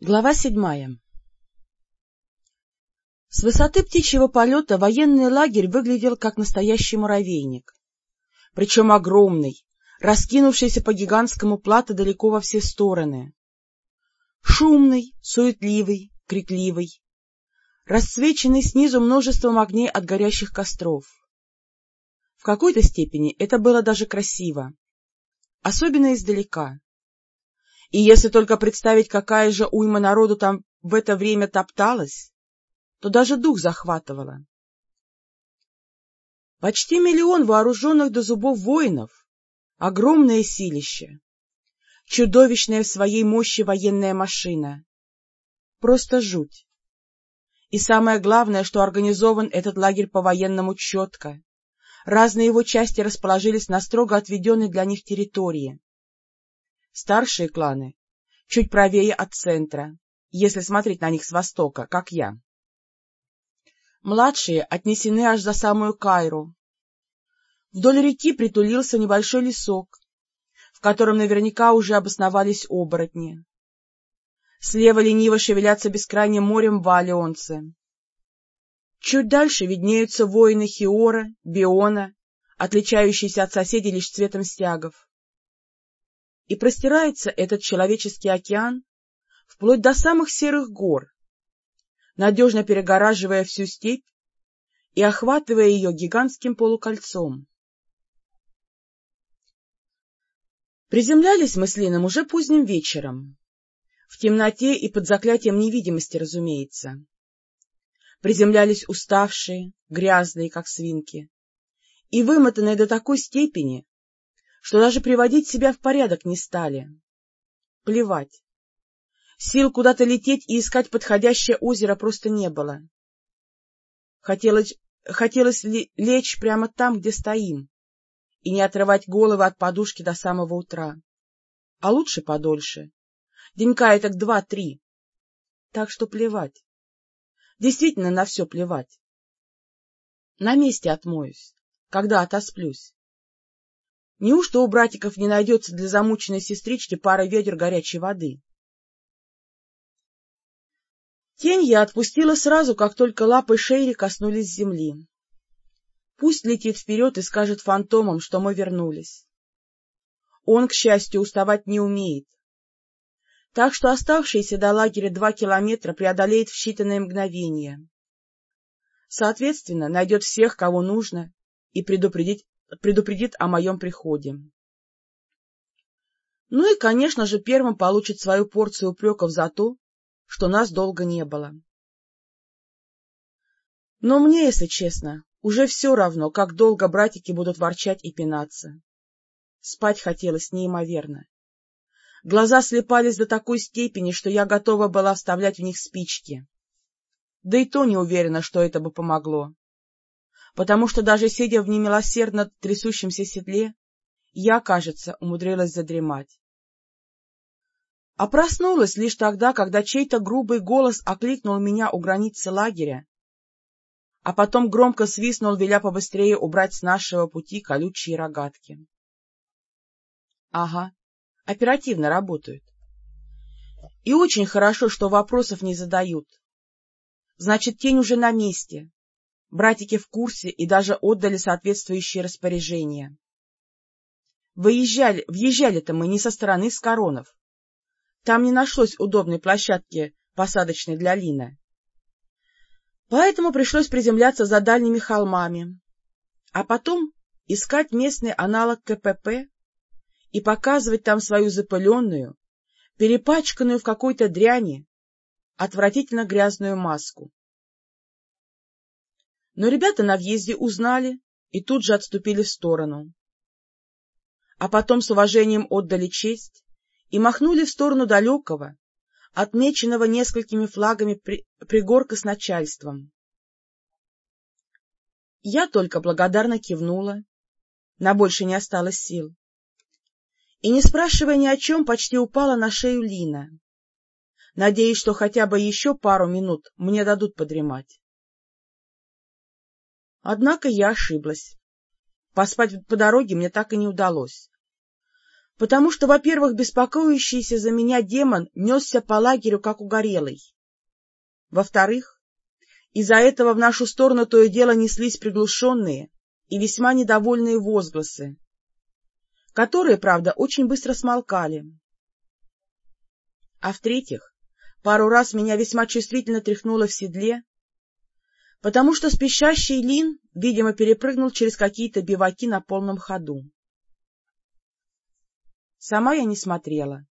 Глава седьмая С высоты птичьего полета военный лагерь выглядел как настоящий муравейник, причем огромный, раскинувшийся по гигантскому плато далеко во все стороны. Шумный, суетливый, крикливый, расцвеченный снизу множеством огней от горящих костров. В какой-то степени это было даже красиво, особенно издалека. И если только представить, какая же уйма народу там в это время топталась, то даже дух захватывало. Почти миллион вооруженных до зубов воинов, огромное силище, чудовищная в своей мощи военная машина. Просто жуть. И самое главное, что организован этот лагерь по-военному четко. Разные его части расположились на строго отведенной для них территории. Старшие кланы чуть правее от центра, если смотреть на них с востока, как я. Младшие отнесены аж за самую Кайру. Вдоль реки притулился небольшой лесок, в котором наверняка уже обосновались оборотни. Слева лениво шевелятся бескрайним морем валионцы. Чуть дальше виднеются воины Хиора, Биона, отличающиеся от соседей лишь цветом стягов и простирается этот человеческий океан вплоть до самых серых гор, надежно перегораживая всю степь и охватывая ее гигантским полукольцом. Приземлялись мы с Лином уже поздним вечером, в темноте и под заклятием невидимости, разумеется. Приземлялись уставшие, грязные, как свинки, и вымотанные до такой степени, что даже приводить себя в порядок не стали. Плевать. Сил куда-то лететь и искать подходящее озеро просто не было. Хотелось, хотелось лечь прямо там, где стоим, и не отрывать головы от подушки до самого утра. А лучше подольше. Денька это два-три. Так что плевать. Действительно на все плевать. На месте отмоюсь, когда отосплюсь. Неужто у братиков не найдется для замученной сестрички пара ведер горячей воды? Тень я отпустила сразу, как только лапы Шейри коснулись земли. Пусть летит вперед и скажет фантомам, что мы вернулись. Он, к счастью, уставать не умеет. Так что оставшиеся до лагеря два километра преодолеет в считанные мгновения. Соответственно, найдет всех, кого нужно, и предупредить предупредит о моем приходе. Ну и, конечно же, первым получит свою порцию упреков за то, что нас долго не было. Но мне, если честно, уже все равно, как долго братики будут ворчать и пинаться. Спать хотелось неимоверно. Глаза слепались до такой степени, что я готова была вставлять в них спички. Да и то не уверена, что это бы помогло потому что даже сидя в немилосердно трясущемся седле, я, кажется, умудрилась задремать. А проснулась лишь тогда, когда чей-то грубый голос окликнул меня у границы лагеря, а потом громко свистнул, веля побыстрее убрать с нашего пути колючие рогатки. Ага, оперативно работают. И очень хорошо, что вопросов не задают. Значит, тень уже на месте, Братики в курсе и даже отдали соответствующие распоряжения. Выезжали, въезжали-то мы не со стороны Скоронов. Там не нашлось удобной площадки посадочной для Лина. Поэтому пришлось приземляться за дальними холмами, а потом искать местный аналог КПП и показывать там свою запыленную, перепачканную в какой-то дряни, отвратительно грязную маску. Но ребята на въезде узнали и тут же отступили в сторону. А потом с уважением отдали честь и махнули в сторону далекого, отмеченного несколькими флагами при... пригорка с начальством. Я только благодарно кивнула, на больше не осталось сил. И, не спрашивая ни о чем, почти упала на шею Лина, надеясь, что хотя бы еще пару минут мне дадут подремать. Однако я ошиблась. Поспать по дороге мне так и не удалось. потому что, во-первых, беспокоящийся за меня демон несся по лагерю, как угорелый. Во-вторых, из-за этого в нашу сторону то и дело неслись приглушенные и весьма недовольные возгласы, которые, правда, очень быстро смолкали. А в-третьих, пару раз меня весьма чувствительно тряхнуло в седле, потому что спешащий Лин, видимо, перепрыгнул через какие-то биваки на полном ходу. Сама я не смотрела.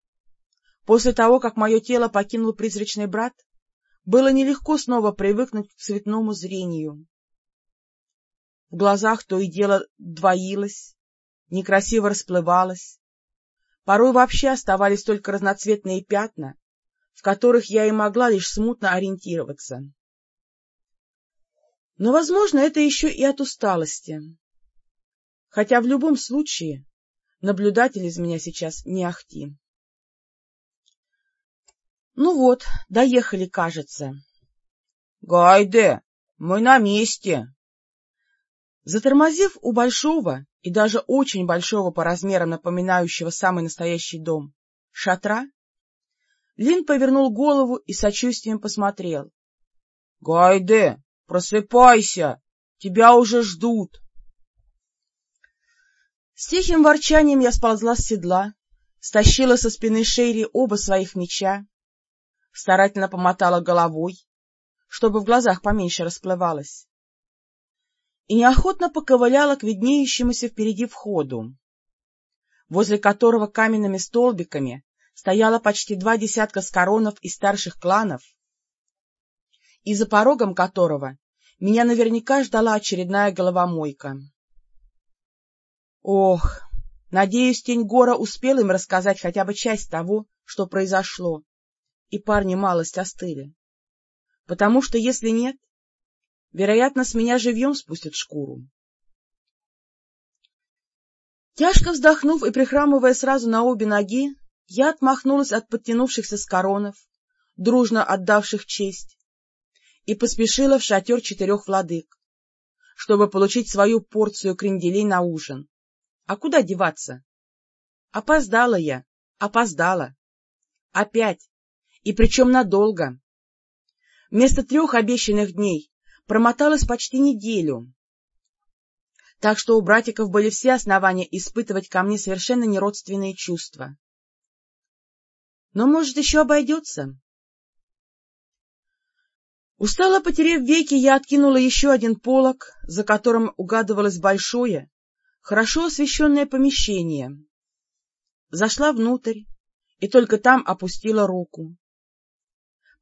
После того, как мое тело покинул призрачный брат, было нелегко снова привыкнуть к цветному зрению. В глазах то и дело двоилось, некрасиво расплывалось. Порой вообще оставались только разноцветные пятна, в которых я и могла лишь смутно ориентироваться. Но, возможно, это еще и от усталости. Хотя в любом случае наблюдатель из меня сейчас не ахти. Ну вот, доехали, кажется. — Гайде, мы на месте. Затормозив у большого и даже очень большого по размерам напоминающего самый настоящий дом шатра, Лин повернул голову и сочувствием посмотрел. — Гайде, Просыпайся! Тебя уже ждут! С тихим ворчанием я сползла с седла, стащила со спины Шейри оба своих меча, старательно помотала головой, чтобы в глазах поменьше расплывалось, и неохотно поковыляла к виднеющемуся впереди входу, возле которого каменными столбиками стояло почти два десятка скоронов из старших кланов, и за порогом которого меня наверняка ждала очередная головомойка. Ох, надеюсь, тень Гора успел им рассказать хотя бы часть того, что произошло, и парни малость остыли. Потому что, если нет, вероятно, с меня живьем спустят шкуру. Тяжко вздохнув и прихрамывая сразу на обе ноги, я отмахнулась от подтянувшихся скоронов, дружно отдавших честь, и поспешила в шатер четырех владык, чтобы получить свою порцию кренделей на ужин. А куда деваться? Опоздала я, опоздала. Опять, и причем надолго. Вместо трех обещанных дней промоталась почти неделю. Так что у братиков были все основания испытывать ко мне совершенно неродственные чувства. Но, может, еще обойдется. Устало потерев веки, я откинула еще один полог, за которым угадывалось большое, хорошо освещенное помещение. Зашла внутрь и только там опустила руку.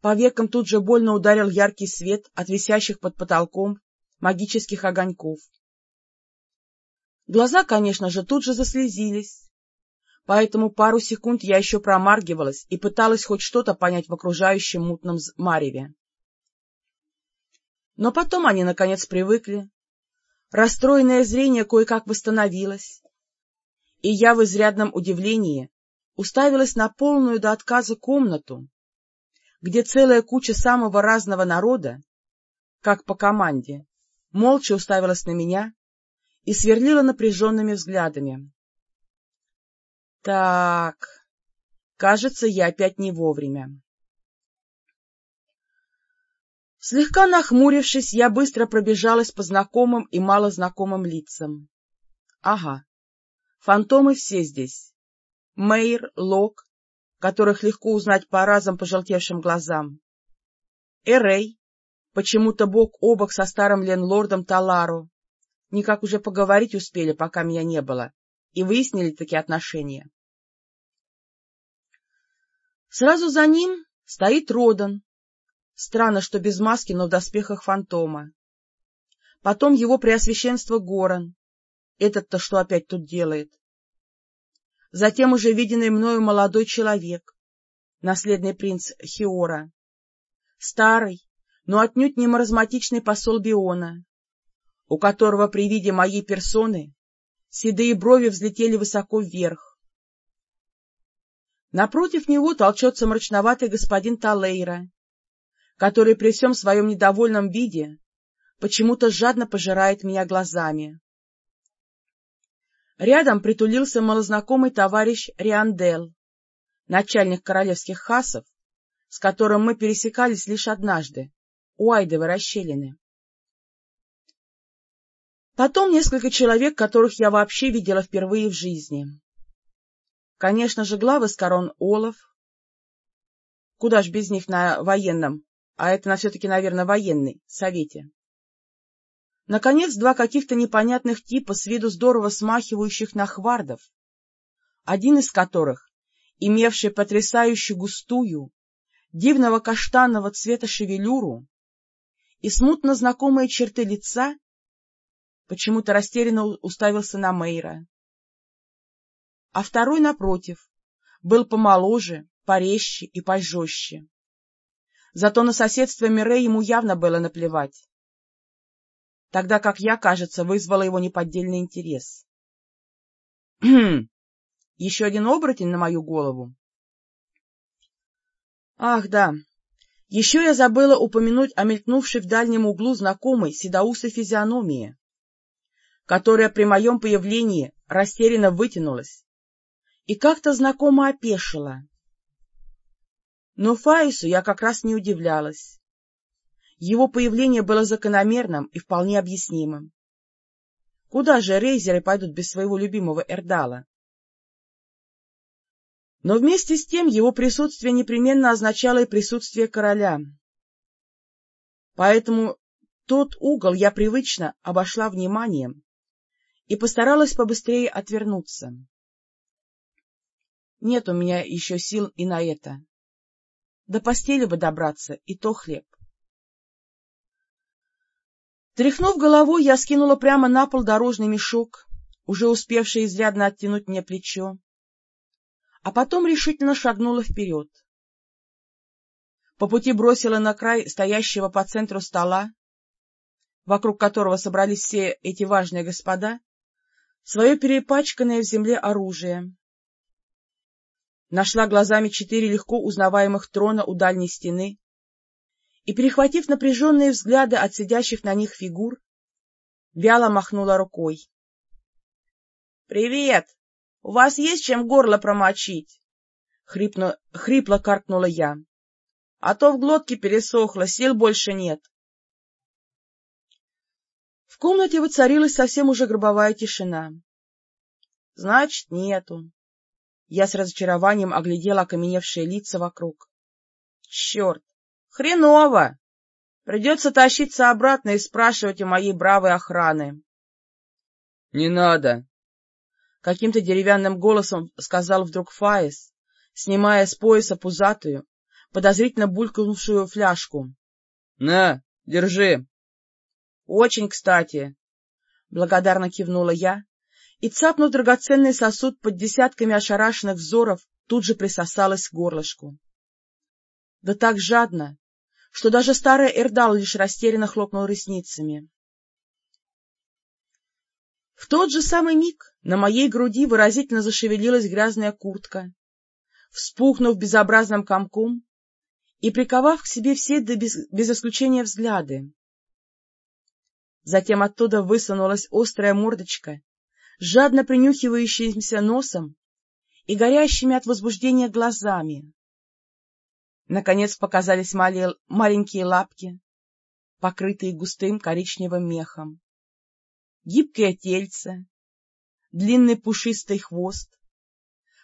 По векам тут же больно ударил яркий свет от висящих под потолком магических огоньков. Глаза, конечно же, тут же заслезились, поэтому пару секунд я еще промаргивалась и пыталась хоть что-то понять в окружающем мутном мареве. Но потом они, наконец, привыкли. Расстроенное зрение кое-как восстановилось, и я в изрядном удивлении уставилась на полную до отказа комнату, где целая куча самого разного народа, как по команде, молча уставилась на меня и сверлила напряженными взглядами. Так, кажется, я опять не вовремя. Слегка нахмурившись, я быстро пробежалась по знакомым и малознакомым лицам. Ага, фантомы все здесь. Мейр, Лок, которых легко узнать по разом пожелтевшим глазам. Эрей, почему-то бок о бок со старым ленлордом Талару. Никак уже поговорить успели, пока меня не было, и выяснили такие отношения. Сразу за ним стоит Родан, Странно, что без маски, но в доспехах фантома. Потом его преосвященство Горан. Этот-то что опять тут делает? Затем уже виденный мною молодой человек, наследный принц Хиора. Старый, но отнюдь не маразматичный посол Биона, у которого при виде моей персоны седые брови взлетели высоко вверх. Напротив него толчется мрачноватый господин Талейра, который при всем своем недовольном виде почему-то жадно пожирает меня глазами. Рядом притулился малознакомый товарищ Риандел, начальник королевских хасов, с которым мы пересекались лишь однажды, у Айдовой расщелины. Потом несколько человек, которых я вообще видела впервые в жизни. Конечно же, главы с корон Олов. Куда ж без них на военном, а это на все-таки, наверное, военный, совете. Наконец, два каких-то непонятных типа, с виду здорово смахивающих на хвардов, один из которых, имевший потрясающе густую, дивного каштанного цвета шевелюру и смутно знакомые черты лица, почему-то растерянно уставился на Мейра. А второй, напротив, был помоложе, порезче и пожестче. Зато на соседство Мире ему явно было наплевать тогда как я, кажется, вызвала его неподдельный интерес. Еще один оборотень на мою голову? Ах, да. Еще я забыла упомянуть о мелькнувшей в дальнем углу знакомой седоусой физиономии, которая при моем появлении растерянно вытянулась и как-то знакомо опешила. Но Фаису я как раз не удивлялась. Его появление было закономерным и вполне объяснимым. Куда же рейзеры пойдут без своего любимого Эрдала? Но вместе с тем его присутствие непременно означало и присутствие короля. Поэтому тот угол я привычно обошла вниманием и постаралась побыстрее отвернуться. Нет у меня еще сил и на это. До постели бы добраться, и то хлеб. Тряхнув головой, я скинула прямо на пол дорожный мешок, уже успевший изрядно оттянуть мне плечо, а потом решительно шагнула вперед. По пути бросила на край стоящего по центру стола, вокруг которого собрались все эти важные господа, свое перепачканное в земле оружие. Нашла глазами четыре легко узнаваемых трона у дальней стены, и, перехватив напряженные взгляды от сидящих на них фигур, вяло махнула рукой. — Привет! У вас есть чем горло промочить? — хрипло, хрипло каркнула я. — А то в глотке пересохло, сил больше нет. В комнате воцарилась совсем уже гробовая тишина. — Значит, нету. Я с разочарованием оглядела окаменевшие лица вокруг. — Черт! Хреново! Придется тащиться обратно и спрашивать у моей бравой охраны. — Не надо! — каким-то деревянным голосом сказал вдруг Фаис, снимая с пояса пузатую, подозрительно булькнувшую фляжку. — На, держи! — Очень кстати! — благодарно кивнула я, и, цапнув драгоценный сосуд под десятками ошарашенных взоров, тут же присосалась к горлышку. Да так жадно, что даже старый Эрдал лишь растерянно хлопнул ресницами. В тот же самый миг на моей груди выразительно зашевелилась грязная куртка, вспухнув безобразным комком и приковав к себе все до без, без исключения взгляды. Затем оттуда высунулась острая мордочка, жадно принюхивающимся носом и горящими от возбуждения глазами. Наконец показались мали... маленькие лапки, покрытые густым коричневым мехом, гибкое тельце, длинный пушистый хвост,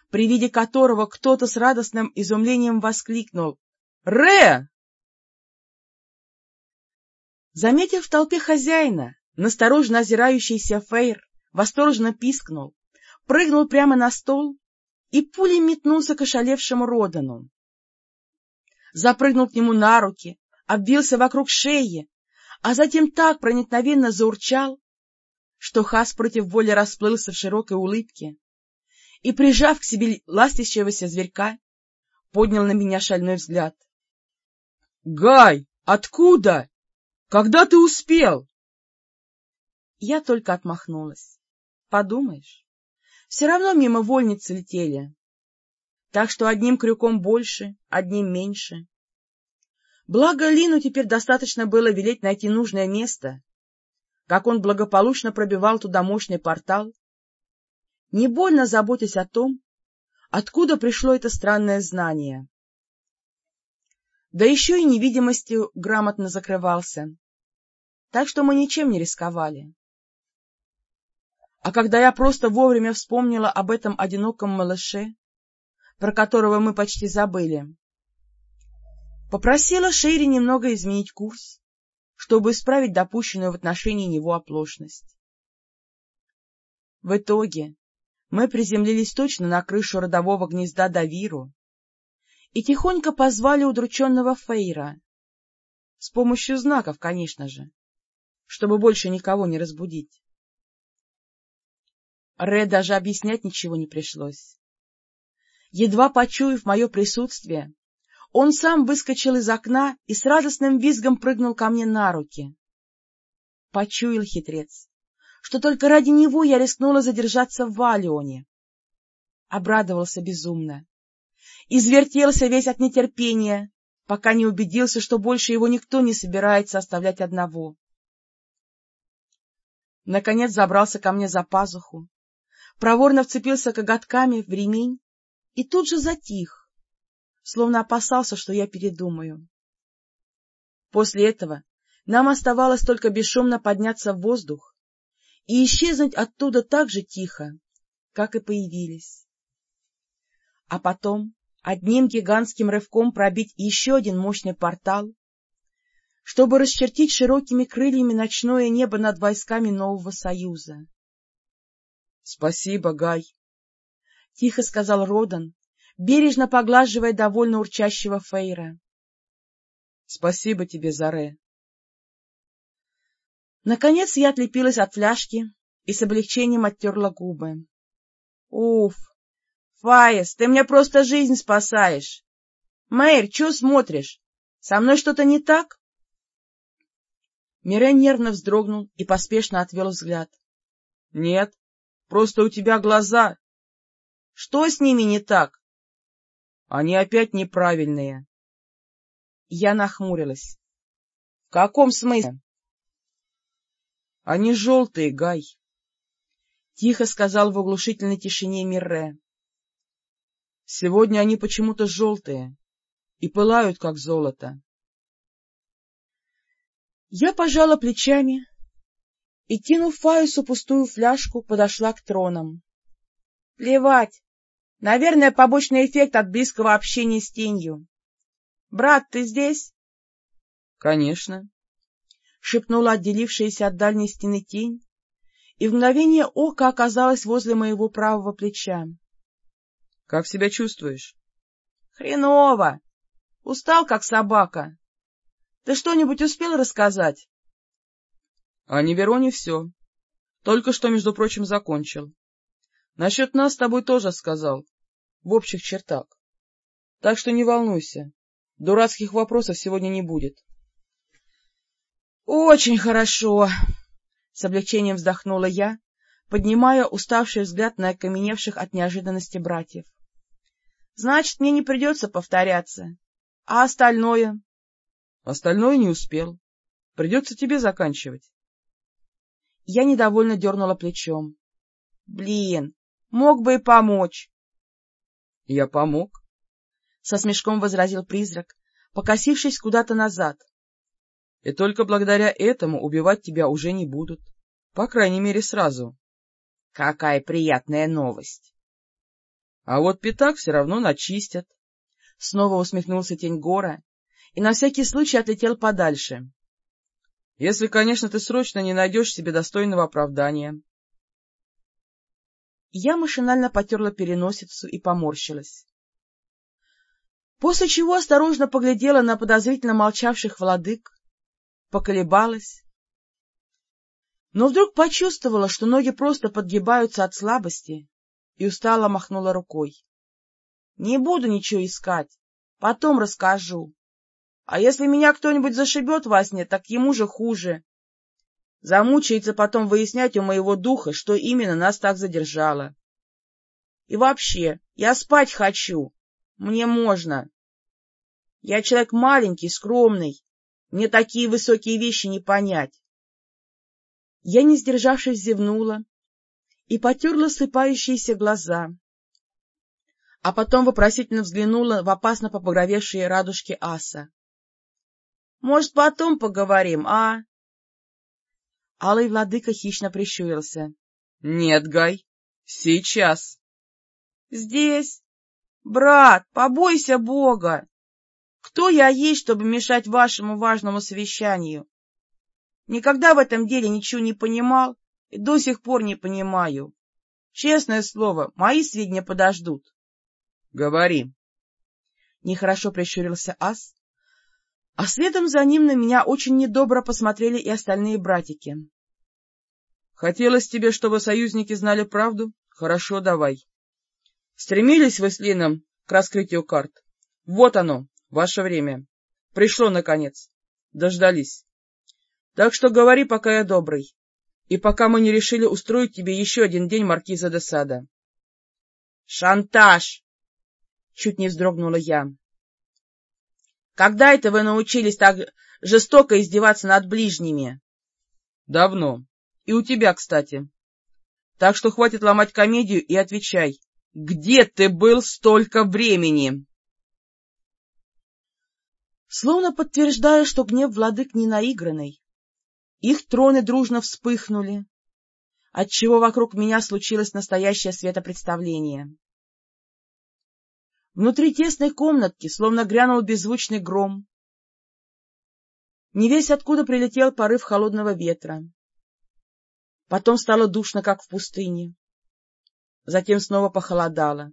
при виде которого кто-то с радостным изумлением воскликнул «Ре!». Заметив в толпе хозяина, настороженно озирающийся Фейр восторженно пискнул, прыгнул прямо на стол и пулей метнулся к ошалевшему Родану запрыгнул к нему на руки, обвился вокруг шеи, а затем так проникновенно заурчал, что Хас против воли расплылся в широкой улыбке и, прижав к себе ластящегося зверька, поднял на меня шальной взгляд. — Гай, откуда? Когда ты успел? Я только отмахнулась. Подумаешь, все равно мимо вольницы летели так что одним крюком больше, одним меньше. Благо Лину теперь достаточно было велеть найти нужное место, как он благополучно пробивал туда мощный портал, не больно заботясь о том, откуда пришло это странное знание. Да еще и невидимостью грамотно закрывался, так что мы ничем не рисковали. А когда я просто вовремя вспомнила об этом одиноком малыше, про которого мы почти забыли, попросила Шейри немного изменить курс, чтобы исправить допущенную в отношении него оплошность. В итоге мы приземлились точно на крышу родового гнезда Давиру и тихонько позвали удрученного Фейра, с помощью знаков, конечно же, чтобы больше никого не разбудить. Ре даже объяснять ничего не пришлось. Едва почуяв мое присутствие, он сам выскочил из окна и с радостным визгом прыгнул ко мне на руки. Почуял хитрец, что только ради него я рискнула задержаться в Валионе. Обрадовался безумно. Извертелся весь от нетерпения, пока не убедился, что больше его никто не собирается оставлять одного. Наконец забрался ко мне за пазуху, проворно вцепился коготками в ремень и тут же затих, словно опасался, что я передумаю. После этого нам оставалось только бесшумно подняться в воздух и исчезнуть оттуда так же тихо, как и появились. А потом одним гигантским рывком пробить еще один мощный портал, чтобы расчертить широкими крыльями ночное небо над войсками нового союза. — Спасибо, Гай, — тихо сказал Родан, бережно поглаживая довольно урчащего Фейра. — Спасибо тебе, Заре. Наконец я отлепилась от фляжки и с облегчением оттерла губы. — Уф! Фаес, ты мне просто жизнь спасаешь! Мэйр, чё смотришь? Со мной что-то не так? Мирен нервно вздрогнул и поспешно отвел взгляд. — Нет, Просто у тебя глаза. Что с ними не так? Они опять неправильные. Я нахмурилась. — В каком смысле? — Они желтые, Гай. — тихо сказал в оглушительной тишине Мирре. — Сегодня они почему-то желтые и пылают, как золото. Я пожала плечами и, кинув Фаюсу пустую фляжку, подошла к тронам. — Плевать! Наверное, побочный эффект от близкого общения с тенью. — Брат, ты здесь? — Конечно, — шепнула отделившаяся от дальней стены тень, и в мгновение ока оказалась возле моего правого плеча. — Как себя чувствуешь? — Хреново! Устал, как собака. Ты что-нибудь успел рассказать? А не Вероне все. Только что, между прочим, закончил. Насчет нас с тобой тоже сказал. В общих чертах. Так что не волнуйся. Дурацких вопросов сегодня не будет. — Очень хорошо! — с облегчением вздохнула я, поднимая уставший взгляд на окаменевших от неожиданности братьев. — Значит, мне не придется повторяться. А остальное? — Остальное не успел. Придется тебе заканчивать. Я недовольно дернула плечом. — Блин, мог бы и помочь. — Я помог, — со смешком возразил призрак, покосившись куда-то назад. — И только благодаря этому убивать тебя уже не будут. По крайней мере, сразу. — Какая приятная новость! — А вот пятак все равно начистят. Снова усмехнулся тень гора и на всякий случай отлетел подальше. Если, конечно, ты срочно не найдешь себе достойного оправдания. Я машинально потерла переносицу и поморщилась. После чего осторожно поглядела на подозрительно молчавших владык, поколебалась, но вдруг почувствовала, что ноги просто подгибаются от слабости, и устало махнула рукой. — Не буду ничего искать, потом расскажу. А если меня кто-нибудь зашибет во сне, так ему же хуже. Замучается потом выяснять у моего духа, что именно нас так задержало. И вообще, я спать хочу. Мне можно. Я человек маленький, скромный. Мне такие высокие вещи не понять. Я, не сдержавшись, зевнула и потерла слепающиеся глаза, а потом вопросительно взглянула в опасно побагровевшие радужки аса. — Может, потом поговорим, а? Алый владыка хищно прищурился. — Нет, Гай, сейчас. — Здесь? Брат, побойся Бога! Кто я есть, чтобы мешать вашему важному совещанию? Никогда в этом деле ничего не понимал и до сих пор не понимаю. Честное слово, мои сведения подождут. — Говори. Нехорошо прищурился ас, а следом за ним на меня очень недобро посмотрели и остальные братики. — Хотелось тебе, чтобы союзники знали правду? Хорошо, давай. Стремились вы с Лином к раскрытию карт? Вот оно, ваше время. Пришло, наконец. Дождались. Так что говори, пока я добрый, и пока мы не решили устроить тебе еще один день маркиза де Сада. — Шантаж! — чуть не вздрогнула я. Когда это вы научились так жестоко издеваться над ближними? — Давно. И у тебя, кстати. Так что хватит ломать комедию и отвечай. Где ты был столько времени? Словно подтверждая, что гнев владык не наигранный, их троны дружно вспыхнули, отчего вокруг меня случилось настоящее светопредставление. Внутри тесной комнатки словно грянул беззвучный гром. Не весь откуда прилетел порыв холодного ветра. Потом стало душно, как в пустыне. Затем снова похолодало.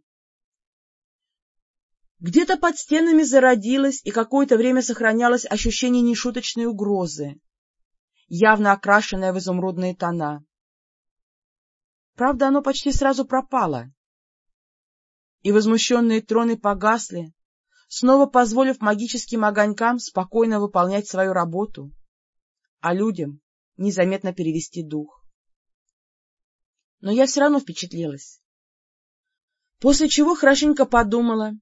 Где-то под стенами зародилось и какое-то время сохранялось ощущение нешуточной угрозы, явно окрашенное в изумрудные тона. Правда, оно почти сразу пропало и возмущенные троны погасли, снова позволив магическим огонькам спокойно выполнять свою работу, а людям незаметно перевести дух. Но я все равно впечатлилась. После чего хорошенько подумала,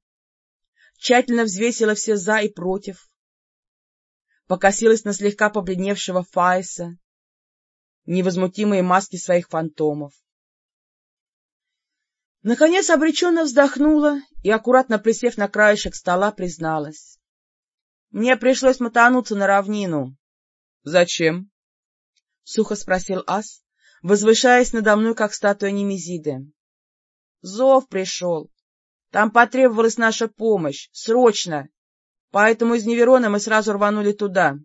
тщательно взвесила все «за» и «против», покосилась на слегка побледневшего Файса, невозмутимые маски своих фантомов. Наконец обреченно вздохнула и, аккуратно присев на краешек стола, призналась. — Мне пришлось мотануться на равнину. — Зачем? — сухо спросил Ас, возвышаясь надо мной, как статуя Немезиды. — Зов пришел. Там потребовалась наша помощь. Срочно. Поэтому из Неверона мы сразу рванули туда.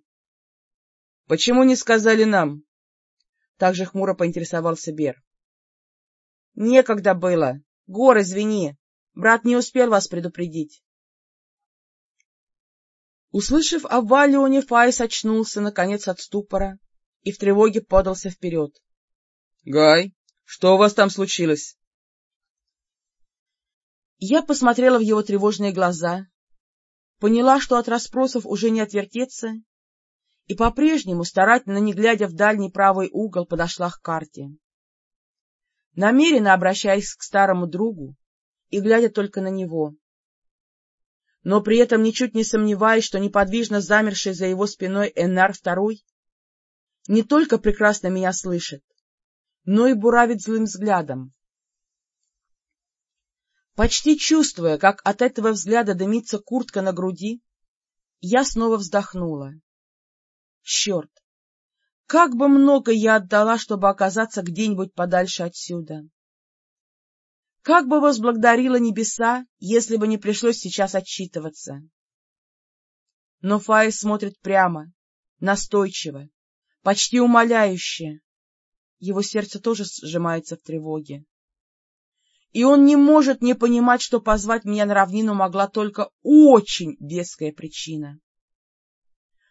— Почему не сказали нам? Также хмуро поинтересовался Бер. — Некогда было. Гор, извини, брат не успел вас предупредить. Услышав о Валионе, Файс очнулся, наконец, от ступора и в тревоге подался вперед. — Гай, что у вас там случилось? Я посмотрела в его тревожные глаза, поняла, что от расспросов уже не отвертеться, и по-прежнему, старательно не глядя в дальний правый угол, подошла к карте намеренно обращаясь к старому другу и глядя только на него. Но при этом ничуть не сомневаясь, что неподвижно замерший за его спиной Энар Второй не только прекрасно меня слышит, но и буравит злым взглядом. Почти чувствуя, как от этого взгляда дымится куртка на груди, я снова вздохнула. Черт! Как бы много я отдала, чтобы оказаться где-нибудь подальше отсюда! Как бы возблагодарила небеса, если бы не пришлось сейчас отчитываться! Но Фаис смотрит прямо, настойчиво, почти умоляюще. Его сердце тоже сжимается в тревоге. И он не может не понимать, что позвать меня на равнину могла только очень веская причина.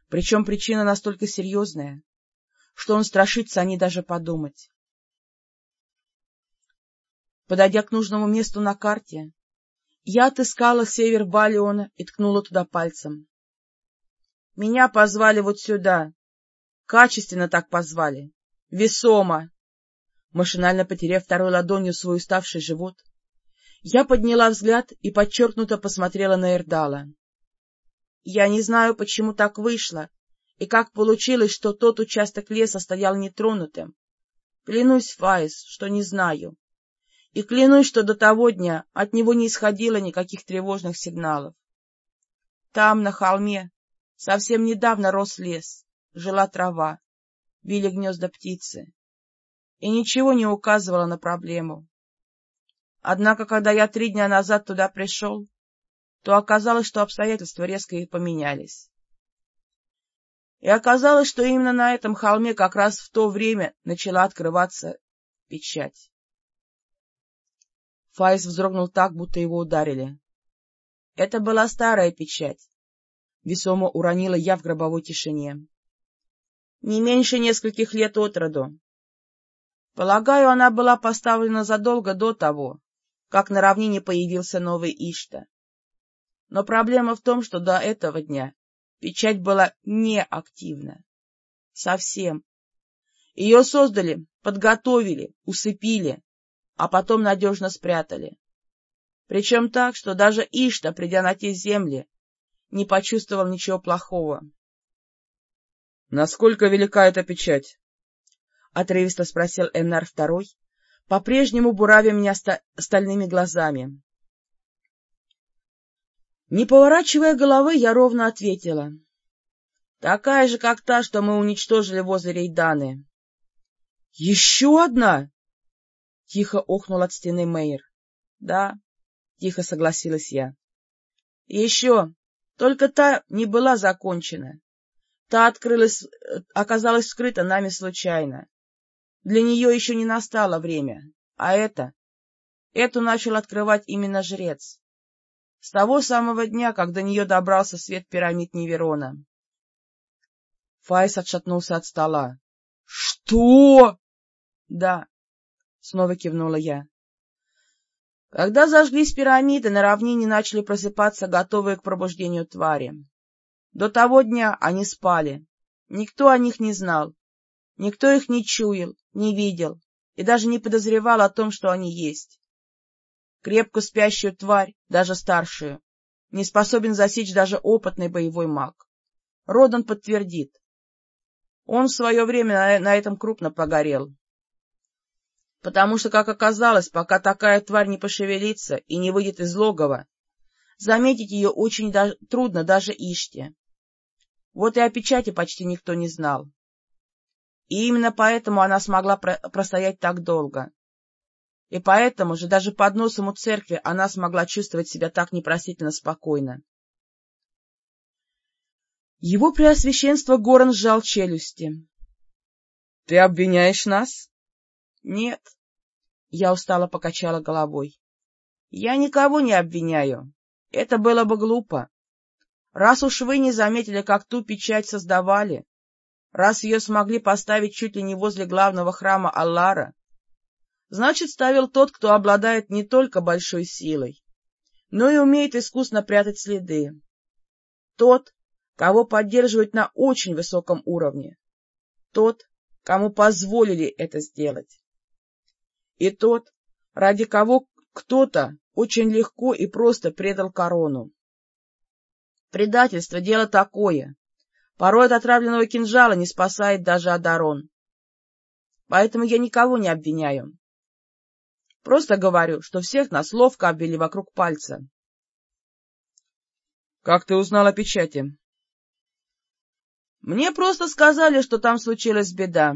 Причем причина настолько серьезная, что он страшится о ней даже подумать. Подойдя к нужному месту на карте, я отыскала север Валиона и ткнула туда пальцем. Меня позвали вот сюда. Качественно так позвали. Весомо. Машинально потеряв второй ладонью свой уставший живот, я подняла взгляд и подчеркнуто посмотрела на Эрдала. Я не знаю, почему так вышло, и как получилось, что тот участок леса стоял нетронутым. Клянусь, Фаис, что не знаю. И клянусь, что до того дня от него не исходило никаких тревожных сигналов. Там, на холме, совсем недавно рос лес, жила трава, били гнезда птицы. И ничего не указывало на проблему. Однако, когда я три дня назад туда пришел, то оказалось, что обстоятельства резко и поменялись. И оказалось, что именно на этом холме как раз в то время начала открываться печать. Файс вздрогнул так, будто его ударили. Это была старая печать. Весомо уронила я в гробовой тишине. Не меньше нескольких лет от роду. Полагаю, она была поставлена задолго до того, как на равнине появился новый Ишта. Но проблема в том, что до этого дня печать была неактивна. Совсем. Ее создали, подготовили, усыпили, а потом надежно спрятали. Причем так, что даже Ишта, придя на те земли, не почувствовал ничего плохого. — Насколько велика эта печать? — отрывисто спросил Эннар Второй, по-прежнему буравя меня стальными глазами. Не поворачивая головы, я ровно ответила. — Такая же, как та, что мы уничтожили возле Рейданы. — Еще одна? — тихо охнул от стены Мейер. — Да, — тихо согласилась я. — Еще, только та не была закончена. Та открылась, оказалась скрыта нами случайно. Для нее еще не настало время, а это... Эту начал открывать именно жрец. С того самого дня, как до нее добрался свет пирамид Неверона. Файс отшатнулся от стола. — Что? — Да, — снова кивнула я. Когда зажглись пирамиды, на равнине начали просыпаться готовые к пробуждению твари. До того дня они спали. Никто о них не знал. Никто их не чуял, не видел и даже не подозревал о том, что они есть крепко спящую тварь, даже старшую, не способен засечь даже опытный боевой маг. Родан подтвердит. Он в свое время на, этом крупно погорел. Потому что, как оказалось, пока такая тварь не пошевелится и не выйдет из логова, заметить ее очень да трудно даже Иште. Вот и о печати почти никто не знал. И именно поэтому она смогла про простоять так долго. И поэтому же даже под носом у церкви она смогла чувствовать себя так непростительно спокойно. Его преосвященство Горан сжал челюсти. — Ты обвиняешь нас? — Нет. Я устало покачала головой. — Я никого не обвиняю. Это было бы глупо. Раз уж вы не заметили, как ту печать создавали, раз ее смогли поставить чуть ли не возле главного храма Аллара, значит, ставил тот, кто обладает не только большой силой, но и умеет искусно прятать следы. Тот, кого поддерживают на очень высоком уровне. Тот, кому позволили это сделать. И тот, ради кого кто-то очень легко и просто предал корону. Предательство — дело такое. Порой от отравленного кинжала не спасает даже Адарон. Поэтому я никого не обвиняю. Просто говорю, что всех нас ловко обвели вокруг пальца. — Как ты узнал о печати? — Мне просто сказали, что там случилась беда.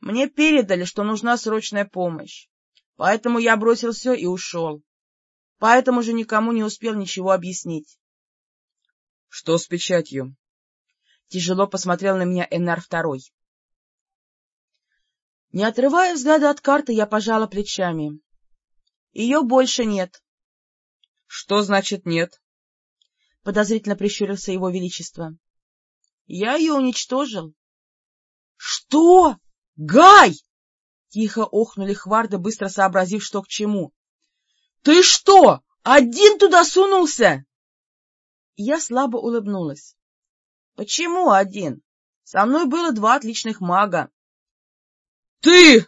Мне передали, что нужна срочная помощь. Поэтому я бросил все и ушел. Поэтому же никому не успел ничего объяснить. — Что с печатью? Тяжело посмотрел на меня Энар Второй. Не отрывая взгляда от карты, я пожала плечами. Ее больше нет. — Что значит нет? — подозрительно прищурился его величество. — Я ее уничтожил. — Что? Гай! — тихо охнули хварды, быстро сообразив, что к чему. — Ты что, один туда сунулся? Я слабо улыбнулась. — Почему один? Со мной было два отличных мага. — Ты!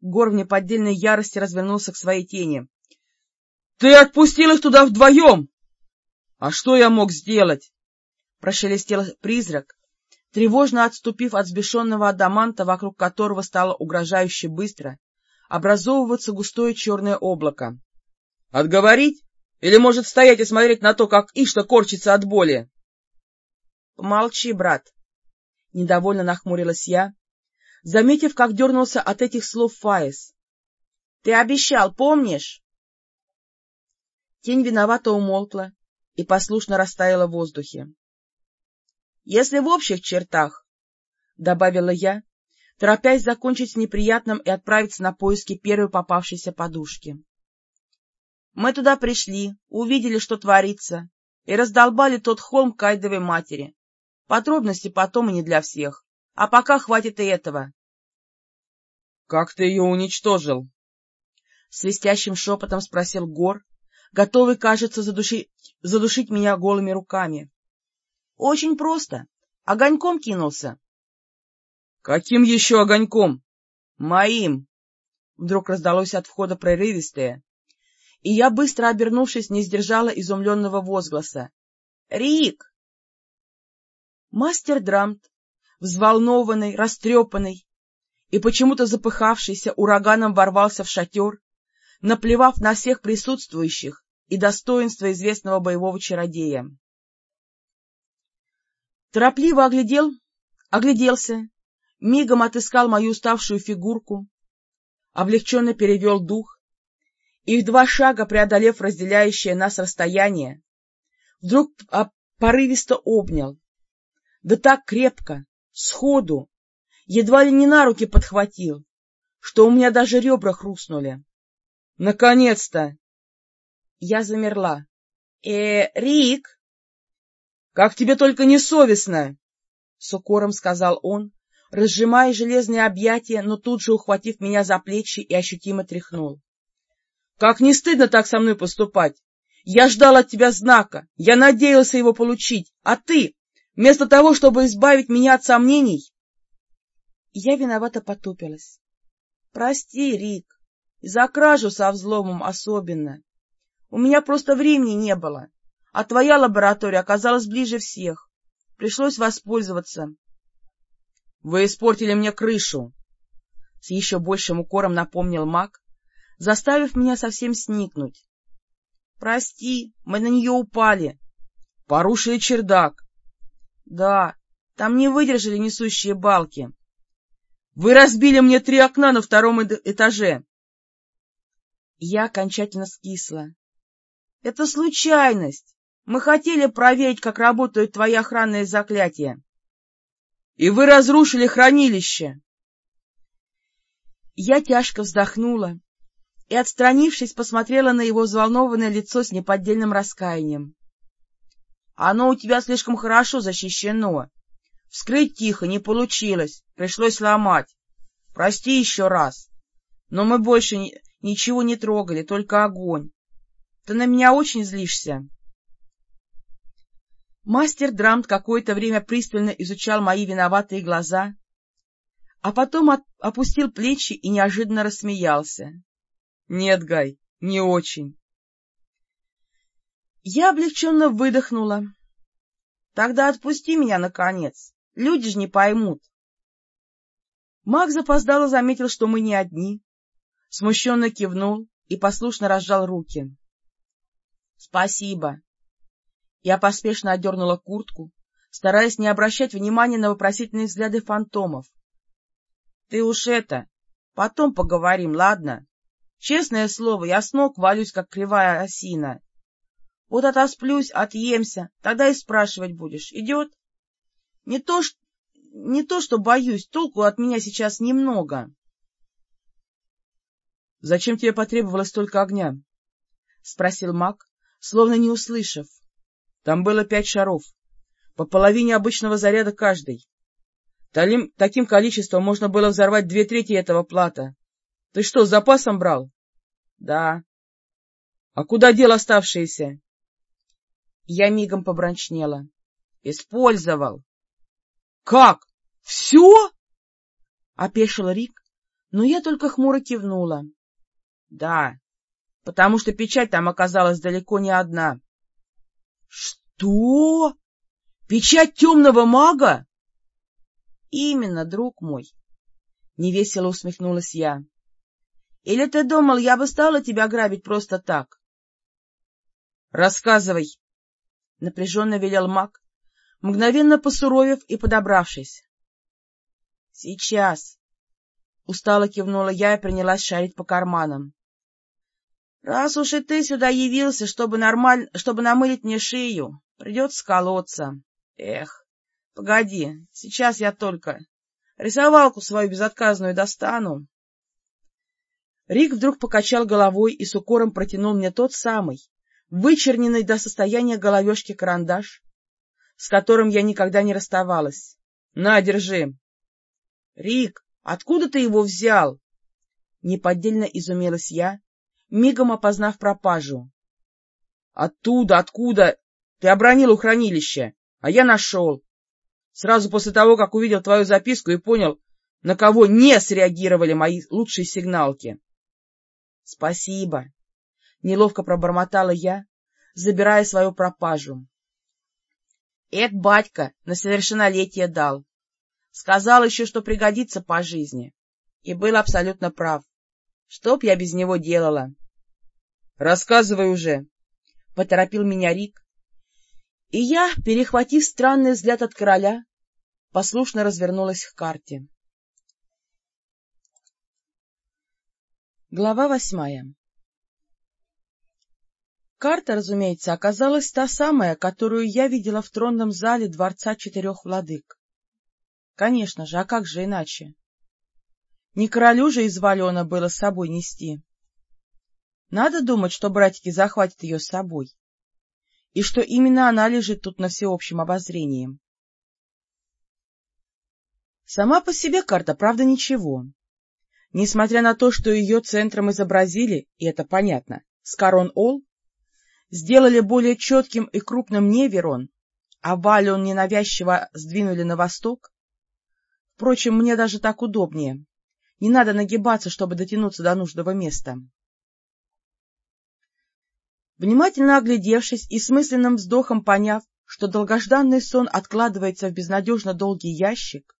Гор в неподдельной ярости развернулся к своей тени. — Ты отпустил их туда вдвоем! — А что я мог сделать? — прошелестел призрак, тревожно отступив от сбешенного адаманта, вокруг которого стало угрожающе быстро образовываться густое черное облако. — Отговорить? Или, может, стоять и смотреть на то, как Ишта корчится от боли? — Помолчи, брат. Недовольно нахмурилась я, заметив, как дернулся от этих слов Фаис. — Ты обещал, помнишь? Тень виновато умолкла и послушно растаяла в воздухе. — Если в общих чертах, — добавила я, торопясь закончить с неприятным и отправиться на поиски первой попавшейся подушки. Мы туда пришли, увидели, что творится, и раздолбали тот холм Кайдовой матери. Подробности потом и не для всех. А пока хватит и этого. — Как ты ее уничтожил? — свистящим шепотом спросил Гор, готовый, кажется, задушить, задушить меня голыми руками. — Очень просто. Огоньком кинулся. — Каким еще огоньком? — Моим. Вдруг раздалось от входа прерывистое, и я, быстро обернувшись, не сдержала изумленного возгласа. — Рик! Мастер Драмт, взволнованный, растрепанный и почему-то запыхавшийся, ураганом ворвался в шатер, наплевав на всех присутствующих и достоинство известного боевого чародея. Торопливо оглядел, огляделся мигом отыскал мою уставшую фигурку, облегченно перевел дух. И, в два шага преодолев разделяющее нас расстояние, вдруг порывисто обнял, да так крепко, сходу, едва ли не на руки подхватил, что у меня даже ребра хрустнули. «Наконец-то!» Я замерла. «Э, Рик!» «Как тебе только не совестно!» — с укором сказал он, разжимая железные объятия, но тут же ухватив меня за плечи и ощутимо тряхнул. — Как не стыдно так со мной поступать! Я ждал от тебя знака, я надеялся его получить, а ты, вместо того, чтобы избавить меня от сомнений... Я виновато потупилась. — Прости, Рик, за кражу со взломом особенно. У меня просто времени не было, а твоя лаборатория оказалась ближе всех. Пришлось воспользоваться. — Вы испортили мне крышу! — с еще большим укором напомнил маг, заставив меня совсем сникнуть. — Прости, мы на нее упали. — Порушили чердак. — Да, там не выдержали несущие балки. — Вы разбили мне три окна на втором этаже. Я окончательно скисла. — Это случайность. Мы хотели проверить, как работают твои охранные заклятия и вы разрушили хранилище. Я тяжко вздохнула и, отстранившись, посмотрела на его взволнованное лицо с неподдельным раскаянием. — Оно у тебя слишком хорошо защищено. Вскрыть тихо не получилось, пришлось ломать. Прости еще раз. Но мы больше ни ничего не трогали, только огонь. Ты на меня очень злишься. Мастер Драмт какое-то время пристально изучал мои виноватые глаза, а потом от... опустил плечи и неожиданно рассмеялся. — Нет, Гай, не очень. Я облегченно выдохнула. — Тогда отпусти меня, наконец. Люди же не поймут. Маг запоздало заметил, что мы не одни, смущенно кивнул и послушно разжал руки. — Спасибо. Я поспешно одернула куртку, стараясь не обращать внимания на вопросительные взгляды фантомов. — Ты уж это... Потом поговорим, ладно? Честное слово, я с ног валюсь, как кривая осина. Вот отосплюсь, отъемся, тогда и спрашивать будешь. Идет? Не то, что... Не то, что боюсь, толку от меня сейчас немного. — Зачем тебе потребовалось столько огня? — спросил маг, словно не услышав. Там было пять шаров, по половине обычного заряда каждый. Талим, таким количеством можно было взорвать две трети этого плата. Ты что, с запасом брал? — Да. — А куда дел оставшиеся? Я мигом побранчнела. — Использовал. — Как? Все? — опешил Рик, но я только хмуро кивнула. — Да, потому что печать там оказалась далеко не одна. — Что? Печать темного мага? — Именно, друг мой, — невесело усмехнулась я. — Или ты думал, я бы стала тебя грабить просто так? — Рассказывай, — напряженно велел маг, мгновенно посуровев и подобравшись. — Сейчас, — устало кивнула я и принялась шарить по карманам. — Раз уж и ты сюда явился, чтобы, нормаль... чтобы намылить мне шею, придется колоться. Эх, погоди, сейчас я только рисовалку свою безотказную достану. Рик вдруг покачал головой и с укором протянул мне тот самый, вычерненный до состояния головешки карандаш, с которым я никогда не расставалась. — На, держи. — Рик, откуда ты его взял? Неподдельно изумилась я, мигом опознав пропажу. — Оттуда, откуда? Ты обронил у хранилища, а я нашел. Сразу после того, как увидел твою записку и понял, на кого не среагировали мои лучшие сигналки. — Спасибо. Неловко пробормотала я, забирая свою пропажу. Это батька на совершеннолетие дал. Сказал еще, что пригодится по жизни. И был абсолютно прав. Что б я без него делала? — Рассказывай уже, — поторопил меня Рик. И я, перехватив странный взгляд от короля, послушно развернулась к карте. Глава восьмая Карта, разумеется, оказалась та самая, которую я видела в тронном зале Дворца Четырех Владык. Конечно же, а как же иначе? Не королю же из Валена было с собой нести. Надо думать, что братики захватят ее с собой, и что именно она лежит тут на всеобщем обозрении. Сама по себе карта, правда, ничего. Несмотря на то, что ее центром изобразили, и это понятно, Скарон-Ол, сделали более четким и крупным Неверон, а Валион ненавязчиво сдвинули на восток. Впрочем, мне даже так удобнее. Не надо нагибаться, чтобы дотянуться до нужного места. Внимательно оглядевшись и с мысленным вздохом поняв, что долгожданный сон откладывается в безнадежно долгий ящик,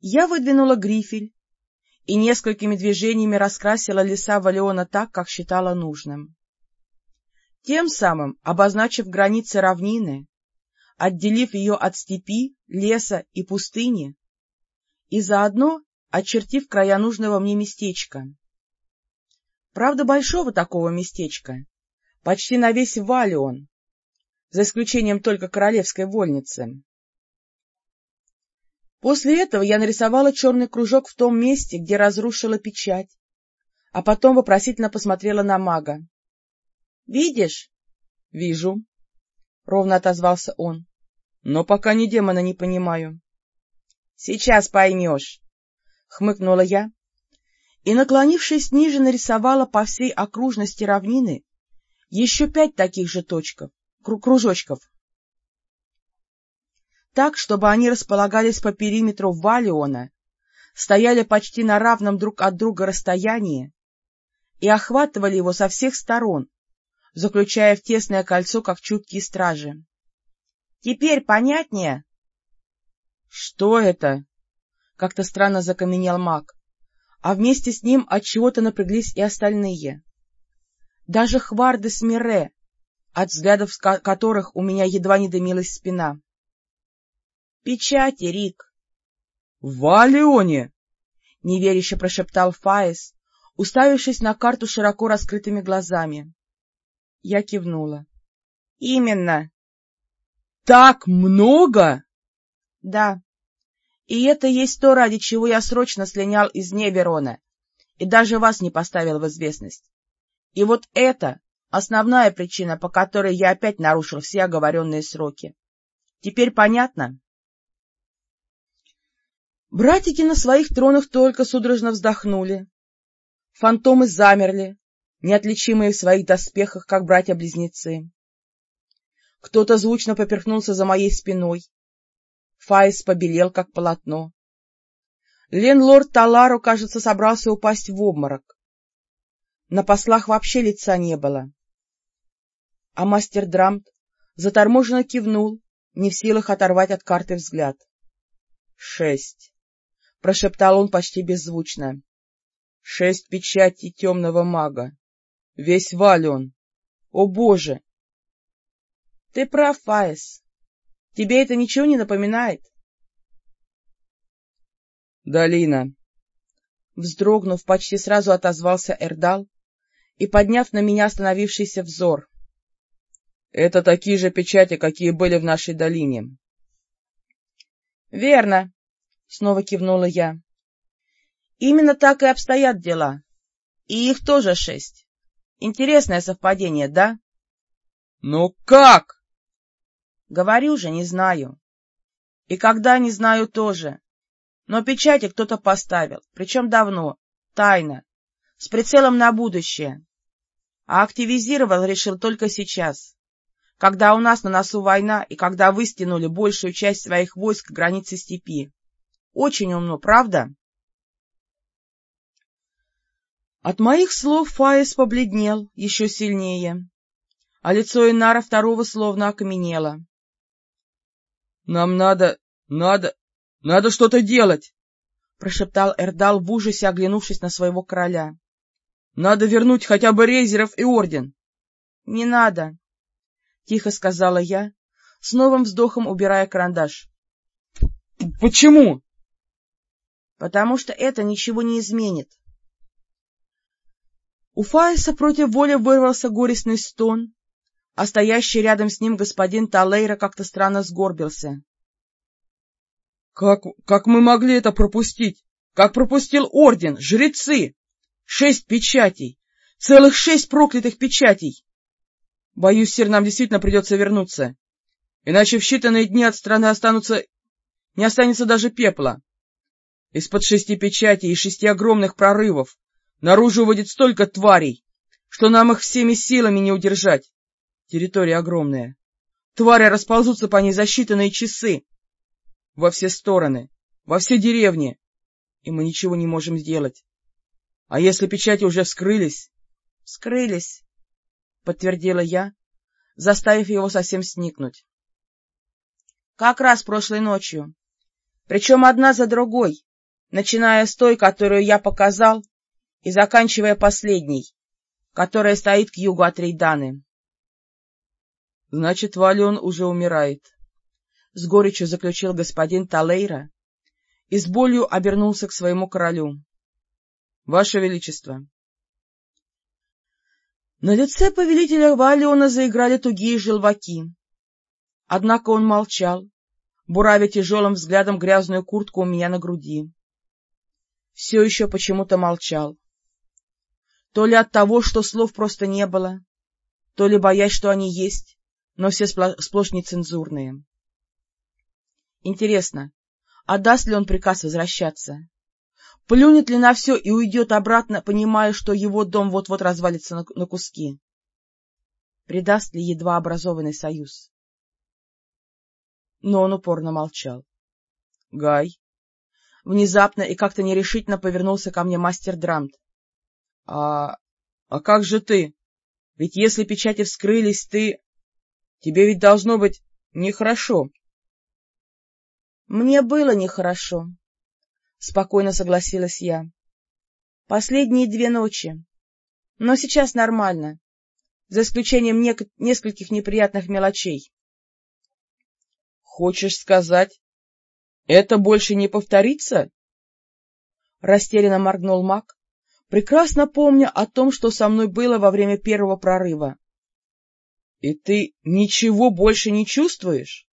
я выдвинула грифель и несколькими движениями раскрасила леса Валиона так, как считала нужным тем самым обозначив границы равнины, отделив ее от степи, леса и пустыни, и заодно очертив края нужного мне местечка. Правда, большого такого местечка, почти на весь Валион, за исключением только королевской вольницы. После этого я нарисовала черный кружок в том месте, где разрушила печать, а потом вопросительно посмотрела на мага. — Видишь? — Вижу, — ровно отозвался он. — Но пока ни демона не понимаю. — Сейчас поймешь, — хмыкнула я и, наклонившись ниже, нарисовала по всей окружности равнины еще пять таких же точков, кружочков. Так, чтобы они располагались по периметру Валиона, стояли почти на равном друг от друга расстоянии и охватывали его со всех сторон, заключая в тесное кольцо, как чуткие стражи. — Теперь понятнее? — Что это? — как-то странно закаменел маг, а вместе с ним от чего то напряглись и остальные. Даже Хварды с Мире, от взглядов которых у меня едва не дымилась спина. — Печати, Рик. — Валионе! — неверяще прошептал Фаис, уставившись на карту широко раскрытыми глазами. Я кивнула. — Именно. — Так много? — Да. И это есть то, ради чего я срочно слинял из Неберона и даже вас не поставил в известность. И вот это основная причина, по которой я опять нарушил все оговоренные сроки. Теперь понятно? Братики на своих тронах только судорожно вздохнули. Фантомы замерли, неотличимые в своих доспехах, как братья-близнецы. Кто-то звучно поперхнулся за моей спиной. Фаис побелел, как полотно. Ленлорд Талару, кажется, собрался упасть в обморок. На послах вообще лица не было. А мастер Драмт заторможенно кивнул, не в силах оторвать от карты взгляд. — Шесть, — прошептал он почти беззвучно. — Шесть печатей темного мага. Весь вален. О, Боже! — Ты прав, Фаис. Тебе это ничего не напоминает? — Долина. Вздрогнув, почти сразу отозвался Эрдал и, подняв на меня остановившийся взор. — Это такие же печати, какие были в нашей долине. — Верно, — снова кивнула я. — Именно так и обстоят дела. И их тоже шесть. Интересное совпадение, да? — Ну как? — Говорю же, не знаю. И когда не знаю тоже. Но печати кто-то поставил, причем давно, тайно, с прицелом на будущее. А активизировал решил только сейчас, когда у нас на носу война и когда вы стянули большую часть своих войск к границе степи. Очень умно, правда? От моих слов Фаис побледнел еще сильнее, а лицо Инара второго словно окаменело. — Нам надо, надо, надо что-то делать! — прошептал Эрдал в ужасе, оглянувшись на своего короля. — Надо вернуть хотя бы рейзеров и орден. — Не надо, — тихо сказала я, с новым вздохом убирая карандаш. — Почему? — Потому что это ничего не изменит. У Фаиса против воли вырвался горестный стон, а стоящий рядом с ним господин Талейра как-то странно сгорбился. — Как, как мы могли это пропустить? Как пропустил орден, жрецы? Шесть печатей! Целых шесть проклятых печатей! Боюсь, сир, нам действительно придется вернуться. Иначе в считанные дни от страны останутся... не останется даже пепла. Из-под шести печатей и шести огромных прорывов наружу выйдет столько тварей, что нам их всеми силами не удержать. Территория огромная. Твари расползутся по ней за считанные часы. Во все стороны, во все деревни. И мы ничего не можем сделать. А если печати уже вскрылись? — Вскрылись, — подтвердила я, заставив его совсем сникнуть. — Как раз прошлой ночью. Причем одна за другой, начиная с той, которую я показал, и заканчивая последней, которая стоит к югу от Рейданы. — Значит, Валион уже умирает, — с горечью заключил господин Талейра и с болью обернулся к своему королю. — Ваше Величество! На лице повелителя Валиона заиграли тугие желваки. Однако он молчал, буравя тяжелым взглядом грязную куртку у меня на груди. Все еще почему-то молчал. То ли от того, что слов просто не было, то ли боясь, что они есть, но все сплошь нецензурные. Интересно, отдаст ли он приказ возвращаться? Плюнет ли на все и уйдет обратно, понимая, что его дом вот-вот развалится на, на куски? Предаст ли едва образованный союз? Но он упорно молчал. — Гай. Внезапно и как-то нерешительно повернулся ко мне мастер Драмт. — А... а как же ты? Ведь если печати вскрылись, ты... Тебе ведь должно быть нехорошо. — Мне было нехорошо, — спокойно согласилась я. — Последние две ночи. Но сейчас нормально, за исключением нек нескольких неприятных мелочей. — Хочешь сказать, это больше не повторится? Растерянно моргнул маг, прекрасно помня о том, что со мной было во время первого прорыва. — И ты ничего больше не чувствуешь?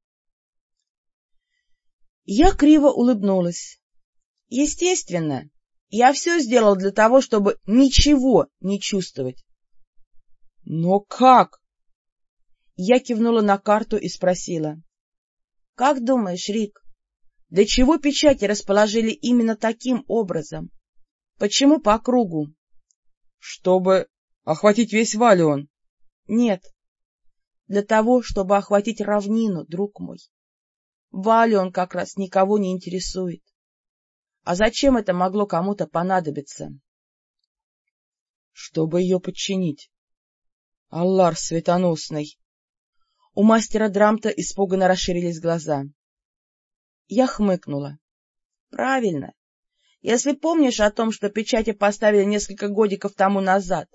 Я криво улыбнулась. — Естественно. Я все сделал для того, чтобы ничего не чувствовать. — Но как? Я кивнула на карту и спросила. — Как думаешь, Рик, для чего печати расположили именно таким образом? Почему по кругу? — Чтобы охватить весь Валион. — Нет, для того, чтобы охватить равнину, друг мой. Валю он как раз никого не интересует. А зачем это могло кому-то понадобиться? Чтобы ее подчинить. Аллар светоносный. У мастера Драмта испуганно расширились глаза. Я хмыкнула. Правильно. Если помнишь о том, что печати поставили несколько годиков тому назад,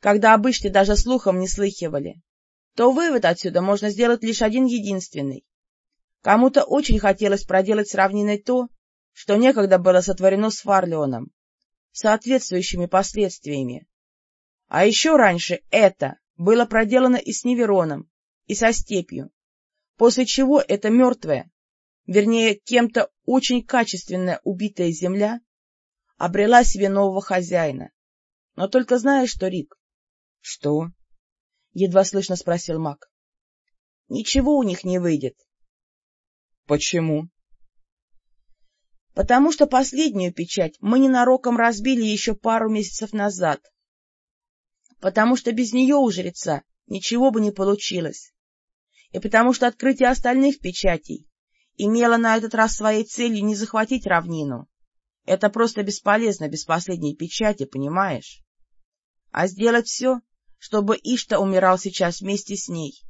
когда обычно даже слухом не слыхивали, то вывод отсюда можно сделать лишь один единственный. Кому-то очень хотелось проделать с равниной то, что некогда было сотворено с Фарлеоном, соответствующими последствиями. А еще раньше это было проделано и с Невероном, и со степью, после чего эта мертвая, вернее, кем-то очень качественно убитая земля обрела себе нового хозяина. Но только знаешь что, Рик? — Что? — едва слышно спросил маг. — Ничего у них не выйдет. — Почему? — Потому что последнюю печать мы ненароком разбили еще пару месяцев назад. Потому что без нее у жреца ничего бы не получилось. И потому что открытие остальных печатей имело на этот раз своей целью не захватить равнину. Это просто бесполезно без последней печати, понимаешь? А сделать все, чтобы Ишта умирал сейчас вместе с ней,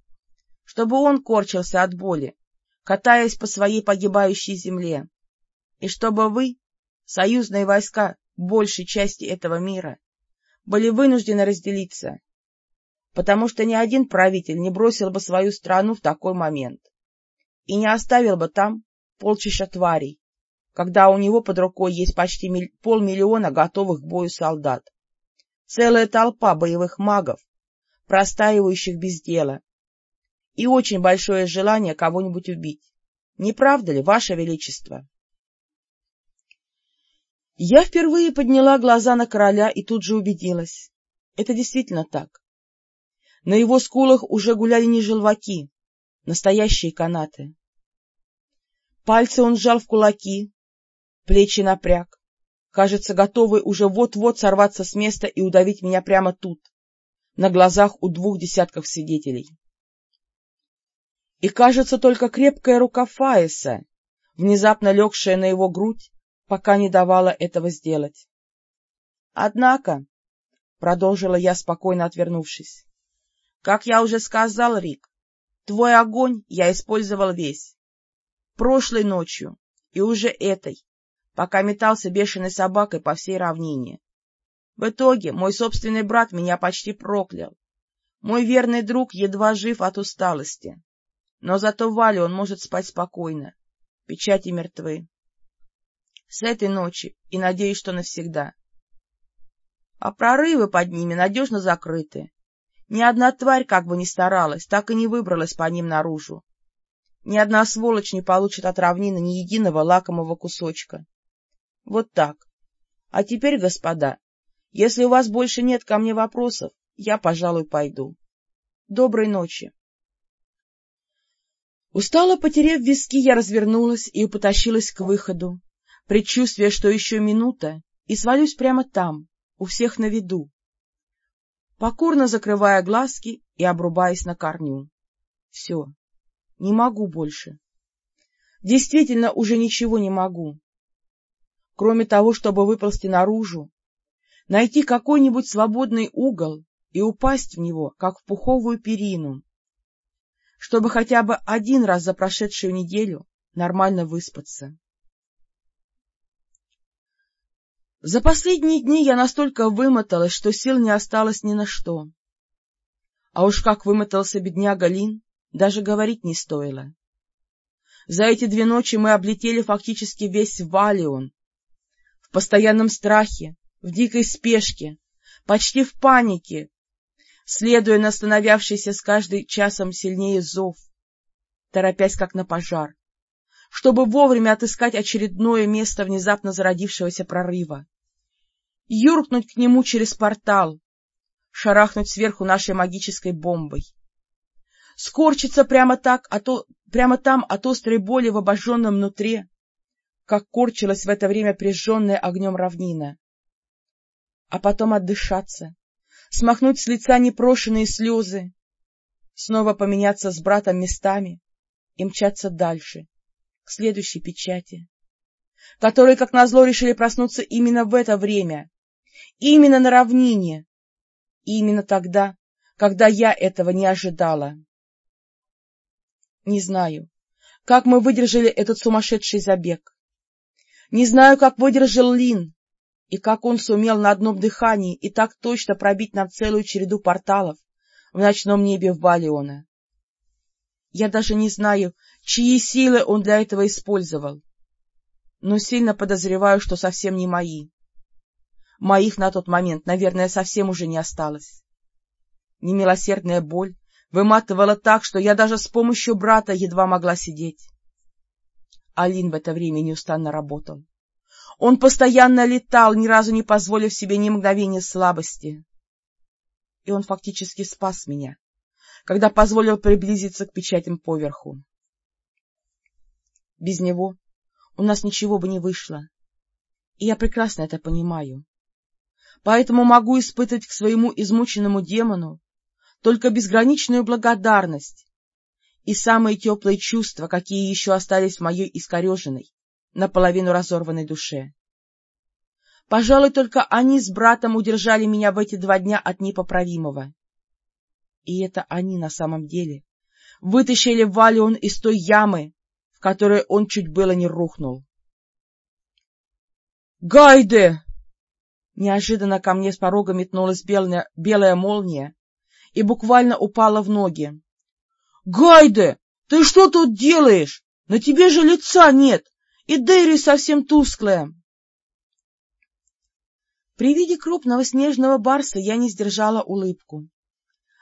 чтобы он корчился от боли, катаясь по своей погибающей земле, и чтобы вы, союзные войска большей части этого мира, были вынуждены разделиться, потому что ни один правитель не бросил бы свою страну в такой момент и не оставил бы там полчища тварей, когда у него под рукой есть почти полмиллиона готовых к бою солдат целая толпа боевых магов, простаивающих без дела, и очень большое желание кого-нибудь убить. Не правда ли, Ваше Величество? Я впервые подняла глаза на короля и тут же убедилась. Это действительно так. На его скулах уже гуляли не желваки, настоящие канаты. Пальцы он сжал в кулаки, плечи напряг кажется, готовый уже вот-вот сорваться с места и удавить меня прямо тут, на глазах у двух десятков свидетелей. И, кажется, только крепкая рука Фаиса, внезапно легшая на его грудь, пока не давала этого сделать. — Однако, — продолжила я, спокойно отвернувшись, — как я уже сказал, Рик, твой огонь я использовал весь. Прошлой ночью и уже этой, пока метался бешеной собакой по всей равнине. В итоге мой собственный брат меня почти проклял. Мой верный друг едва жив от усталости. Но зато Вале он может спать спокойно. Печати мертвы. С этой ночи, и надеюсь, что навсегда. А прорывы под ними надежно закрыты. Ни одна тварь, как бы ни старалась, так и не выбралась по ним наружу. Ни одна сволочь не получит от равнины ни единого лакомого кусочка. Вот так. А теперь, господа, если у вас больше нет ко мне вопросов, я, пожалуй, пойду. Доброй ночи. Устало потерев виски, я развернулась и потащилась к выходу, предчувствуя, что еще минута, и свалюсь прямо там, у всех на виду, покорно закрывая глазки и обрубаясь на корню. Все, не могу больше. Действительно, уже ничего не могу кроме того, чтобы выползти наружу, найти какой-нибудь свободный угол и упасть в него, как в пуховую перину, чтобы хотя бы один раз за прошедшую неделю нормально выспаться. За последние дни я настолько вымоталась, что сил не осталось ни на что. А уж как вымотался бедняга Лин, даже говорить не стоило. За эти две ночи мы облетели фактически весь Валион, постоянном страхе, в дикой спешке, почти в панике, следуя на с каждым часом сильнее зов, торопясь как на пожар, чтобы вовремя отыскать очередное место внезапно зародившегося прорыва, юркнуть к нему через портал, шарахнуть сверху нашей магической бомбой, скорчиться прямо, так, а то, прямо там от острой боли в обожженном нутре, как корчилась в это время прижженная огнем равнина. А потом отдышаться, смахнуть с лица непрошенные слезы, снова поменяться с братом местами и мчаться дальше, к следующей печати, которые, как назло, решили проснуться именно в это время, именно на равнине, именно тогда, когда я этого не ожидала. Не знаю, как мы выдержали этот сумасшедший забег. Не знаю, как выдержал Лин, и как он сумел на одном дыхании и так точно пробить нам целую череду порталов в ночном небе в Балиона. Я даже не знаю, чьи силы он для этого использовал, но сильно подозреваю, что совсем не мои. Моих на тот момент, наверное, совсем уже не осталось. Немилосердная боль выматывала так, что я даже с помощью брата едва могла сидеть. Алин в это время неустанно работал. Он постоянно летал, ни разу не позволив себе ни мгновения слабости. И он фактически спас меня, когда позволил приблизиться к печатям поверху. Без него у нас ничего бы не вышло, и я прекрасно это понимаю. Поэтому могу испытывать к своему измученному демону только безграничную благодарность и самые теплые чувства, какие еще остались в моей искореженной, наполовину разорванной душе. Пожалуй, только они с братом удержали меня в эти два дня от непоправимого. И это они на самом деле вытащили Валион из той ямы, которой он чуть было не рухнул. «Гайде!» Неожиданно ко мне с порога метнулась белая, белая молния и буквально упала в ноги. — Гайде, ты что тут делаешь? На тебе же лица нет, и Дэри совсем тусклая. При виде крупного снежного барса я не сдержала улыбку,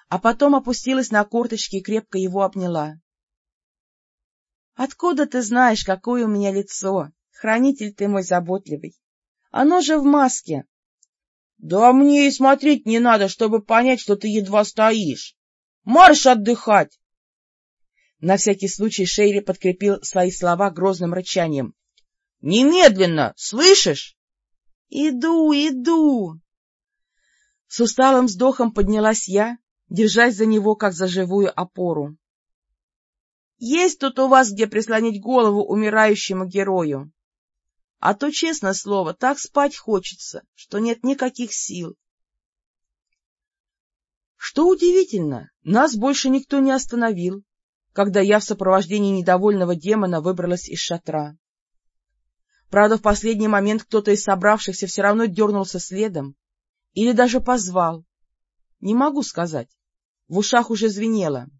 а потом опустилась на корточки и крепко его обняла. — Откуда ты знаешь, какое у меня лицо? Хранитель ты мой заботливый. Оно же в маске. — Да мне и смотреть не надо, чтобы понять, что ты едва стоишь. Марш отдыхать! На всякий случай Шейри подкрепил свои слова грозным рычанием. — Немедленно! Слышишь? — Иду, иду! С усталым вздохом поднялась я, держась за него, как за живую опору. — Есть тут у вас где прислонить голову умирающему герою? А то, честное слово, так спать хочется, что нет никаких сил. Что удивительно, нас больше никто не остановил, когда я в сопровождении недовольного демона выбралась из шатра. Правда, в последний момент кто-то из собравшихся все равно дернулся следом или даже позвал. Не могу сказать, в ушах уже звенело.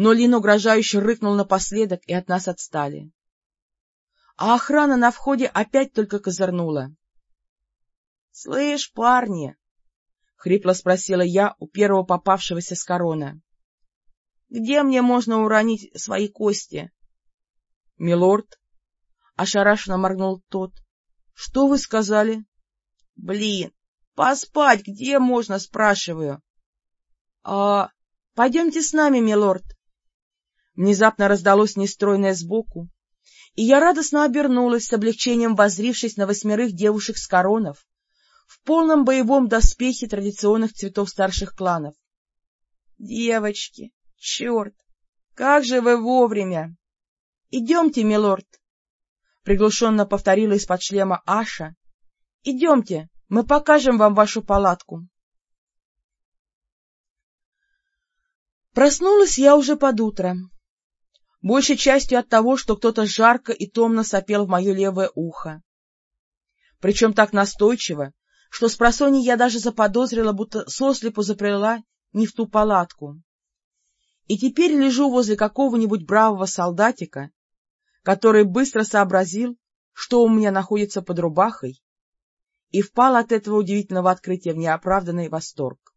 Но Лин угрожающе рыкнул напоследок, и от нас отстали. А охрана на входе опять только козырнула. — Слышь, парни! — хрипло спросила я у первого попавшегося с корона. Где мне можно уронить свои кости? — Милорд, — ошарашенно моргнул тот. — Что вы сказали? — Блин, поспать где можно, спрашиваю. — А, пойдемте с нами, милорд. Внезапно раздалось нестройное сбоку, и я радостно обернулась с облегчением, возрившись на восьмерых девушек с коронов в полном боевом доспехе традиционных цветов старших кланов. — Девочки, Черт! Как же вы вовремя! — Идемте, милорд! — приглушенно повторила из-под шлема Аша. — Идемте, мы покажем вам вашу палатку. Проснулась я уже под утро. Большей частью от того, что кто-то жарко и томно сопел в мое левое ухо. Причем так настойчиво, что с просони я даже заподозрила, будто сослепу запрела не в ту палатку и теперь лежу возле какого-нибудь бравого солдатика, который быстро сообразил, что у меня находится под рубахой, и впал от этого удивительного открытия в неоправданный восторг.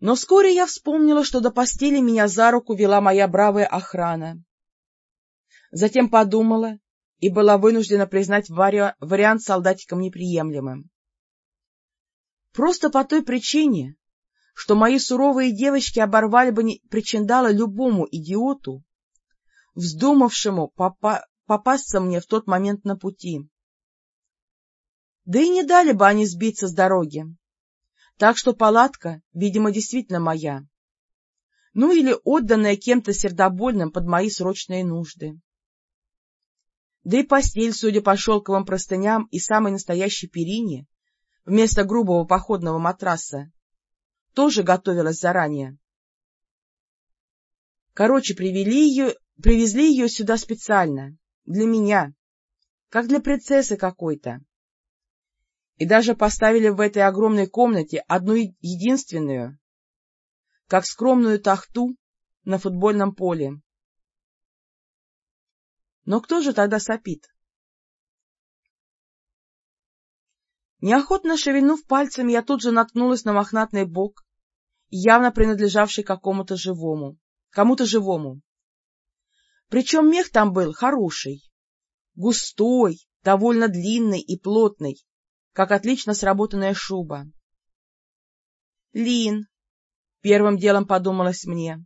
Но вскоре я вспомнила, что до постели меня за руку вела моя бравая охрана. Затем подумала и была вынуждена признать вариант солдатиком неприемлемым. Просто по той причине, что мои суровые девочки оборвали бы причиндала любому идиоту, вздумавшему попа попасться мне в тот момент на пути. Да и не дали бы они сбиться с дороги. Так что палатка, видимо, действительно моя. Ну или отданная кем-то сердобольным под мои срочные нужды. Да и постель, судя по шелковым простыням и самой настоящей перине, вместо грубого походного матраса, тоже готовилась заранее. Короче, привели ее привезли ее сюда специально, для меня, как для принцессы какой-то. И даже поставили в этой огромной комнате одну единственную, как скромную тахту на футбольном поле. Но кто же тогда сопит? Неохотно шевельнув пальцем, я тут же наткнулась на мохнатный бок, явно принадлежавший какому-то живому, кому-то живому. Причем мех там был хороший, густой, довольно длинный и плотный, как отлично сработанная шуба. Лин, первым делом подумалось мне,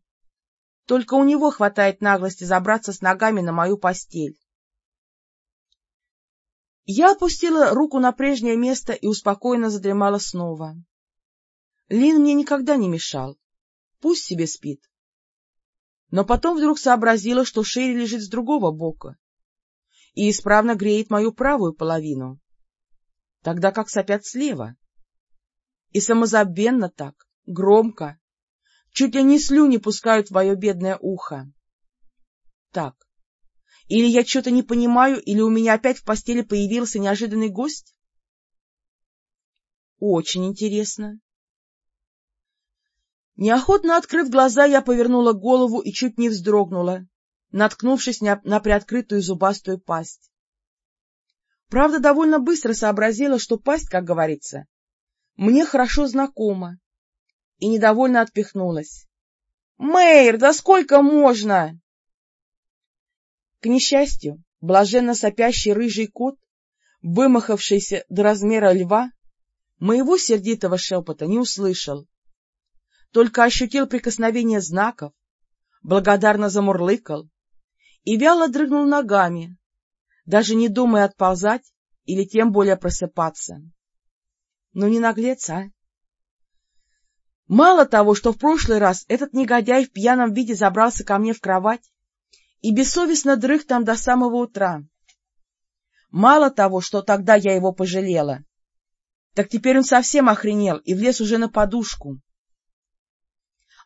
только у него хватает наглости забраться с ногами на мою постель. Я опустила руку на прежнее место и успокоенно задремала снова. Лин мне никогда не мешал. Пусть себе спит. Но потом вдруг сообразила, что Шерри лежит с другого бока и исправно греет мою правую половину, тогда как сопят слева. И самозабвенно так, громко, чуть ли не слюни пускают в мое бедное ухо. Так, или я что-то не понимаю, или у меня опять в постели появился неожиданный гость? Очень интересно. Неохотно открыв глаза, я повернула голову и чуть не вздрогнула, наткнувшись на приоткрытую зубастую пасть. Правда, довольно быстро сообразила, что пасть, как говорится, мне хорошо знакома, и недовольно отпихнулась. — Мэйр, да сколько можно? К несчастью, блаженно сопящий рыжий кот, вымахавшийся до размера льва, моего сердитого шепота не услышал только ощутил прикосновение знаков, благодарно замурлыкал и вяло дрыгнул ногами, даже не думая отползать или тем более просыпаться. Ну не наглец, а! Мало того, что в прошлый раз этот негодяй в пьяном виде забрался ко мне в кровать и бессовестно дрых там до самого утра. Мало того, что тогда я его пожалела, так теперь он совсем охренел и влез уже на подушку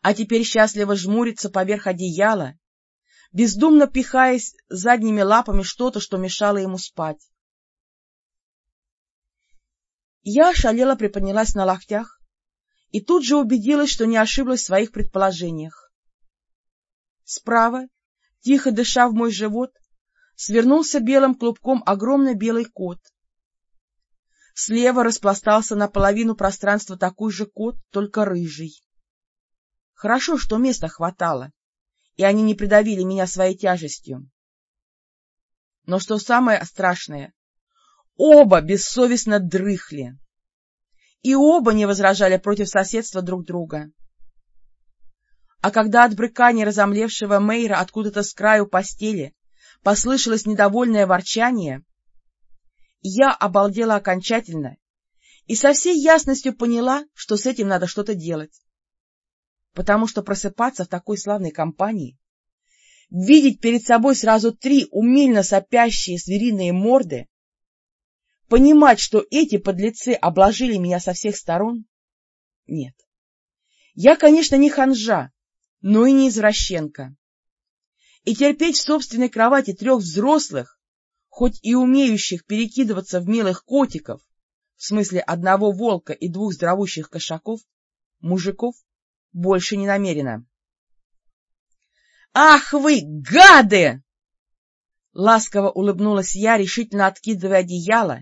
а теперь счастливо жмурится поверх одеяла, бездумно пихаясь задними лапами что-то, что мешало ему спать. Я ошалела приподнялась на локтях и тут же убедилась, что не ошиблась в своих предположениях. Справа, тихо дыша в мой живот, свернулся белым клубком огромный белый кот. Слева распластался наполовину пространства такой же кот, только рыжий. Хорошо, что места хватало, и они не придавили меня своей тяжестью. Но что самое страшное, оба бессовестно дрыхли, и оба не возражали против соседства друг друга. А когда от брыкания разомлевшего Мейра откуда-то с краю постели послышалось недовольное ворчание, я обалдела окончательно и со всей ясностью поняла, что с этим надо что-то делать потому что просыпаться в такой славной компании, видеть перед собой сразу три умильно сопящие звериные морды, понимать, что эти подлецы обложили меня со всех сторон? Нет. Я, конечно, не ханжа, но и не извращенка. И терпеть в собственной кровати трех взрослых, хоть и умеющих перекидываться в милых котиков, в смысле одного волка и двух здоровущих кошаков, мужиков, больше не намерена. — Ах вы, гады! Ласково улыбнулась я, решительно откидывая одеяло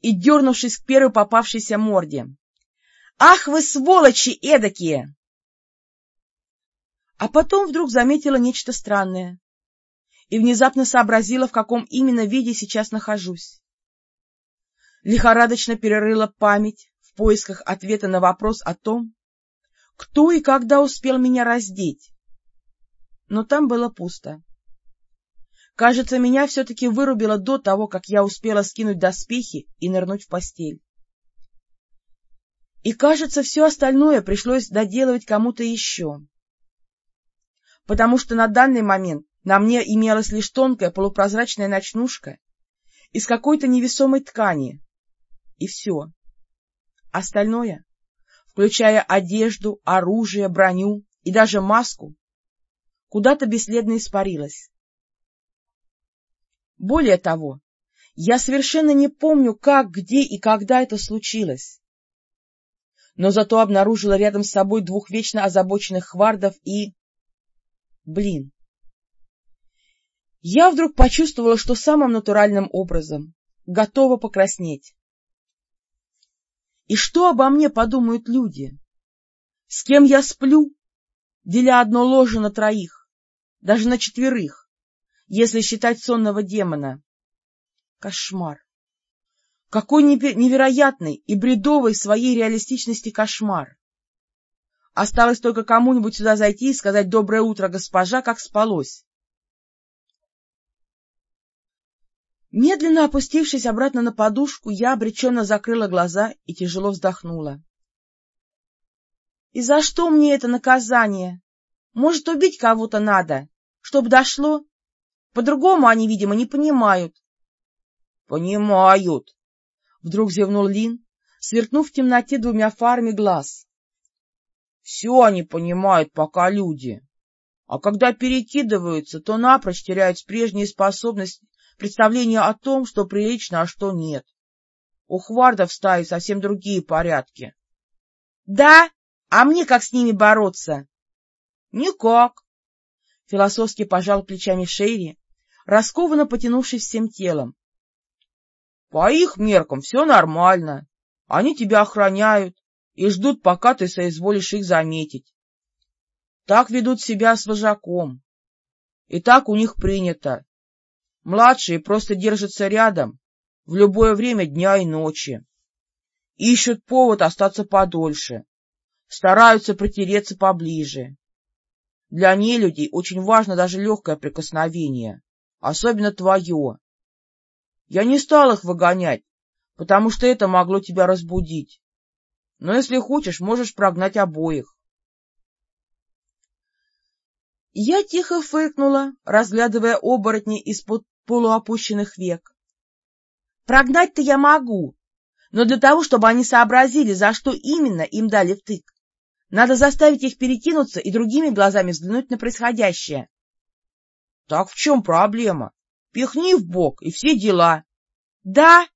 и дернувшись к первой попавшейся морде. — Ах вы, сволочи эдакие! А потом вдруг заметила нечто странное и внезапно сообразила, в каком именно виде сейчас нахожусь. Лихорадочно перерыла память в поисках ответа на вопрос о том, кто и когда успел меня раздеть. Но там было пусто. Кажется, меня все-таки вырубило до того, как я успела скинуть доспехи и нырнуть в постель. И, кажется, все остальное пришлось доделывать кому-то еще. Потому что на данный момент на мне имелась лишь тонкая полупрозрачная ночнушка из какой-то невесомой ткани. И все. Остальное включая одежду, оружие, броню и даже маску, куда-то бесследно испарилась. Более того, я совершенно не помню, как, где и когда это случилось. Но зато обнаружила рядом с собой двух вечно озабоченных хвардов и... Блин. Я вдруг почувствовала, что самым натуральным образом готова покраснеть. И что обо мне подумают люди? С кем я сплю, деля одно ложе на троих, даже на четверых, если считать сонного демона? Кошмар! Какой невероятный и бредовый своей реалистичности кошмар! Осталось только кому-нибудь сюда зайти и сказать «Доброе утро, госпожа, как спалось?» Медленно опустившись обратно на подушку, я обреченно закрыла глаза и тяжело вздохнула. — И за что мне это наказание? Может, убить кого-то надо, чтоб дошло? По-другому они, видимо, не понимают. — Понимают! — вдруг зевнул Лин, сверкнув в темноте двумя фарами глаз. — Все они понимают, пока люди. А когда перекидываются, то напрочь теряют прежние способности представление о том, что прилично, а что нет. У хвардов в совсем другие порядки. — Да? А мне как с ними бороться? — Никак. Философски пожал плечами Шейри, раскованно потянувшись всем телом. — По их меркам все нормально. Они тебя охраняют и ждут, пока ты соизволишь их заметить. Так ведут себя с вожаком. И так у них принято. Младшие просто держатся рядом в любое время дня и ночи. Ищут повод остаться подольше, стараются притереться поближе. Для нелюдей очень важно даже легкое прикосновение, особенно твое. Я не стал их выгонять, потому что это могло тебя разбудить. Но если хочешь, можешь прогнать обоих. Я тихо фыркнула, разглядывая оборотни из-под полуопущенных век. Прогнать-то я могу, но для того, чтобы они сообразили, за что именно им дали втык, надо заставить их перекинуться и другими глазами взглянуть на происходящее. — Так в чем проблема? Пихни в бок и все дела. — Да?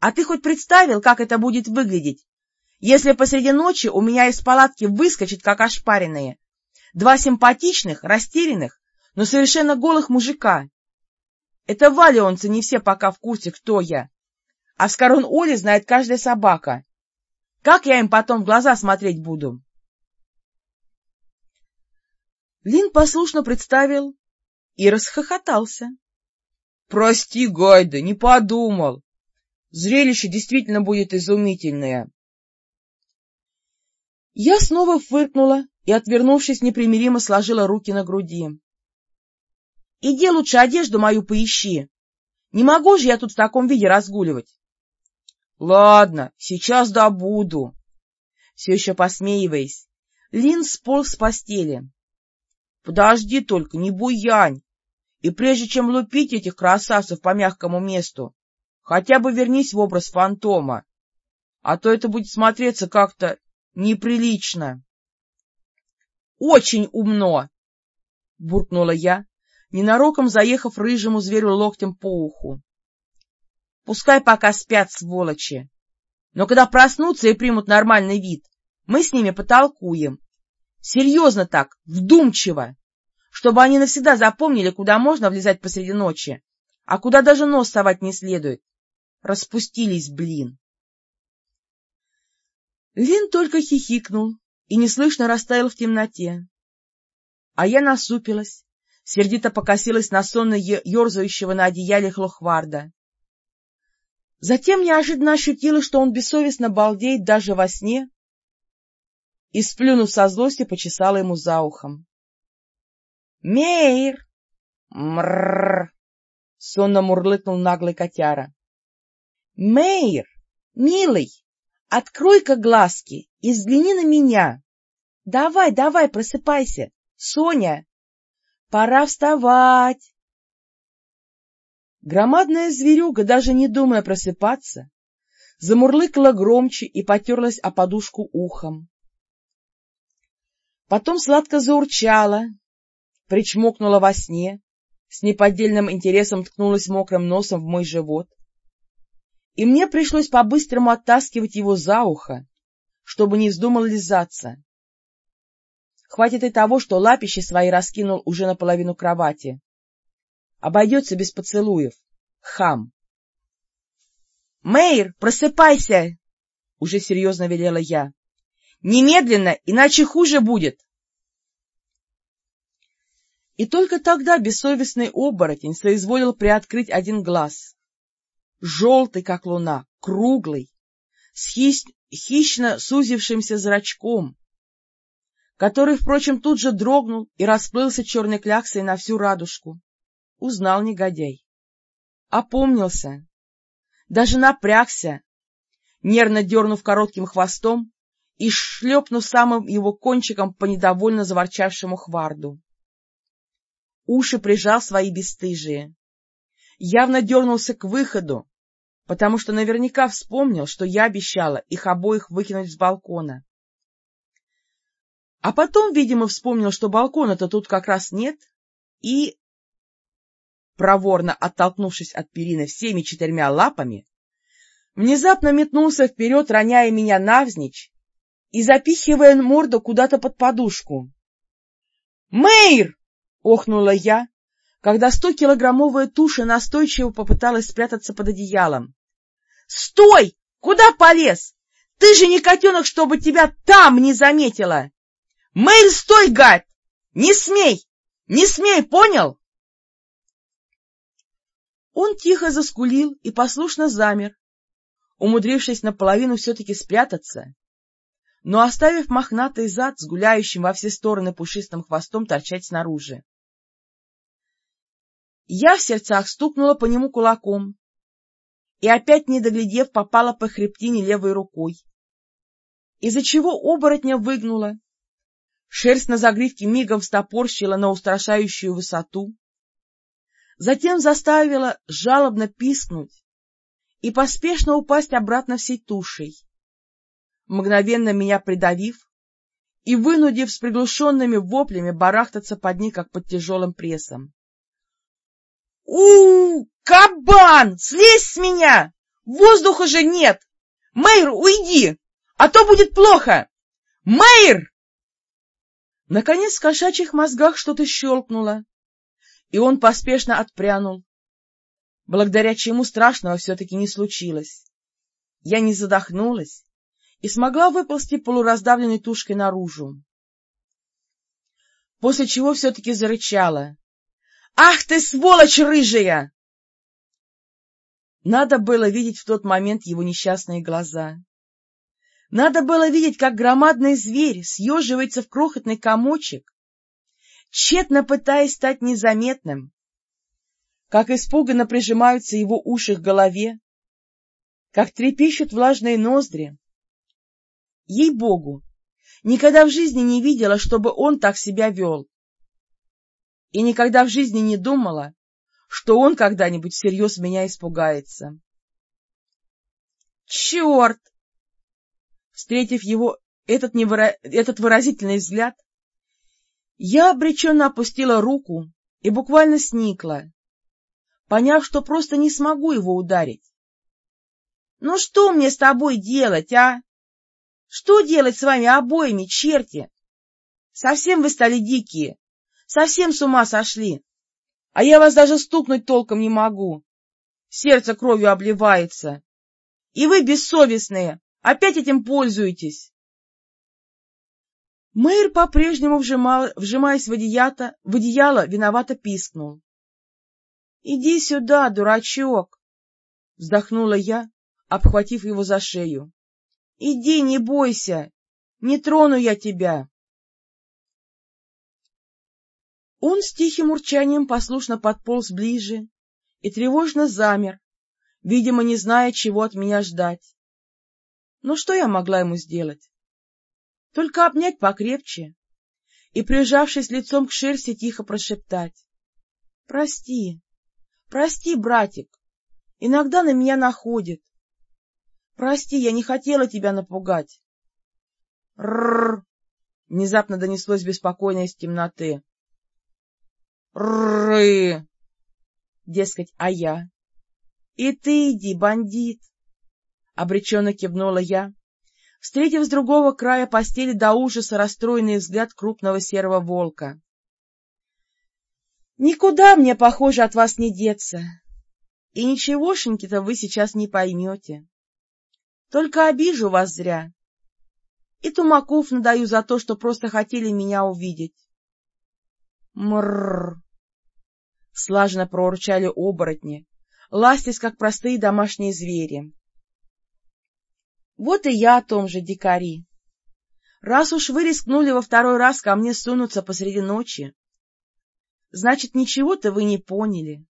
А ты хоть представил, как это будет выглядеть, если посреди ночи у меня из палатки выскочит, как ошпаренные, два симпатичных, растерянных, но совершенно голых мужика? Это валионцы не все пока в курсе, кто я. А Скорон Оли знает каждая собака. Как я им потом в глаза смотреть буду? Лин послушно представил и расхохотался. — Прости, Гайда, не подумал. Зрелище действительно будет изумительное. Я снова фыркнула и, отвернувшись, непримиримо сложила руки на груди. — Иди лучше одежду мою поищи. Не могу же я тут в таком виде разгуливать. — Ладно, сейчас добуду. Все еще посмеиваясь, Лин сполз с постели. — Подожди только, не буянь. И прежде чем лупить этих красавцев по мягкому месту, хотя бы вернись в образ фантома, а то это будет смотреться как-то неприлично. — Очень умно! — буркнула я, ненароком заехав рыжему зверю локтем по уху. Пускай пока спят, сволочи. Но когда проснутся и примут нормальный вид, мы с ними потолкуем. Серьезно так, вдумчиво, чтобы они навсегда запомнили, куда можно влезать посреди ночи, а куда даже нос совать не следует. Распустились, блин. Лин только хихикнул и неслышно растаял в темноте. А я насупилась, сердито покосилась на сонно ерзающего на одеяле Хлохварда. Затем неожиданно ощутила, что он бессовестно балдеет даже во сне, и, сплюнув со злости, почесала ему за ухом. — Мейр! — Мрррр! — сонно мурлыкнул наглый котяра. — Мейр, милый, открой-ка глазки и взгляни на меня. Давай, давай, просыпайся, Соня! Пора вставать! Громадная зверюга, даже не думая просыпаться, замурлыкала громче и потерлась о подушку ухом. Потом сладко заурчала, причмокнула во сне, с неподдельным интересом ткнулась мокрым носом в мой живот, и мне пришлось по-быстрому оттаскивать его за ухо, чтобы не вздумал лизаться. Хватит и того, что лапищи свои раскинул уже наполовину кровати. Обойдется без поцелуев. Хам. — Мэйр, просыпайся! — уже серьезно велела я. — Немедленно, иначе хуже будет. И только тогда бессовестный оборотень соизволил приоткрыть один глаз. Желтый, как луна, круглый, с хищ... хищно сузившимся зрачком, который, впрочем, тут же дрогнул и расплылся черной кляксой на всю радужку. Узнал негодяй. Опомнился. Даже напрягся, нервно дернув коротким хвостом и шлепнув самым его кончиком по недовольно заворчавшему хварду. Уши прижал свои бесстыжие. Явно дернулся к выходу, потому что наверняка вспомнил, что я обещала их обоих выкинуть с балкона. А потом, видимо, вспомнил, что балкона-то тут как раз нет, и, проворно оттолкнувшись от перины всеми четырьмя лапами, внезапно метнулся вперед, роняя меня навзничь и запихивая морду куда-то под подушку. «Мэйр!» — охнула я, когда стокилограммовая туша настойчиво попыталась спрятаться под одеялом. «Стой! Куда полез? Ты же не котенок, чтобы тебя там не заметила!» Мэйл, стой, гад! Не смей! Не смей, понял? Он тихо заскулил и послушно замер, умудрившись наполовину все-таки спрятаться, но оставив мохнатый зад с гуляющим во все стороны пушистым хвостом торчать снаружи. Я в сердцах стукнула по нему кулаком и, опять не доглядев, попала по хребтине левой рукой, из-за чего оборотня выгнула, Шерсть на загривке мигом стопорщила на устрашающую высоту, затем заставила жалобно пискнуть и поспешно упасть обратно всей тушей, мгновенно меня придавив и вынудив с приглушенными воплями барахтаться под ней, как под тяжелым прессом. у, -у, -у Кабан! Слезь с меня! Воздуха же нет! Мэйр, уйди! А то будет плохо! Мэйр! Наконец в кошачьих мозгах что-то щелкнуло, и он поспешно отпрянул, благодаря чему страшного все-таки не случилось. Я не задохнулась и смогла выползти полураздавленной тушкой наружу. После чего все-таки зарычала. — Ах ты, сволочь рыжая! Надо было видеть в тот момент его несчастные глаза. Надо было видеть, как громадный зверь съеживается в крохотный комочек, тщетно пытаясь стать незаметным, как испуганно прижимаются его уши к голове, как трепещут влажные ноздри. Ей-богу, никогда в жизни не видела, чтобы он так себя вел. И никогда в жизни не думала, что он когда-нибудь всерьез меня испугается. Черт! Встретив его этот, невыра... этот выразительный взгляд, я обреченно опустила руку и буквально сникла, поняв, что просто не смогу его ударить. — Ну что мне с тобой делать, а? Что делать с вами обоими, черти? Совсем вы стали дикие, совсем с ума сошли, а я вас даже стукнуть толком не могу. Сердце кровью обливается. И вы бессовестные, Опять этим пользуетесь. Мэйр, по-прежнему вжимаясь в, одеято, в одеяло, виновато пискнул. — Иди сюда, дурачок! — вздохнула я, обхватив его за шею. — Иди, не бойся! Не трону я тебя! Он с тихим урчанием послушно подполз ближе и тревожно замер, видимо, не зная, чего от меня ждать. Но что я могла ему сделать? Только обнять покрепче и, прижавшись лицом к шерсти, тихо прошептать. — Прости, прости, братик, иногда на меня находит. Прости, я не хотела тебя напугать. — Рррр! — внезапно донеслось беспокойно из темноты. Ры! Дескать, а я? И ты иди, бандит! Обреченно кивнула я, встретив с другого края постели до ужаса расстроенный взгляд крупного серого волка. Никуда мне, похоже, от вас не деться. И ничегошеньки-то вы сейчас не поймете. Только обижу вас зря. И тумаков надаю за то, что просто хотели меня увидеть. Мрррр! Слаженно проурчали оборотни, ластясь, как простые домашние звери. Вот и я о том же, дикари. Раз уж вы рискнули во второй раз ко мне сунуться посреди ночи, значит, ничего-то вы не поняли.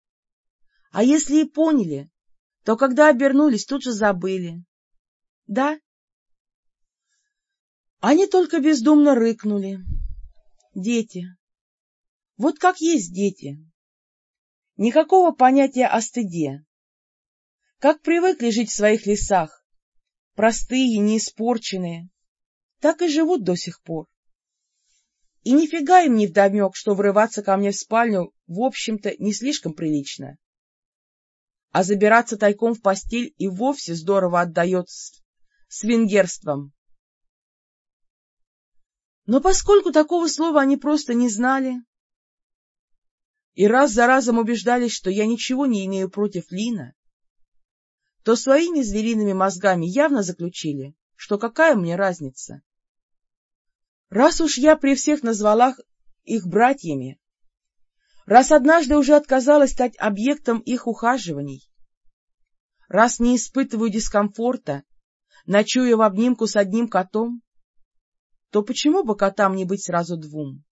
А если и поняли, то когда обернулись, тут же забыли. Да? Они только бездумно рыкнули. Дети. Вот как есть дети. Никакого понятия о стыде. Как привыкли жить в своих лесах, простые, неиспорченные, так и живут до сих пор. И нифига им не вдомек, что врываться ко мне в спальню, в общем-то, не слишком прилично. А забираться тайком в постель и вовсе здорово отдает венгерством. Но поскольку такого слова они просто не знали, и раз за разом убеждались, что я ничего не имею против Лина, то своими звериными мозгами явно заключили, что какая мне разница. Раз уж я при всех назвала их братьями, раз однажды уже отказалась стать объектом их ухаживаний, раз не испытываю дискомфорта, ночуя в обнимку с одним котом, то почему бы котам не быть сразу двум?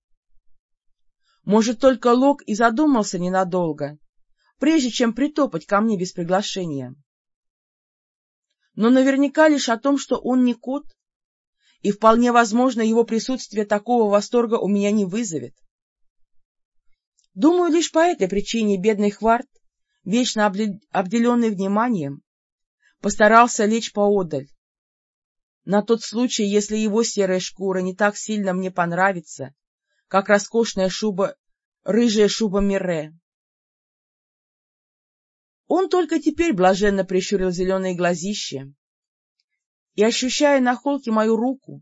Может, только Лок и задумался ненадолго, прежде чем притопать ко мне без приглашения. Но наверняка лишь о том, что он не кот, и вполне возможно, его присутствие такого восторга у меня не вызовет. Думаю, лишь по этой причине бедный Хварт, вечно обделенный вниманием, постарался лечь поодаль. На тот случай, если его серая шкура не так сильно мне понравится, как роскошная шуба, рыжая шуба Мире. Он только теперь блаженно прищурил зеленые глазища и, ощущая на холке мою руку,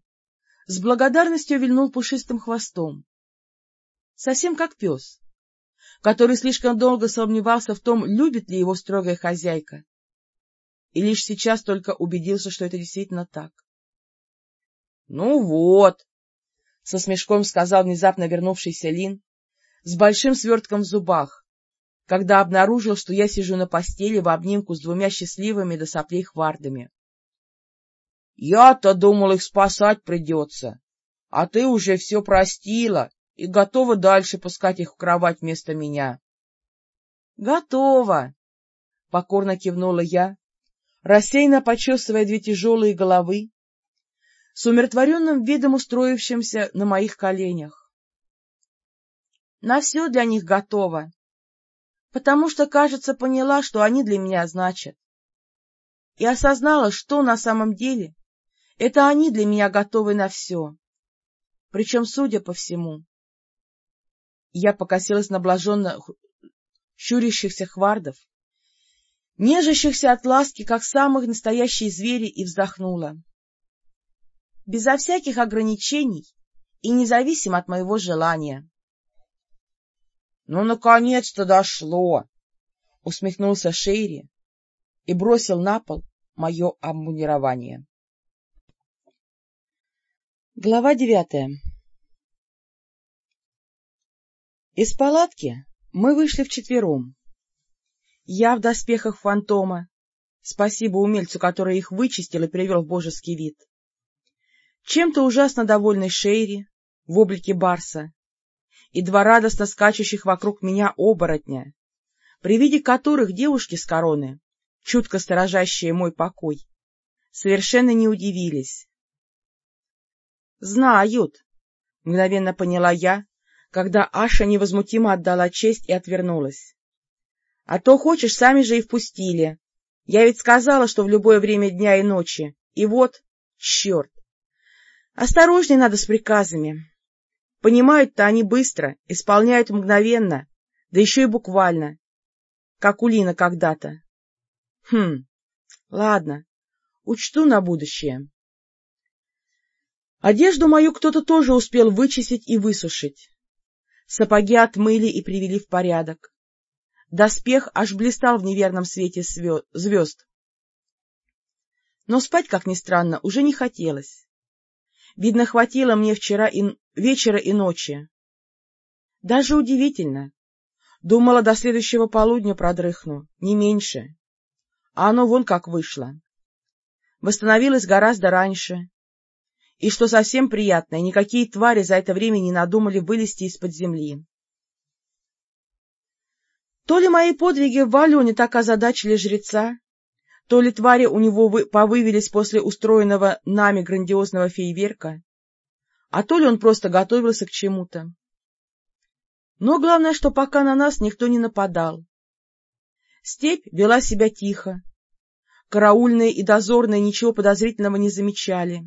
с благодарностью вильнул пушистым хвостом. Совсем как пес, который слишком долго сомневался в том, любит ли его строгая хозяйка, и лишь сейчас только убедился, что это действительно так. — Ну вот, — со смешком сказал внезапно вернувшийся Лин, с большим свертком в зубах, когда обнаружил, что я сижу на постели в обнимку с двумя счастливыми до соплей хвардами. Я-то думал, их спасать придется, а ты уже все простила и готова дальше пускать их в кровать вместо меня. — Готова! — покорно кивнула я, рассеянно почесывая две тяжелые головы, с умиротворенным видом устроившимся на моих коленях. На все для них готова, потому что, кажется, поняла, что они для меня значат, и осознала, что на самом деле это они для меня готовы на все. Причем, судя по всему, я покосилась на блаженно щурящихся хвардов, нежащихся от ласки, как самых настоящие звери, и вздохнула. Безо всяких ограничений и независимо от моего желания. — Ну, наконец-то дошло! — усмехнулся Шейри и бросил на пол мое обмунирование. Глава девятая Из палатки мы вышли вчетвером. Я в доспехах фантома, спасибо умельцу, который их вычистил и привел в божеский вид. Чем-то ужасно довольный Шейри в облике барса и два радостно скачущих вокруг меня оборотня, при виде которых девушки с короны, чутко сторожащие мой покой, совершенно не удивились Знают, — мгновенно поняла я, когда Аша невозмутимо отдала честь и отвернулась. — А то, хочешь, сами же и впустили. Я ведь сказала, что в любое время дня и ночи. И вот, черт! Осторожней надо с приказами. Понимают-то они быстро, исполняют мгновенно, Да еще и буквально, как Улина когда-то. Хм, ладно, учту на будущее. Одежду мою кто-то тоже успел вычистить и высушить. Сапоги отмыли и привели в порядок. Доспех аж блистал в неверном свете звезд. Но спать, как ни странно, уже не хотелось. Видно, хватило мне вчера и... вечера и ночи. Даже удивительно. Думала, до следующего полудня продрыхну, не меньше. А оно вон как вышло. Восстановилась гораздо раньше, и, что совсем приятное, никакие твари за это время не надумали вылезти из-под земли. То ли мои подвиги в Валюне так озадачили жреца, то ли твари у него повывелись после устроенного нами грандиозного фейверка, а то ли он просто готовился к чему-то. Но главное, что пока на нас никто не нападал. Степь вела себя тихо. Караульные и дозорные ничего подозрительного не замечали.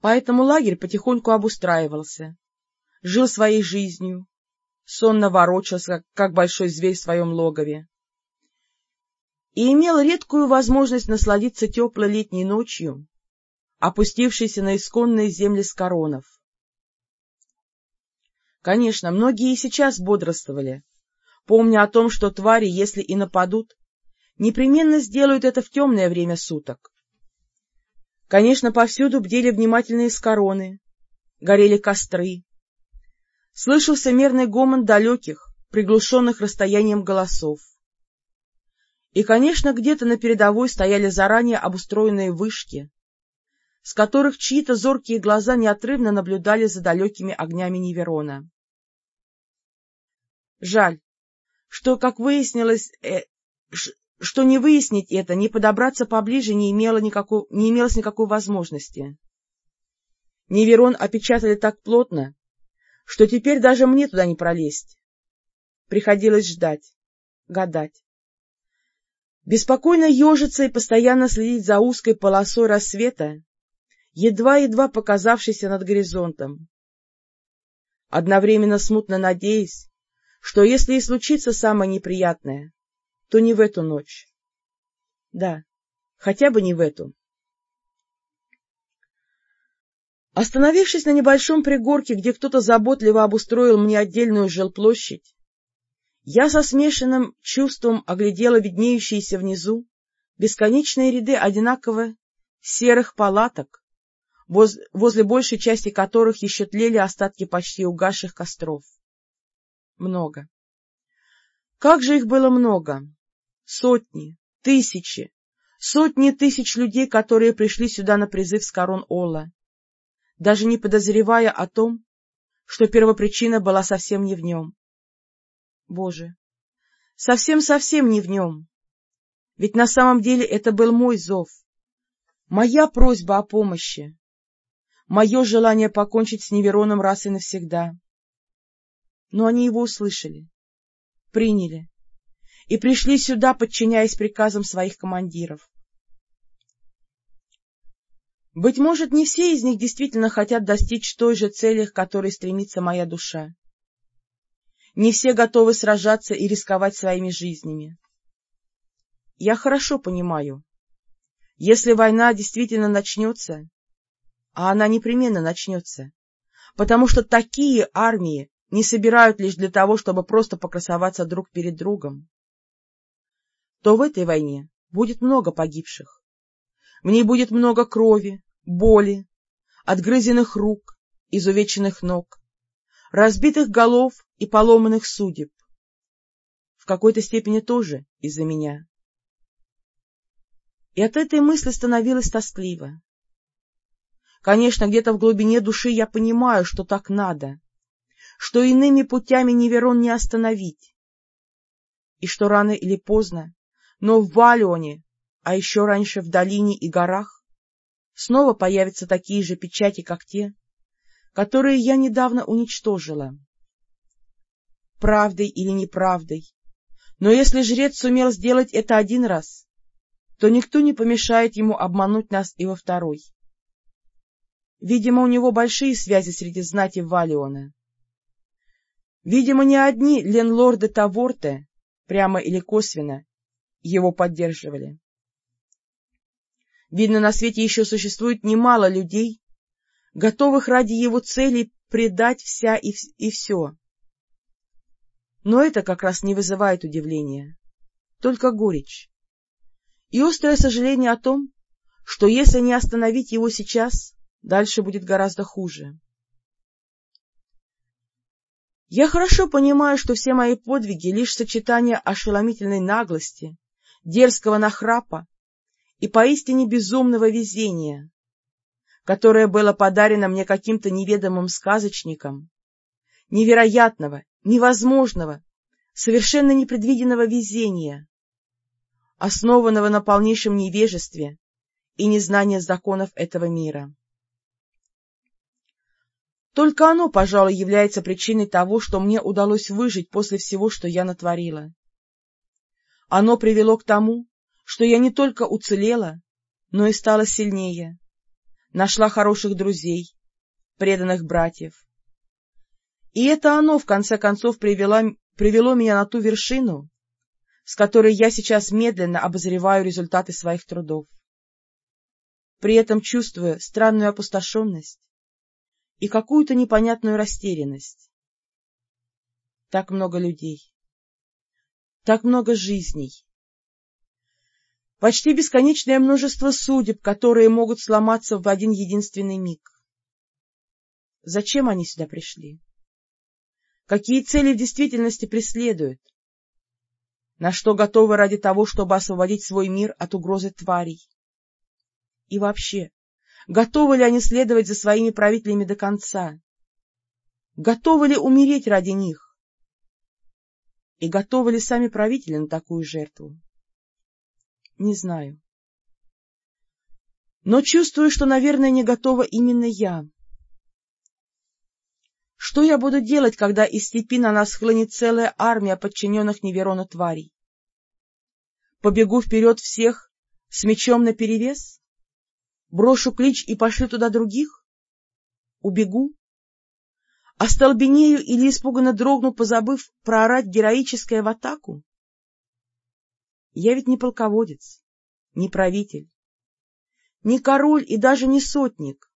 Поэтому лагерь потихоньку обустраивался, жил своей жизнью, сонно ворочался, как большой зверь в своем логове, и имел редкую возможность насладиться теплой летней ночью, опустившейся на исконные земли скоронов. Конечно, многие и сейчас бодрствовали, помня о том, что твари, если и нападут, непременно сделают это в темное время суток. Конечно, повсюду бдели внимательные скороны, горели костры. Слышался мерный гомон далеких, приглушенных расстоянием голосов. И, конечно, где-то на передовой стояли заранее обустроенные вышки, с которых чьи-то зоркие глаза неотрывно наблюдали за далекими огнями Неверона. Жаль, что, как выяснилось, э, что не выяснить это, не подобраться поближе не, имело никакой, не имелось никакой возможности. Неверон опечатали так плотно, что теперь даже мне туда не пролезть. Приходилось ждать, гадать. Беспокойно ежиться и постоянно следить за узкой полосой рассвета, едва-едва показавшейся над горизонтом. Одновременно смутно надеясь, что если и случится самое неприятное, то не в эту ночь. Да, хотя бы не в эту. Остановившись на небольшом пригорке, где кто-то заботливо обустроил мне отдельную жилплощадь, я со смешанным чувством оглядела виднеющиеся внизу бесконечные ряды одинаково серых палаток, возле, большей части которых еще тлели остатки почти угасших костров. Много. Как же их было много! Сотни, тысячи, сотни тысяч людей, которые пришли сюда на призыв с корон Ола, даже не подозревая о том, что первопричина была совсем не в нем. Боже, совсем-совсем не в нем. Ведь на самом деле это был мой зов, моя просьба о помощи, мое желание покончить с Невероном раз и навсегда. Но они его услышали, приняли и пришли сюда, подчиняясь приказам своих командиров. Быть может, не все из них действительно хотят достичь той же цели, к которой стремится моя душа. Не все готовы сражаться и рисковать своими жизнями. Я хорошо понимаю, если война действительно начнется, а она непременно начнется, потому что такие армии не собирают лишь для того, чтобы просто покрасоваться друг перед другом, то в этой войне будет много погибших. В ней будет много крови, боли, отгрызенных рук, изувеченных ног, разбитых голов и поломанных судеб. В какой-то степени тоже из-за меня. И от этой мысли становилось тоскливо. Конечно, где-то в глубине души я понимаю, что так надо, что иными путями Неверон не остановить, и что рано или поздно но в Валионе, а еще раньше в долине и горах, снова появятся такие же печати, как те, которые я недавно уничтожила. Правдой или неправдой, но если жрец сумел сделать это один раз, то никто не помешает ему обмануть нас и во второй. Видимо, у него большие связи среди знати Валиона. Видимо, не одни ленлорды Таворте, прямо или косвенно, его поддерживали. Видно, на свете еще существует немало людей, готовых ради его целей предать вся и, и все. Но это как раз не вызывает удивления, только горечь и острое сожаление о том, что если не остановить его сейчас, дальше будет гораздо хуже. Я хорошо понимаю, что все мои подвиги — лишь сочетание ошеломительной наглости, дерзкого нахрапа и поистине безумного везения, которое было подарено мне каким-то неведомым сказочником, невероятного, невозможного, совершенно непредвиденного везения, основанного на полнейшем невежестве и незнании законов этого мира. Только оно, пожалуй, является причиной того, что мне удалось выжить после всего, что я натворила. Оно привело к тому, что я не только уцелела, но и стала сильнее, нашла хороших друзей, преданных братьев. И это оно, в конце концов, привело, привело меня на ту вершину, с которой я сейчас медленно обозреваю результаты своих трудов. При этом чувствуя странную опустошенность и какую-то непонятную растерянность. Так много людей, так много жизней, почти бесконечное множество судеб, которые могут сломаться в один единственный миг. Зачем они сюда пришли? Какие цели в действительности преследуют? на что готовы ради того, чтобы освободить свой мир от угрозы тварей. И вообще, готовы ли они следовать за своими правителями до конца? Готовы ли умереть ради них? И готовы ли сами правители на такую жертву? Не знаю. Но чувствую, что, наверное, не готова именно я. Что я буду делать, когда из степи на нас хлынет целая армия подчиненных Неверону тварей? Побегу вперед всех с мечом наперевес? Брошу клич и пошлю туда других? Убегу? Остолбенею или испуганно дрогну, позабыв проорать героическое в атаку? Я ведь не полководец, не правитель, не король и даже не сотник.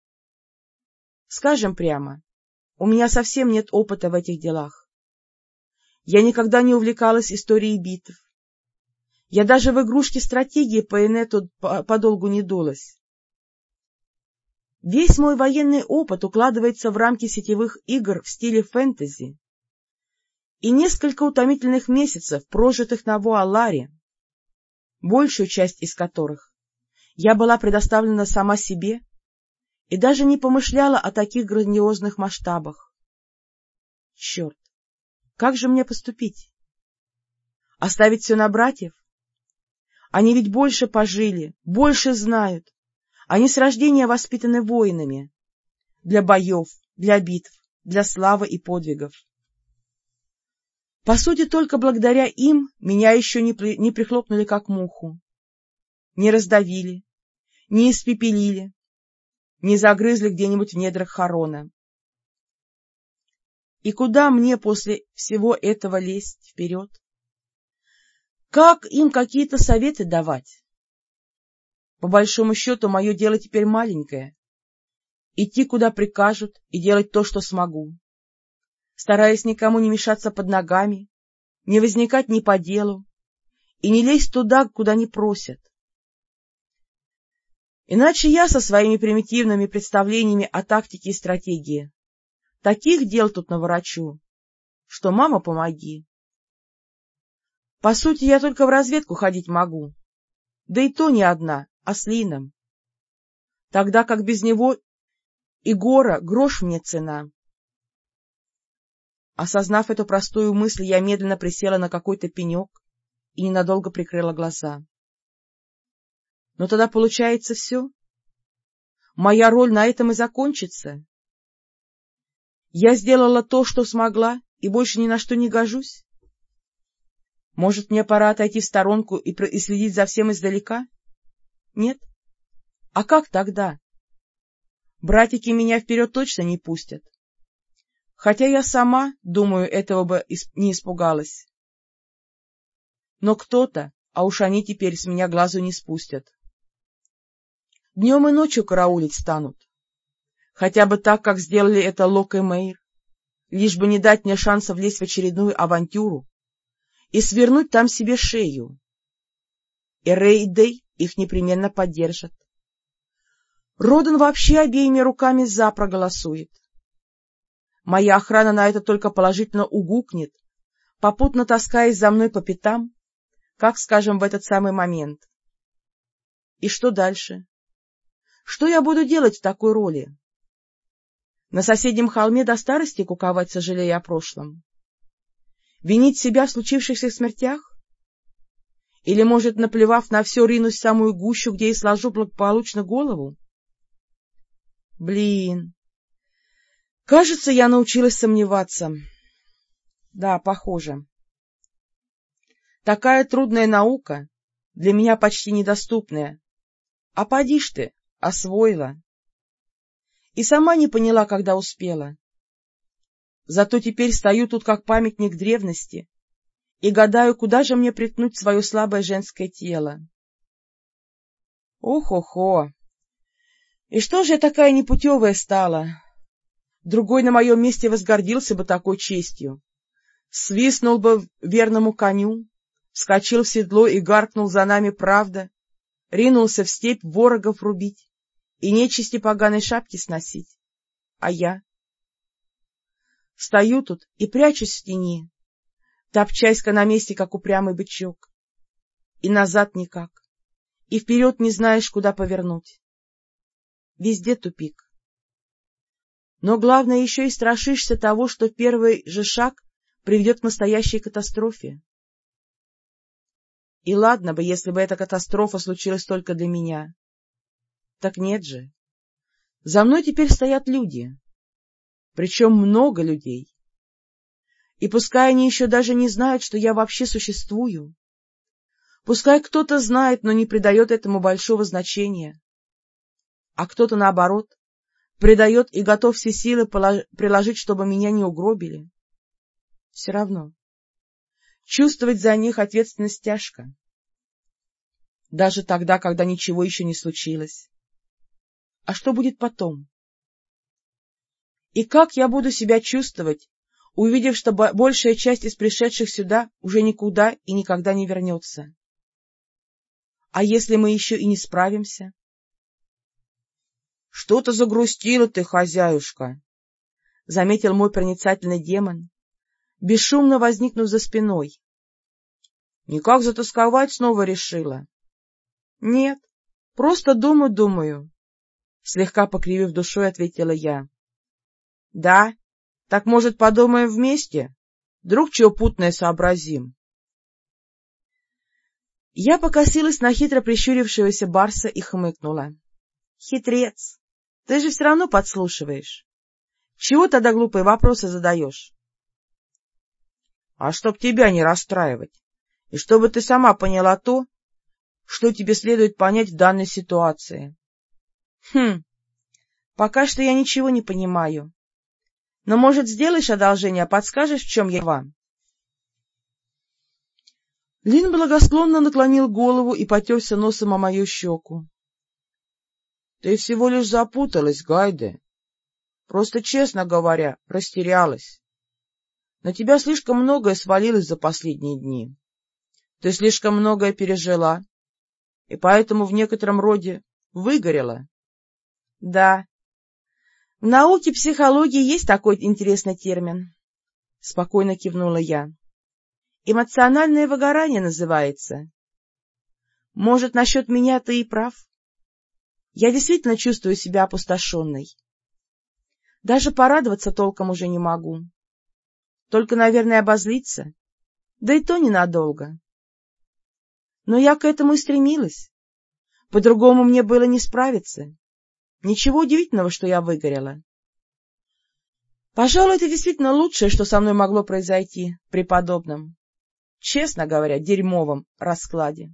Скажем прямо, у меня совсем нет опыта в этих делах. Я никогда не увлекалась историей битв. Я даже в игрушки стратегии по инету подолгу не дулась. Весь мой военный опыт укладывается в рамки сетевых игр в стиле фэнтези и несколько утомительных месяцев, прожитых на Вуаларе, большую часть из которых я была предоставлена сама себе и даже не помышляла о таких грандиозных масштабах. Черт, как же мне поступить? Оставить все на братьев? Они ведь больше пожили, больше знают. Они с рождения воспитаны воинами. Для боев, для битв, для славы и подвигов. По сути, только благодаря им меня еще не, при, не прихлопнули как муху. Не раздавили, не испепелили, не загрызли где-нибудь в недрах хорона. И куда мне после всего этого лезть вперед? Как им какие-то советы давать? По большому счету, мое дело теперь маленькое. Идти, куда прикажут, и делать то, что смогу. Стараясь никому не мешаться под ногами, не возникать ни по делу и не лезть туда, куда не просят. Иначе я со своими примитивными представлениями о тактике и стратегии таких дел тут наворочу, что мама помоги. По сути, я только в разведку ходить могу, да и то не одна, а с Лином. Тогда как без него и гора грош мне цена. Осознав эту простую мысль, я медленно присела на какой-то пенек и ненадолго прикрыла глаза. Но тогда получается все. Моя роль на этом и закончится. Я сделала то, что смогла, и больше ни на что не гожусь. Может, мне пора отойти в сторонку и, и следить за всем издалека? Нет? А как тогда? Братики меня вперед точно не пустят. хотя я сама, думаю, этого бы не испугалась. Но кто-то, а уж они теперь с меня глазу не спустят. Днем и ночью караулить станут. Хотя бы так, как сделали это Лок и Мэйр, лишь бы не дать мне шанса влезть в очередную авантюру и свернуть там себе шею. И Рэй и Дэй их непременно поддержат. Родан вообще обеими руками «за» проголосует. Моя охрана на это только положительно угукнет, попутно таскаясь за мной по пятам, как, скажем, в этот самый момент. И что дальше? Что я буду делать в такой роли? На соседнем холме до старости куковать, сожалея о прошлом? Винить себя в случившихся смертях? Или, может, наплевав на все, ринусь в самую гущу, где и сложу благополучно голову? Блин. Кажется, я научилась сомневаться. Да, похоже. Такая трудная наука, для меня почти недоступная. А поди ж ты, освоила. И сама не поняла, когда успела. Зато теперь стою тут как памятник древности и гадаю, куда же мне приткнуть свое слабое женское тело. Ох-охо! И что же я такая непутевая стала? Другой на моем месте возгордился бы такой честью. Свистнул бы верному коню, вскочил в седло и гаркнул за нами правда, ринулся в степь ворогов рубить и нечисти поганой шапки сносить. А я? Стою тут и прячусь в тени, топчась-ка на месте, как упрямый бычок. И назад никак, и вперед не знаешь, куда повернуть. Везде тупик. Но главное, еще и страшишься того, что первый же шаг приведет к настоящей катастрофе. И ладно бы, если бы эта катастрофа случилась только для меня. Так нет же. За мной теперь стоят люди. Причем много людей. И пускай они еще даже не знают, что я вообще существую. Пускай кто-то знает, но не придает этому большого значения а кто-то, наоборот, предает и готов все силы приложить, чтобы меня не угробили. Все равно. Чувствовать за них ответственность тяжко. Даже тогда, когда ничего еще не случилось. А что будет потом? И как я буду себя чувствовать, увидев, что большая часть из пришедших сюда уже никуда и никогда не вернется? А если мы еще и не справимся? — Что-то загрустила ты, хозяюшка, — заметил мой проницательный демон, бесшумно возникнув за спиной. — Никак затасковать снова решила? — Нет, просто думаю-думаю, — слегка покривив душой, ответила я. — Да, так, может, подумаем вместе? Вдруг чего путное сообразим? Я покосилась на хитро прищурившегося Барса и хмыкнула. — Хитрец! Ты же все равно подслушиваешь. Чего тогда глупые вопросы задаешь? — А чтоб тебя не расстраивать, и чтобы ты сама поняла то, что тебе следует понять в данной ситуации. — Хм, пока что я ничего не понимаю. Но, может, сделаешь одолжение, подскажешь, в чем я вам? Лин благосклонно наклонил голову и потерся носом о мою щеку. Ты всего лишь запуталась, Гайде. Просто, честно говоря, растерялась. На тебя слишком многое свалилось за последние дни. Ты слишком многое пережила, и поэтому в некотором роде выгорела. — Да. В науке психологии есть такой интересный термин. — спокойно кивнула я. — Эмоциональное выгорание называется. Может, насчет меня ты и прав. Я действительно чувствую себя опустошенной. Даже порадоваться толком уже не могу. Только, наверное, обозлиться. Да и то ненадолго. Но я к этому и стремилась. По-другому мне было не справиться. Ничего удивительного, что я выгорела. Пожалуй, это действительно лучшее, что со мной могло произойти при подобном, честно говоря, дерьмовом раскладе.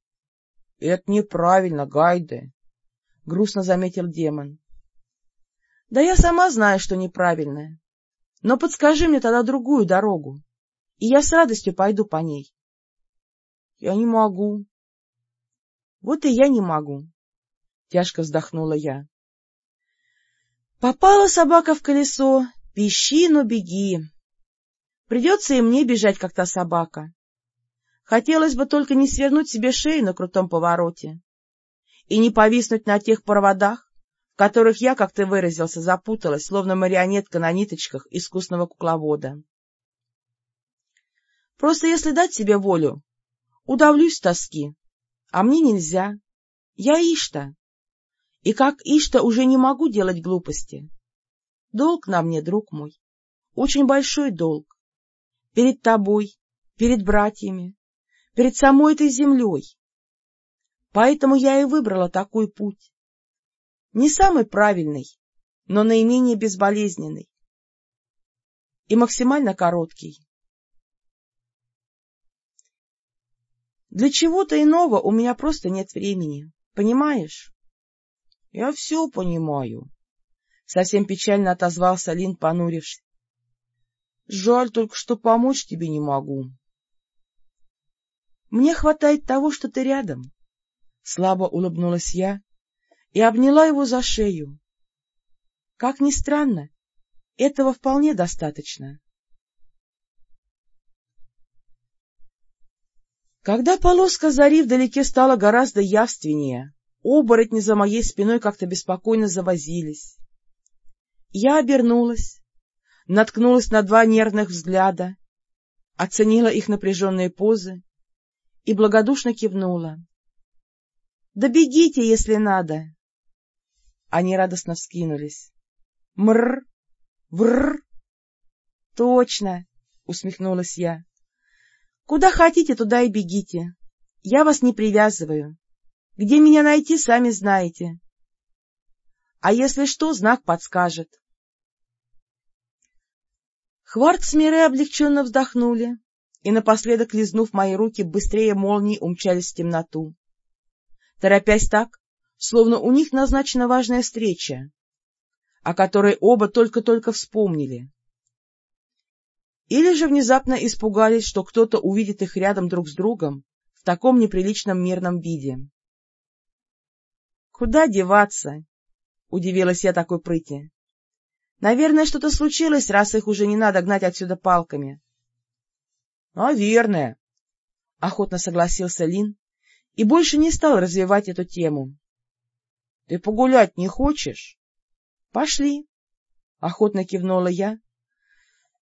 — Это неправильно, Гайде, — грустно заметил демон. — Да я сама знаю, что неправильное. Но подскажи мне тогда другую дорогу, и я с радостью пойду по ней. — Я не могу. — Вот и я не могу, — тяжко вздохнула я. Попала собака в колесо, пищи, но беги. Придется и мне бежать, как та собака. Хотелось бы только не свернуть себе шею на крутом повороте и не повиснуть на тех проводах, в которых я, как ты выразился, запуталась, словно марионетка на ниточках искусного кукловода. Просто если дать себе волю, удавлюсь тоски, а мне нельзя. Я Ишта. И как Ишта уже не могу делать глупости. Долг на мне, друг мой, очень большой долг. Перед тобой, перед братьями, перед самой этой землей. Поэтому я и выбрала такой путь. Не самый правильный, но наименее безболезненный и максимально короткий. Для чего-то иного у меня просто нет времени, понимаешь? — Я все понимаю, — совсем печально отозвался Лин, понурившись. — Жаль только, что помочь тебе не могу. — Мне хватает того, что ты рядом, — слабо улыбнулась я и обняла его за шею. Как ни странно, этого вполне достаточно. Когда полоска зари вдалеке стала гораздо явственнее, оборотни за моей спиной как-то беспокойно завозились. Я обернулась, наткнулась на два нервных взгляда, оценила их напряженные позы и благодушно кивнула. — Да бегите, если надо! Они радостно вскинулись. — Мрр! Врр! — Точно! — усмехнулась я. Куда хотите, туда и бегите. Я вас не привязываю. Где меня найти, сами знаете. А если что, знак подскажет. Хварт с Мирой облегченно вздохнули и, напоследок лизнув мои руки, быстрее молнии умчались в темноту. Торопясь так, словно у них назначена важная встреча, о которой оба только-только вспомнили. Или же внезапно испугались, что кто-то увидит их рядом друг с другом в таком неприличном мирном виде. — Куда деваться? — удивилась я такой прыти. — Наверное, что-то случилось, раз их уже не надо гнать отсюда палками. — Наверное, — охотно согласился Лин и больше не стал развивать эту тему. — Ты погулять не хочешь? — Пошли, — охотно кивнула я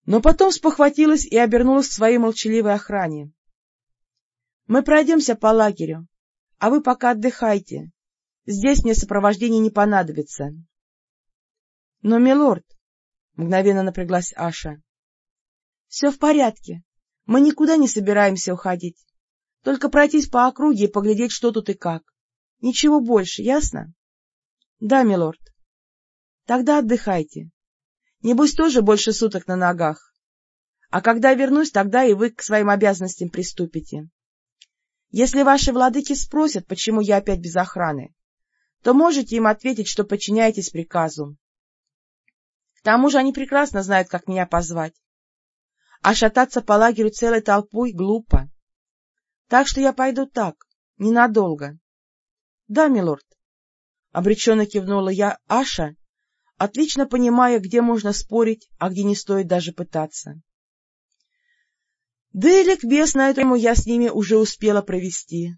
но потом спохватилась и обернулась к своей молчаливой охране. — Мы пройдемся по лагерю, а вы пока отдыхайте. Здесь мне сопровождение не понадобится. — Но, милорд, — мгновенно напряглась Аша, — все в порядке. Мы никуда не собираемся уходить. Только пройтись по округе и поглядеть, что тут и как. Ничего больше, ясно? — Да, милорд. — Тогда отдыхайте. Небось, тоже больше суток на ногах. А когда вернусь, тогда и вы к своим обязанностям приступите. Если ваши владыки спросят, почему я опять без охраны, то можете им ответить, что подчиняетесь приказу. К тому же они прекрасно знают, как меня позвать. А шататься по лагерю целой толпой глупо. Так что я пойду так, ненадолго. — Да, милорд. — обреченно кивнула я Аша отлично понимая, где можно спорить, а где не стоит даже пытаться. Да и ликбез на эту тему я с ними уже успела провести.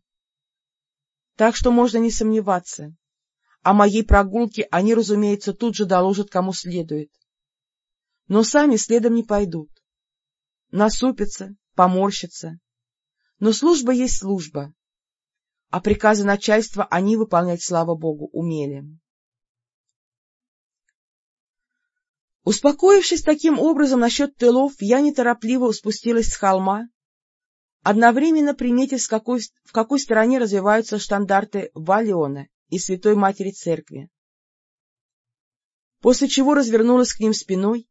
Так что можно не сомневаться. О моей прогулке они, разумеется, тут же доложат кому следует. Но сами следом не пойдут. Насупятся, поморщатся. Но служба есть служба. А приказы начальства они выполнять, слава богу, умели. Успокоившись таким образом насчет тылов, я неторопливо спустилась с холма, одновременно приметив, с какой, в какой стороне развиваются штандарты Валиона и Святой Матери Церкви. После чего развернулась к ним спиной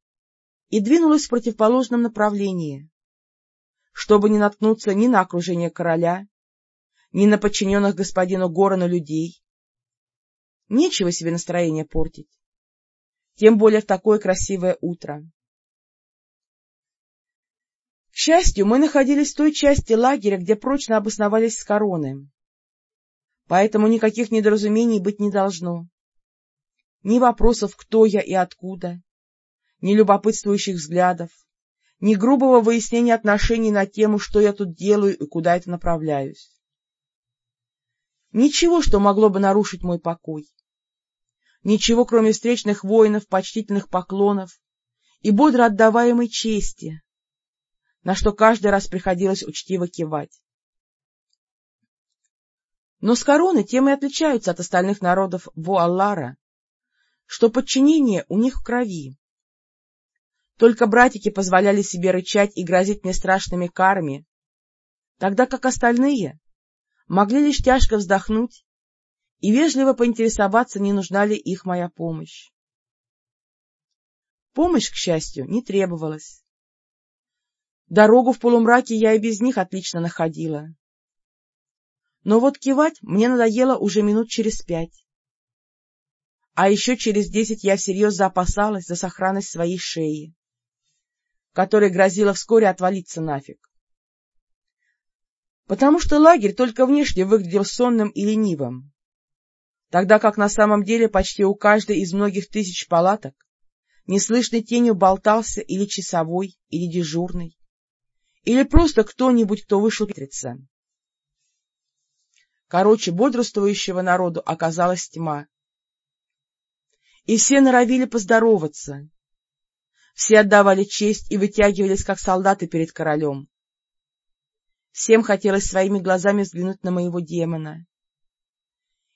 и двинулась в противоположном направлении, чтобы не наткнуться ни на окружение короля, ни на подчиненных господину Горона людей. Нечего себе настроение портить тем более в такое красивое утро. счастью, мы находились в той части лагеря, где прочно обосновались с короны, поэтому никаких недоразумений быть не должно. Ни вопросов, кто я и откуда, ни любопытствующих взглядов, ни грубого выяснения отношений на тему, что я тут делаю и куда это направляюсь. Ничего, что могло бы нарушить мой покой. Ничего, кроме встречных воинов, почтительных поклонов и бодро отдаваемой чести, на что каждый раз приходилось учтиво кивать. Но с короны тем и отличаются от остальных народов Вуаллара, что подчинение у них в крови. Только братики позволяли себе рычать и грозить мне страшными карами, тогда как остальные могли лишь тяжко вздохнуть и вежливо поинтересоваться, не нужна ли их моя помощь. Помощь, к счастью, не требовалась. Дорогу в полумраке я и без них отлично находила. Но вот кивать мне надоело уже минут через пять. А еще через десять я всерьез заопасалась за сохранность своей шеи, которая грозила вскоре отвалиться нафиг. Потому что лагерь только внешне выглядел сонным и ленивым, тогда как на самом деле почти у каждой из многих тысяч палаток неслышной тенью болтался или часовой, или дежурный, или просто кто-нибудь, кто вышел ветриться. Короче, бодрствующего народу оказалась тьма. И все норовили поздороваться. Все отдавали честь и вытягивались, как солдаты перед королем. Всем хотелось своими глазами взглянуть на моего демона.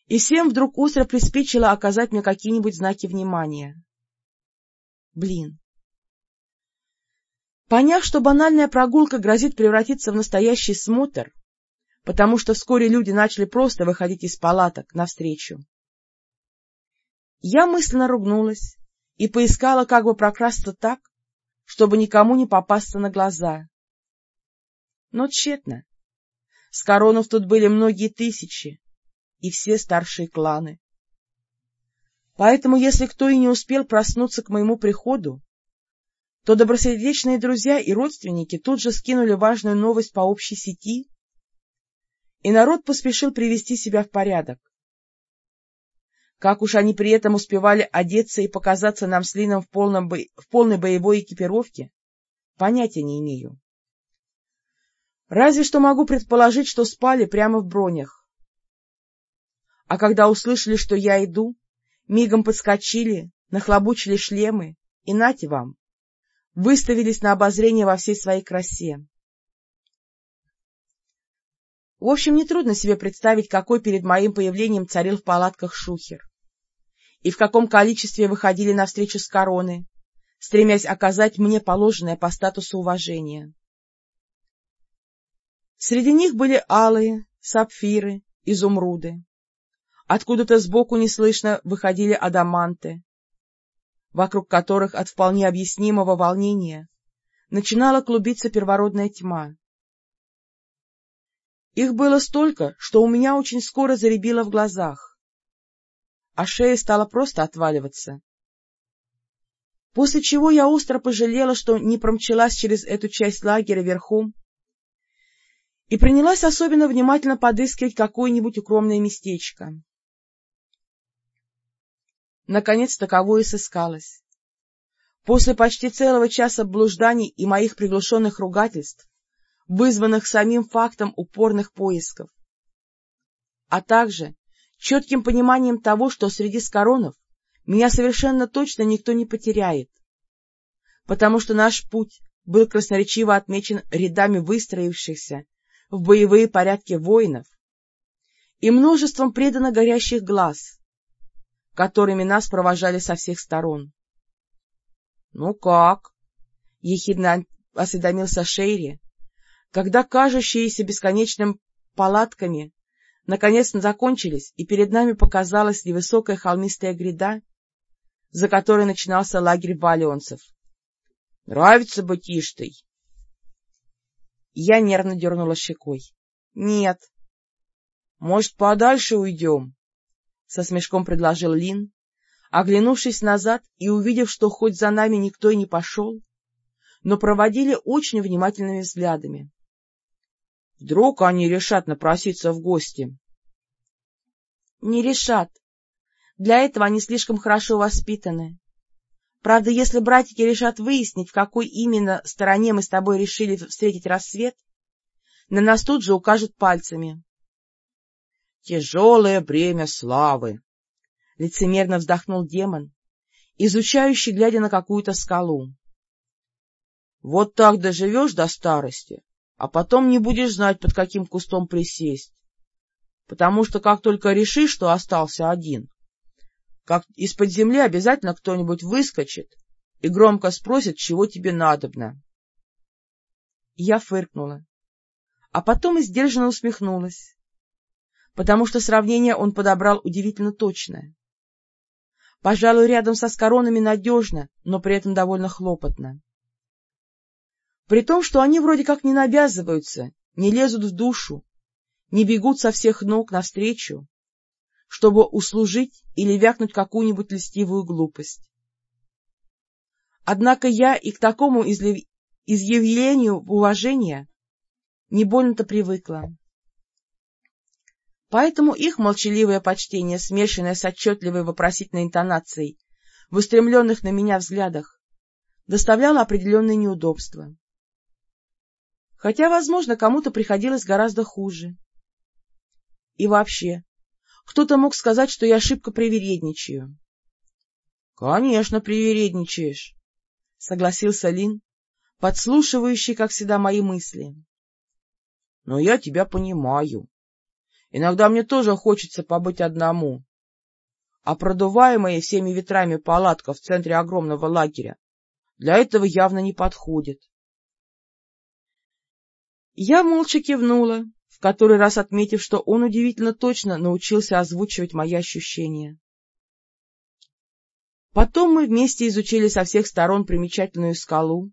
И всем вдруг остро приспичило оказать мне какие-нибудь знаки внимания. Блин, Поняв, что банальная прогулка грозит превратиться в настоящий смотр, потому что вскоре люди начали просто выходить из палаток навстречу, я мысленно ругнулась и поискала, как бы прокрасться так, чтобы никому не попасться на глаза. Но тщетно. С коронов тут были многие тысячи, и все старшие кланы. Поэтому, если кто и не успел проснуться к моему приходу, то добросердечные друзья и родственники тут же скинули важную новость по общей сети, и народ поспешил привести себя в порядок. Как уж они при этом успевали одеться и показаться нам с Лином в, полном бо... в полной боевой экипировке, понятия не имею. Разве что могу предположить, что спали прямо в бронях. А когда услышали, что я иду, мигом подскочили, нахлобучили шлемы, и нате вам, выставились на обозрение во всей своей красе. В общем, нетрудно себе представить, какой перед моим появлением царил в палатках шухер, и в каком количестве выходили навстречу с короны, стремясь оказать мне положенное по статусу уважение. Среди них были алые, сапфиры, изумруды. Откуда-то сбоку неслышно выходили адаманты, вокруг которых от вполне объяснимого волнения начинала клубиться первородная тьма. Их было столько, что у меня очень скоро заребило в глазах, а шея стала просто отваливаться. После чего я остро пожалела, что не промчалась через эту часть лагеря верхом и принялась особенно внимательно подыскивать какое-нибудь укромное местечко. Наконец таковое сыскалось. После почти целого часа блужданий и моих приглушенных ругательств, вызванных самим фактом упорных поисков, а также четким пониманием того, что среди скоронов меня совершенно точно никто не потеряет, потому что наш путь был красноречиво отмечен рядами выстроившихся в боевые порядки воинов и множеством преданно горящих глаз, которыми нас провожали со всех сторон. — Ну как? — ехидно осведомился Шейри, когда кажущиеся бесконечным палатками наконец закончились, и перед нами показалась невысокая холмистая гряда, за которой начинался лагерь валионцев. — Нравится быть Иштой? Я нервно дернула щекой. — Нет. — Может, подальше уйдем? — со смешком предложил Лин, оглянувшись назад и увидев, что хоть за нами никто и не пошел, но проводили очень внимательными взглядами. — Вдруг они решат напроситься в гости? — Не решат. Для этого они слишком хорошо воспитаны. Правда, если братики решат выяснить, в какой именно стороне мы с тобой решили встретить рассвет, на нас тут же укажут пальцами. — Тяжелое бремя славы! — лицемерно вздохнул демон, изучающий, глядя на какую-то скалу. — Вот так доживешь до старости, а потом не будешь знать, под каким кустом присесть. Потому что как только решишь, что остался один, как из-под земли обязательно кто-нибудь выскочит и громко спросит, чего тебе надобно. Я фыркнула, а потом и сдержанно усмехнулась, потому что сравнение он подобрал удивительно точное. Пожалуй, рядом со скоронами надежно, но при этом довольно хлопотно. При том, что они вроде как не навязываются, не лезут в душу, не бегут со всех ног навстречу, чтобы услужить или вякнуть какую-нибудь льстивую глупость. Однако я и к такому изъявлению уважения не больно-то привыкла. Поэтому их молчаливое почтение, смешанное с отчетливой вопросительной интонацией в устремленных на меня взглядах, доставляло определенные неудобства. Хотя, возможно, кому-то приходилось гораздо хуже. И вообще, кто-то мог сказать, что я ошибка привередничаю. — Конечно, привередничаешь, — согласился Лин, подслушивающий, как всегда, мои мысли. — Но я тебя понимаю. Иногда мне тоже хочется побыть одному. А продуваемая всеми ветрами палатка в центре огромного лагеря для этого явно не подходит. Я молча кивнула, в который раз отметив, что он удивительно точно научился озвучивать мои ощущения. Потом мы вместе изучили со всех сторон примечательную скалу,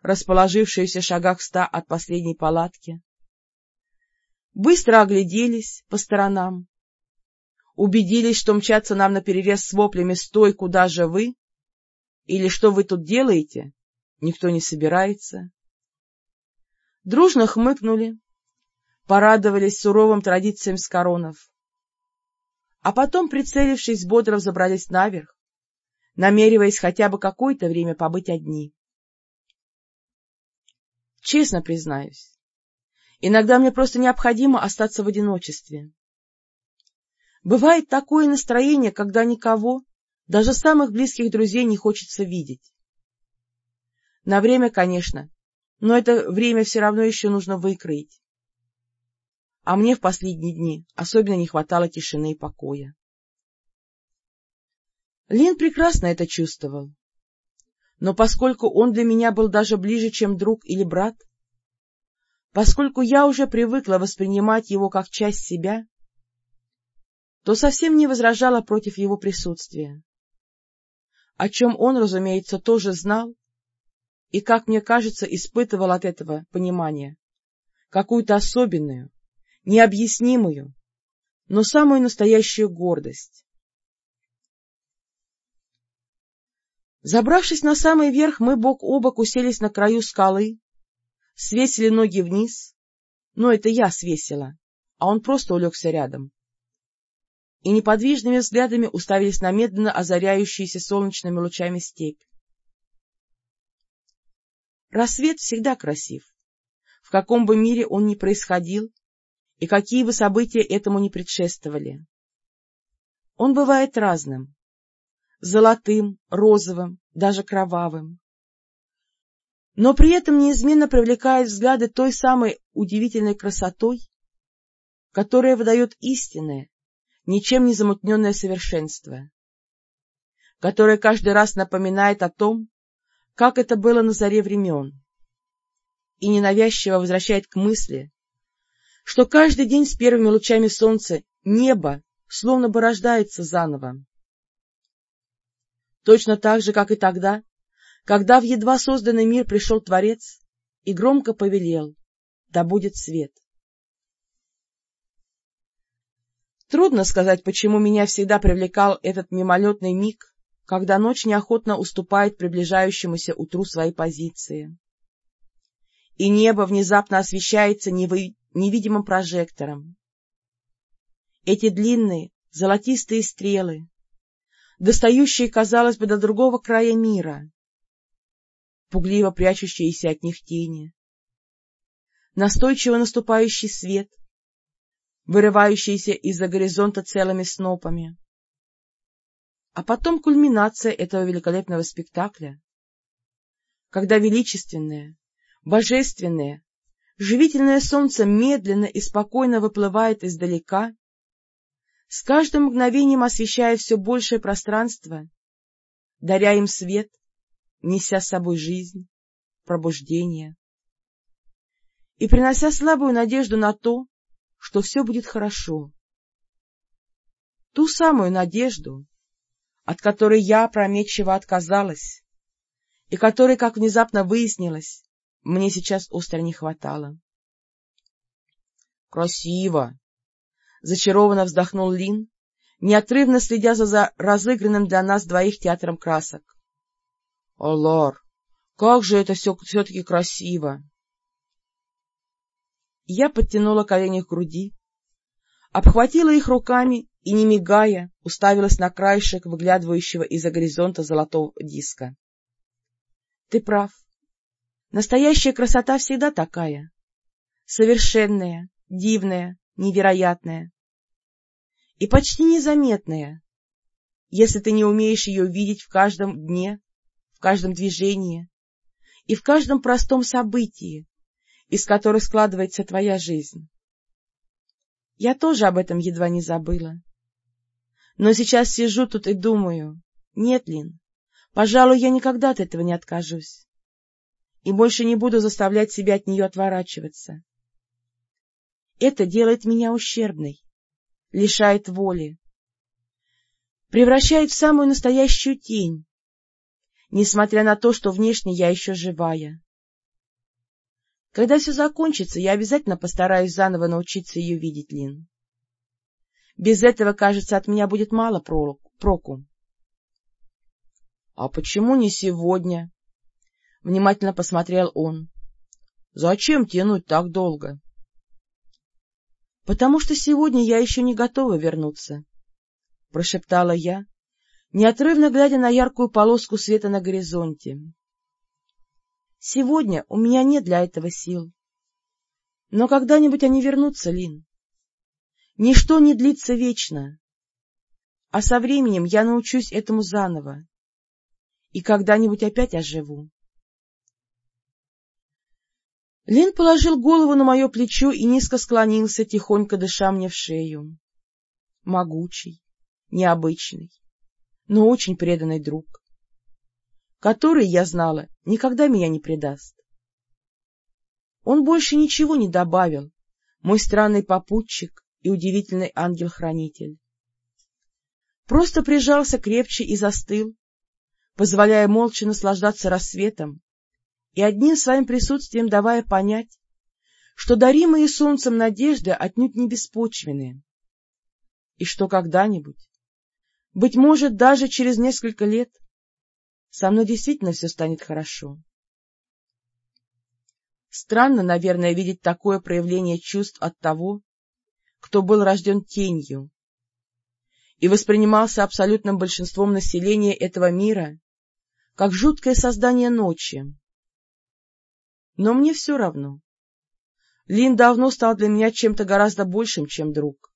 расположившуюся в шагах ста от последней палатки. Быстро огляделись по сторонам, убедились, что мчаться нам наперерез с воплями «Стой, куда же вы?» или «Что вы тут делаете?» никто не собирается. Дружно хмыкнули, порадовались суровым традициям скоронов. А потом, прицелившись, бодро взобрались наверх, намереваясь хотя бы какое-то время побыть одни. Честно признаюсь, иногда мне просто необходимо остаться в одиночестве. Бывает такое настроение, когда никого, даже самых близких друзей, не хочется видеть. На время, конечно, но это время все равно еще нужно выкроить а мне в последние дни особенно не хватало тишины и покоя. Лин прекрасно это чувствовал. Но поскольку он для меня был даже ближе, чем друг или брат, поскольку я уже привыкла воспринимать его как часть себя, то совсем не возражала против его присутствия, о чем он, разумеется, тоже знал и, как мне кажется, испытывал от этого понимания какую-то особенную, необъяснимую, но самую настоящую гордость. Забравшись на самый верх, мы бок о бок уселись на краю скалы, свесили ноги вниз, но это я свесила, а он просто улегся рядом, и неподвижными взглядами уставились на медленно озаряющуюся солнечными лучами степь. Рассвет всегда красив. В каком бы мире он ни происходил, и какие бы события этому не предшествовали. Он бывает разным — золотым, розовым, даже кровавым. Но при этом неизменно привлекает взгляды той самой удивительной красотой, которая выдает истинное, ничем не замутненное совершенство, которое каждый раз напоминает о том, как это было на заре времен, и ненавязчиво возвращает к мысли, что каждый день с первыми лучами солнца небо словно бы рождается заново. Точно так же, как и тогда, когда в едва созданный мир пришел Творец и громко повелел «Да будет свет». Трудно сказать, почему меня всегда привлекал этот мимолетный миг, когда ночь неохотно уступает приближающемуся утру свои позиции. И небо внезапно освещается невы... невидимым прожектором. Эти длинные золотистые стрелы, достающие, казалось бы, до другого края мира, пугливо прячущиеся от них тени, настойчиво наступающий свет, вырывающийся из-за горизонта целыми снопами. А потом кульминация этого великолепного спектакля, когда величественное, божественное, живительное солнце медленно и спокойно выплывает издалека, с каждым мгновением освещая все большее пространство, даря им свет, неся с собой жизнь, пробуждение и принося слабую надежду на то, что все будет хорошо. Ту самую надежду, от которой я опрометчиво отказалась, и которой, как внезапно выяснилось, мне сейчас остро не хватало. — Красиво! — зачарованно вздохнул Лин, неотрывно следя за разыгранным для нас двоих театром красок. — Алар, как же это все все-таки красиво! Я подтянула колени к груди, обхватила их руками и, не мигая, уставилась на краешек выглядывающего из-за горизонта золотого диска. — Ты прав. Настоящая красота всегда такая. Совершенная, дивная, невероятная. И почти незаметная, если ты не умеешь ее видеть в каждом дне, в каждом движении и в каждом простом событии, из которых складывается твоя жизнь. Я тоже об этом едва не забыла. Но сейчас сижу тут и думаю, нет, Лин, пожалуй, я никогда от этого не откажусь. И больше не буду заставлять себя от нее отворачиваться. Это делает меня ущербной, лишает воли, превращает в самую настоящую тень, несмотря на то, что внешне я еще живая. Когда все закончится, я обязательно постараюсь заново научиться ее видеть, Лин. Без этого, кажется, от меня будет мало проку. — А почему не сегодня? — внимательно посмотрел он. — Зачем тянуть так долго? — Потому что сегодня я еще не готова вернуться, — прошептала я, неотрывно глядя на яркую полоску света на горизонте. Сегодня у меня нет для этого сил. Но когда-нибудь они вернутся, Лин. Ничто не длится вечно. А со временем я научусь этому заново. И когда-нибудь опять оживу. Лин положил голову на мое плечо и низко склонился, тихонько дыша мне в шею. Могучий, необычный, но очень преданный друг который, я знала, никогда меня не предаст. Он больше ничего не добавил, мой странный попутчик и удивительный ангел-хранитель. Просто прижался крепче и застыл, позволяя молча наслаждаться рассветом и одним своим присутствием давая понять, что даримые солнцем надежды отнюдь не беспочвены, и что когда-нибудь, быть может, даже через несколько лет, со мной действительно все станет хорошо. Странно, наверное, видеть такое проявление чувств от того, кто был рожден тенью и воспринимался абсолютным большинством населения этого мира как жуткое создание ночи. Но мне все равно. Лин давно стал для меня чем-то гораздо большим, чем друг.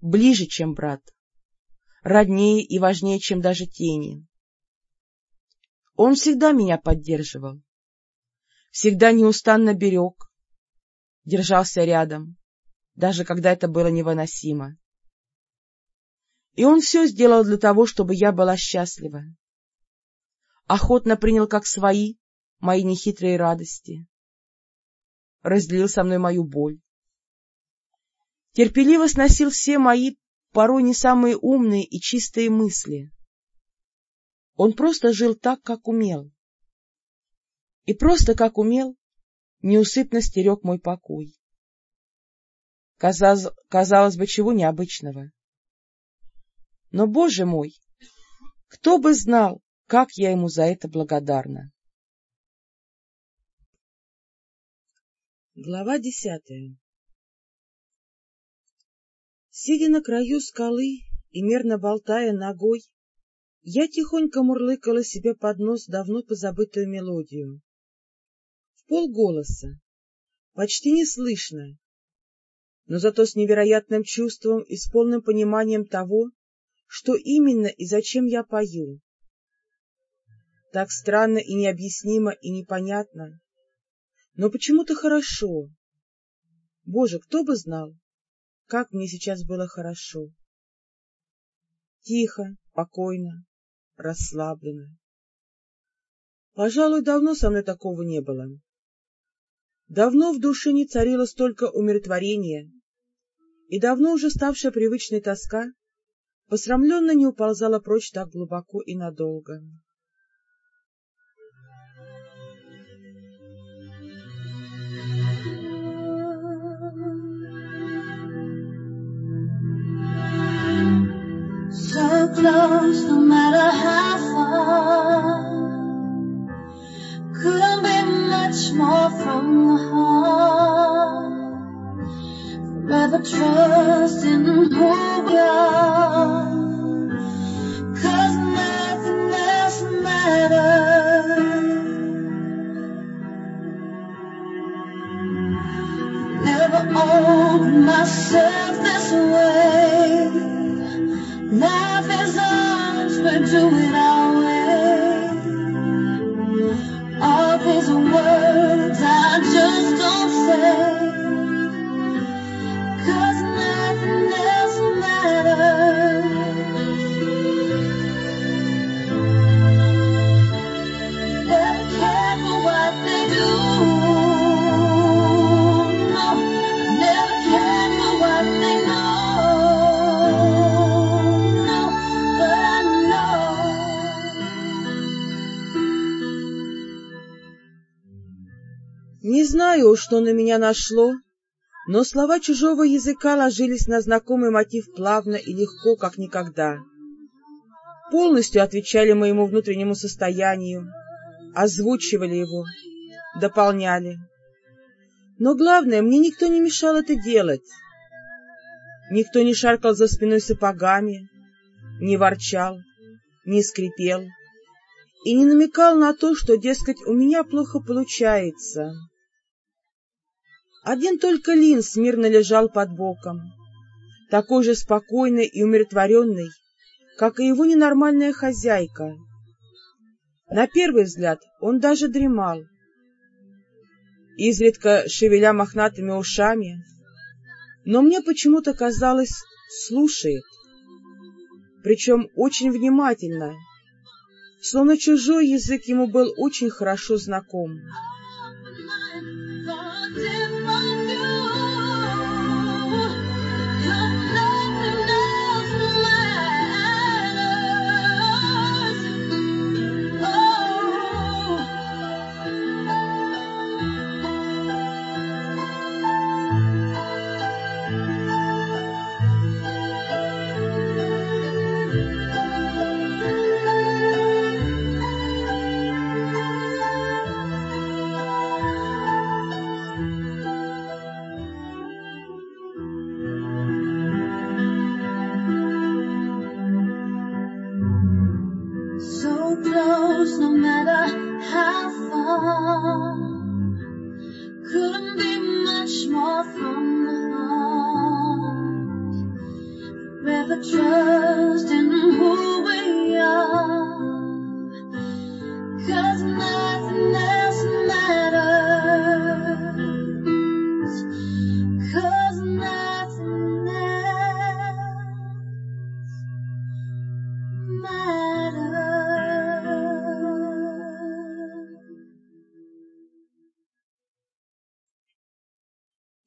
Ближе, чем брат. Роднее и важнее, чем даже тени. Он всегда меня поддерживал, всегда неустанно берег, держался рядом, даже когда это было невыносимо. И он все сделал для того, чтобы я была счастлива. Охотно принял как свои мои нехитрые радости, разделил со мной мою боль, терпеливо сносил все мои, порой не самые умные и чистые мысли, он просто жил так, как умел. И просто как умел, неусыпно стерег мой покой. Казалось, казалось бы, чего необычного. Но, боже мой, Кто бы знал, как я ему за это благодарна. Глава десятая Сидя на краю скалы и мерно болтая ногой, я тихонько мурлыкала себе под нос давно позабытую мелодию. В полголоса, почти неслышно, но зато с невероятным чувством и с полным пониманием того, что именно и зачем я пою. Так странно и необъяснимо и непонятно, но почему-то хорошо. Боже, кто бы знал, как мне сейчас было хорошо. Тихо, спокойно, расслабленно. Пожалуй, давно со мной такого не было. Давно в душе не царило столько умиротворения, и давно уже ставшая привычной тоска посрамленно не уползала прочь так глубоко и надолго. So close, no matter how far. Couldn't be much more from the heart. Forever trusting who we are. Cause nothing else matters. Never owned myself this way. Life is ours, but do знаю, что на меня нашло, но слова чужого языка ложились на знакомый мотив плавно и легко, как никогда. Полностью отвечали моему внутреннему состоянию, озвучивали его, дополняли. Но главное, мне никто не мешал это делать. Никто не шаркал за спиной сапогами, не ворчал, не скрипел и не намекал на то, что, дескать, у меня плохо получается. Один только Линс мирно лежал под боком, такой же спокойный и умиротворенный, как и его ненормальная хозяйка. На первый взгляд он даже дремал, изредка шевеля мохнатыми ушами, но мне почему-то казалось, слушает, причем очень внимательно, словно чужой язык ему был очень хорошо знаком.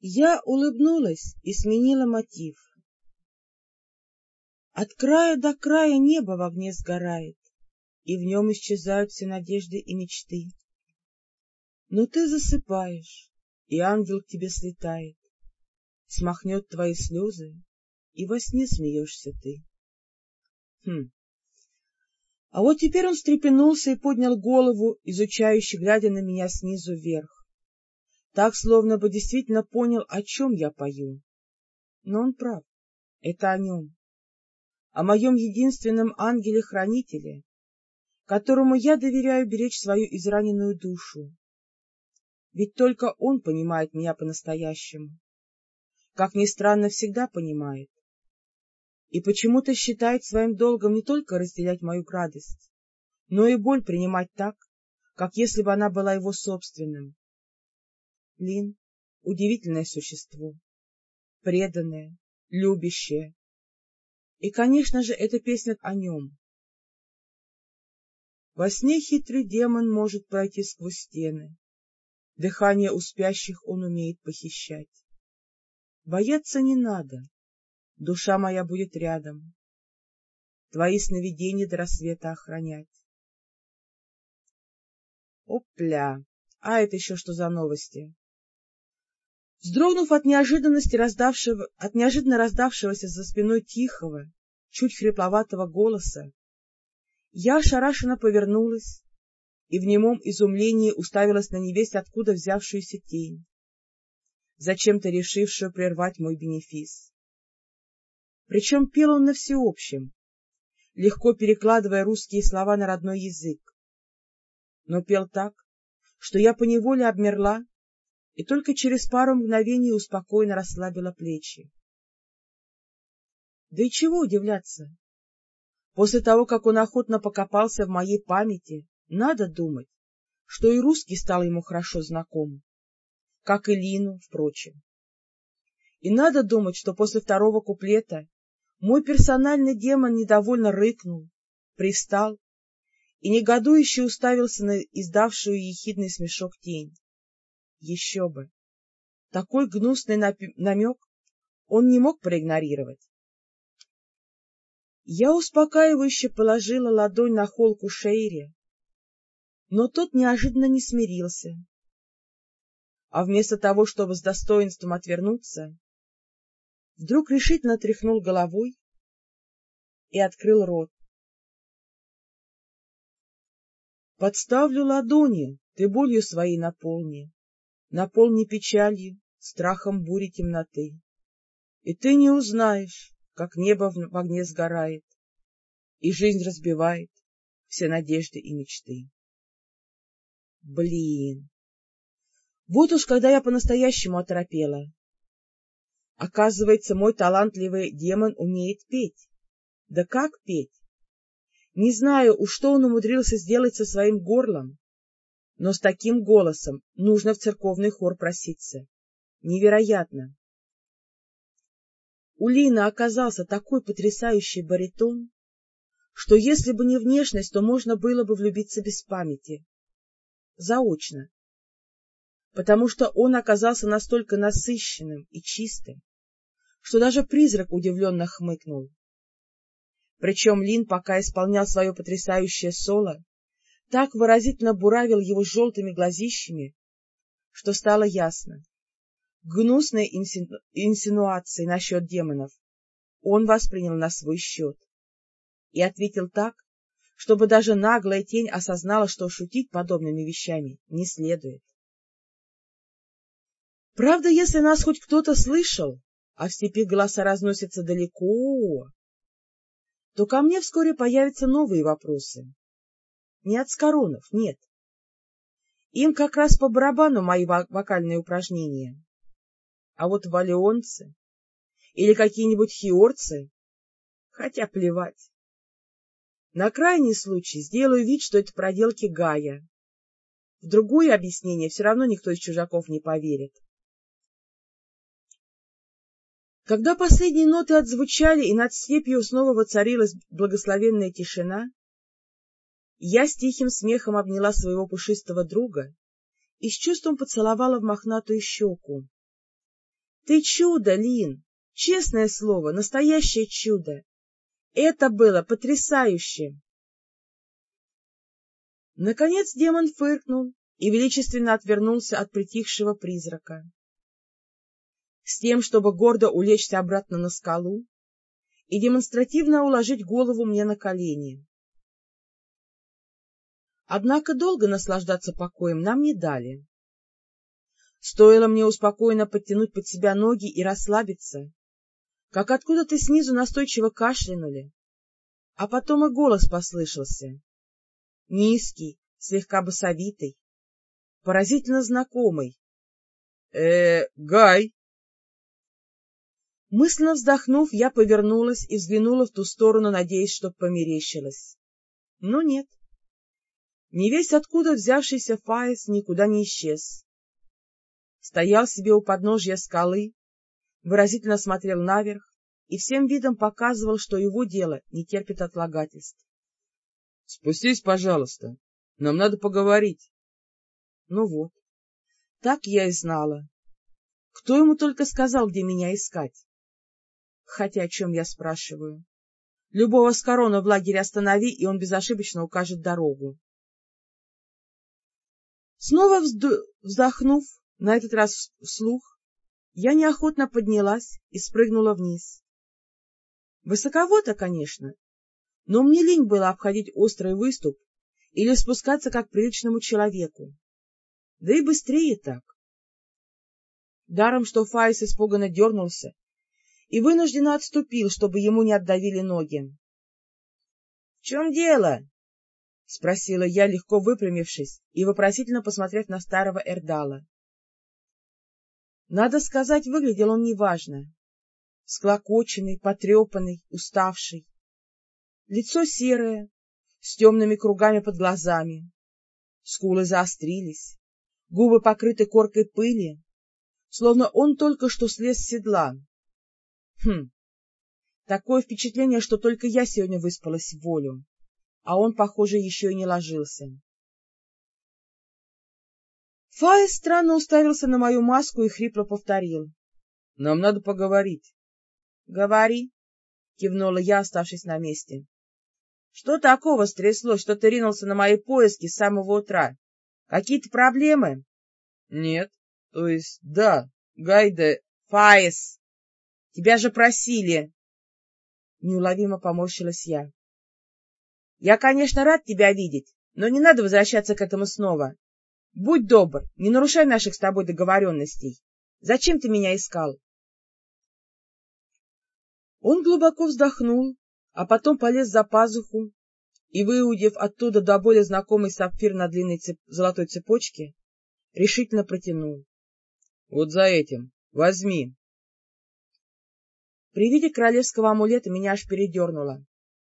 Я улыбнулась и сменила мотив. От края до края небо в огне сгорает, и в нем исчезают все надежды и мечты. Но ты засыпаешь, и ангел к тебе слетает, смахнет твои слезы, и во сне смеешься ты. Хм, А вот теперь он встрепенулся и поднял голову, изучающе глядя на меня снизу вверх. Так, словно бы действительно понял, о чем я пою. Но он прав, это о нем, о моем единственном ангеле-хранителе, которому я доверяю беречь свою израненную душу. Ведь только он понимает меня по-настоящему. Как ни странно, всегда понимает и почему-то считает своим долгом не только разделять мою радость, но и боль принимать так, как если бы она была его собственным. Лин — удивительное существо, преданное, любящее. И, конечно же, эта песня о нем. Во сне хитрый демон может пройти сквозь стены, дыхание у спящих он умеет похищать. Бояться не надо, душа моя будет рядом, твои сновидения до рассвета охранять. Опля! А это еще что за новости? Вздрогнув от неожиданности раздавшего, от неожиданно раздавшегося за спиной тихого, чуть хрипловатого голоса, я ошарашенно повернулась и в немом изумлении уставилась на невесть, откуда взявшуюся тень, зачем-то решившую прервать мой бенефис. Причем пел он на всеобщем, легко перекладывая русские слова на родной язык. Но пел так, что я поневоле обмерла и только через пару мгновений успокойно расслабила плечи. Да и чего удивляться? После того, как он охотно покопался в моей памяти, надо думать, что и русский стал ему хорошо знаком, как и Лину, впрочем. И надо думать, что после второго куплета мой персональный демон недовольно рыкнул, привстал и негодующе уставился на издавшую ехидный смешок тень. Еще бы! Такой гнусный намек он не мог проигнорировать. Я успокаивающе положила ладонь на холку Шейри, но тот неожиданно не смирился, а вместо того, чтобы с достоинством отвернуться, вдруг решительно тряхнул головой и открыл рот. Подставлю ладони, ты болью своей наполни, наполни печалью, страхом бури темноты. И ты не узнаешь, как небо в огне сгорает, и жизнь разбивает все надежды и мечты. Блин! Вот уж когда я по-настоящему оторопела, Оказывается, мой талантливый демон умеет петь. Да как петь? Не знаю, уж что он умудрился сделать со своим горлом, но с таким голосом нужно в церковный хор проситься. Невероятно! У Лины оказался такой потрясающий баритон, что если бы не внешность, то можно было бы влюбиться без памяти. Заочно. Потому что он оказался настолько насыщенным и чистым, что даже призрак удивленно хмыкнул. Причем Лин, пока исполнял свое потрясающее соло, так выразительно буравил его желтыми глазищами, что стало ясно. Гнусные инсину... инсинуации насчет демонов он воспринял на свой счет и ответил так, чтобы даже наглая тень осознала, что шутить подобными вещами не следует. Правда, если нас хоть кто-то слышал, а в степи голоса разносятся далеко, то ко мне вскоре появятся новые вопросы. Не от скоронов, нет. Им как раз по барабану мои вокальные упражнения. А вот валионцы или какие-нибудь хиорцы, хотя плевать. На крайний случай сделаю вид, что это проделки Гая. В другое объяснение все равно никто из чужаков не поверит. Когда последние ноты отзвучали и над степью снова воцарилась благословенная тишина, я с тихим смехом обняла своего пушистого друга и с чувством поцеловала в мохнатую щеку. — Ты чудо, Лин! Честное слово, настоящее чудо! Это было потрясающе! Наконец демон фыркнул и величественно отвернулся от притихшего призрака с тем, чтобы гордо улечься обратно на скалу и демонстративно уложить голову мне на колени. Однако долго наслаждаться покоем нам не дали. Стоило мне успокоенно подтянуть под себя ноги и расслабиться, как откуда-то снизу настойчиво кашлянули, а потом и голос послышался. Низкий, слегка басовитый, поразительно знакомый. «Э, — Гай! Мысленно вздохнув, я повернулась и взглянула в ту сторону, надеясь, что померещилась. Но нет. Не весь откуда взявшийся Фаис никуда не исчез. Стоял себе у подножья скалы, выразительно смотрел наверх и всем видом показывал, что его дело не терпит отлагательств. — Спустись, пожалуйста, нам надо поговорить. Ну вот, так я и знала. Кто ему только сказал, где меня искать? Хотя о чем я спрашиваю? Любого с короны в лагере останови, и он безошибочно укажет дорогу. Снова вздохнув, на этот раз вслух, я неохотно поднялась и спрыгнула вниз. Высоковато, конечно, но мне лень было обходить острый выступ или спускаться как приличному человеку. Да и быстрее так. Даром, что Фаис испуганно дернулся и вынужденно отступил, чтобы ему не отдавили ноги. — В чем дело? — спросила я, легко выпрямившись и вопросительно посмотрев на старого Эрдала. Надо сказать, выглядел он неважно. Склокоченный, потрепанный, уставший. Лицо серое, с темными кругами под глазами. Скулы заострились, губы покрыты коркой пыли, словно он только что слез с седла. Хм, такое впечатление, что только я сегодня выспалась в волю, а он, похоже, еще и не ложился. Фаис странно уставился на мою маску и хрипло повторил. — Нам надо поговорить. — Говори, — кивнула я, оставшись на месте. — Что такого стряслось, что ты ринулся на мои поиски с самого утра? Какие-то проблемы? — Нет. То есть, да, Гайде... — Фаис! Тебя же просили! Неуловимо поморщилась я. — Я, конечно, рад тебя видеть, но не надо возвращаться к этому снова. Будь добр, не нарушай наших с тобой договоренностей. Зачем ты меня искал? Он глубоко вздохнул, а потом полез за пазуху и, выудив оттуда до боли знакомый сапфир на длинной цеп... золотой цепочке, решительно протянул. — Вот за этим. Возьми. При виде королевского амулета меня аж передернуло. —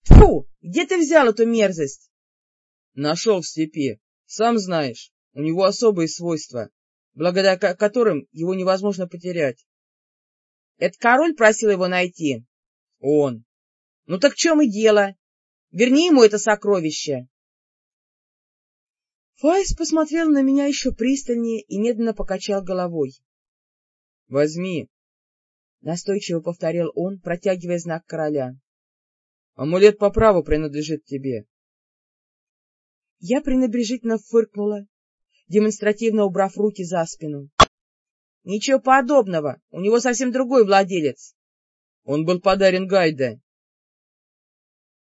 Фу! Где ты взял эту мерзость? — Нашел в степи. Сам знаешь, у него особые свойства, благодаря которым его невозможно потерять. — Это король просил его найти? — Он. — Ну так в чем и дело? Верни ему это сокровище. Файс посмотрел на меня еще пристальнее и медленно покачал головой. — Возьми, — настойчиво повторил он, протягивая знак короля. — Амулет по праву принадлежит тебе. Я пренебрежительно фыркнула, демонстративно убрав руки за спину. — Ничего подобного, у него совсем другой владелец. Он был подарен Гайде.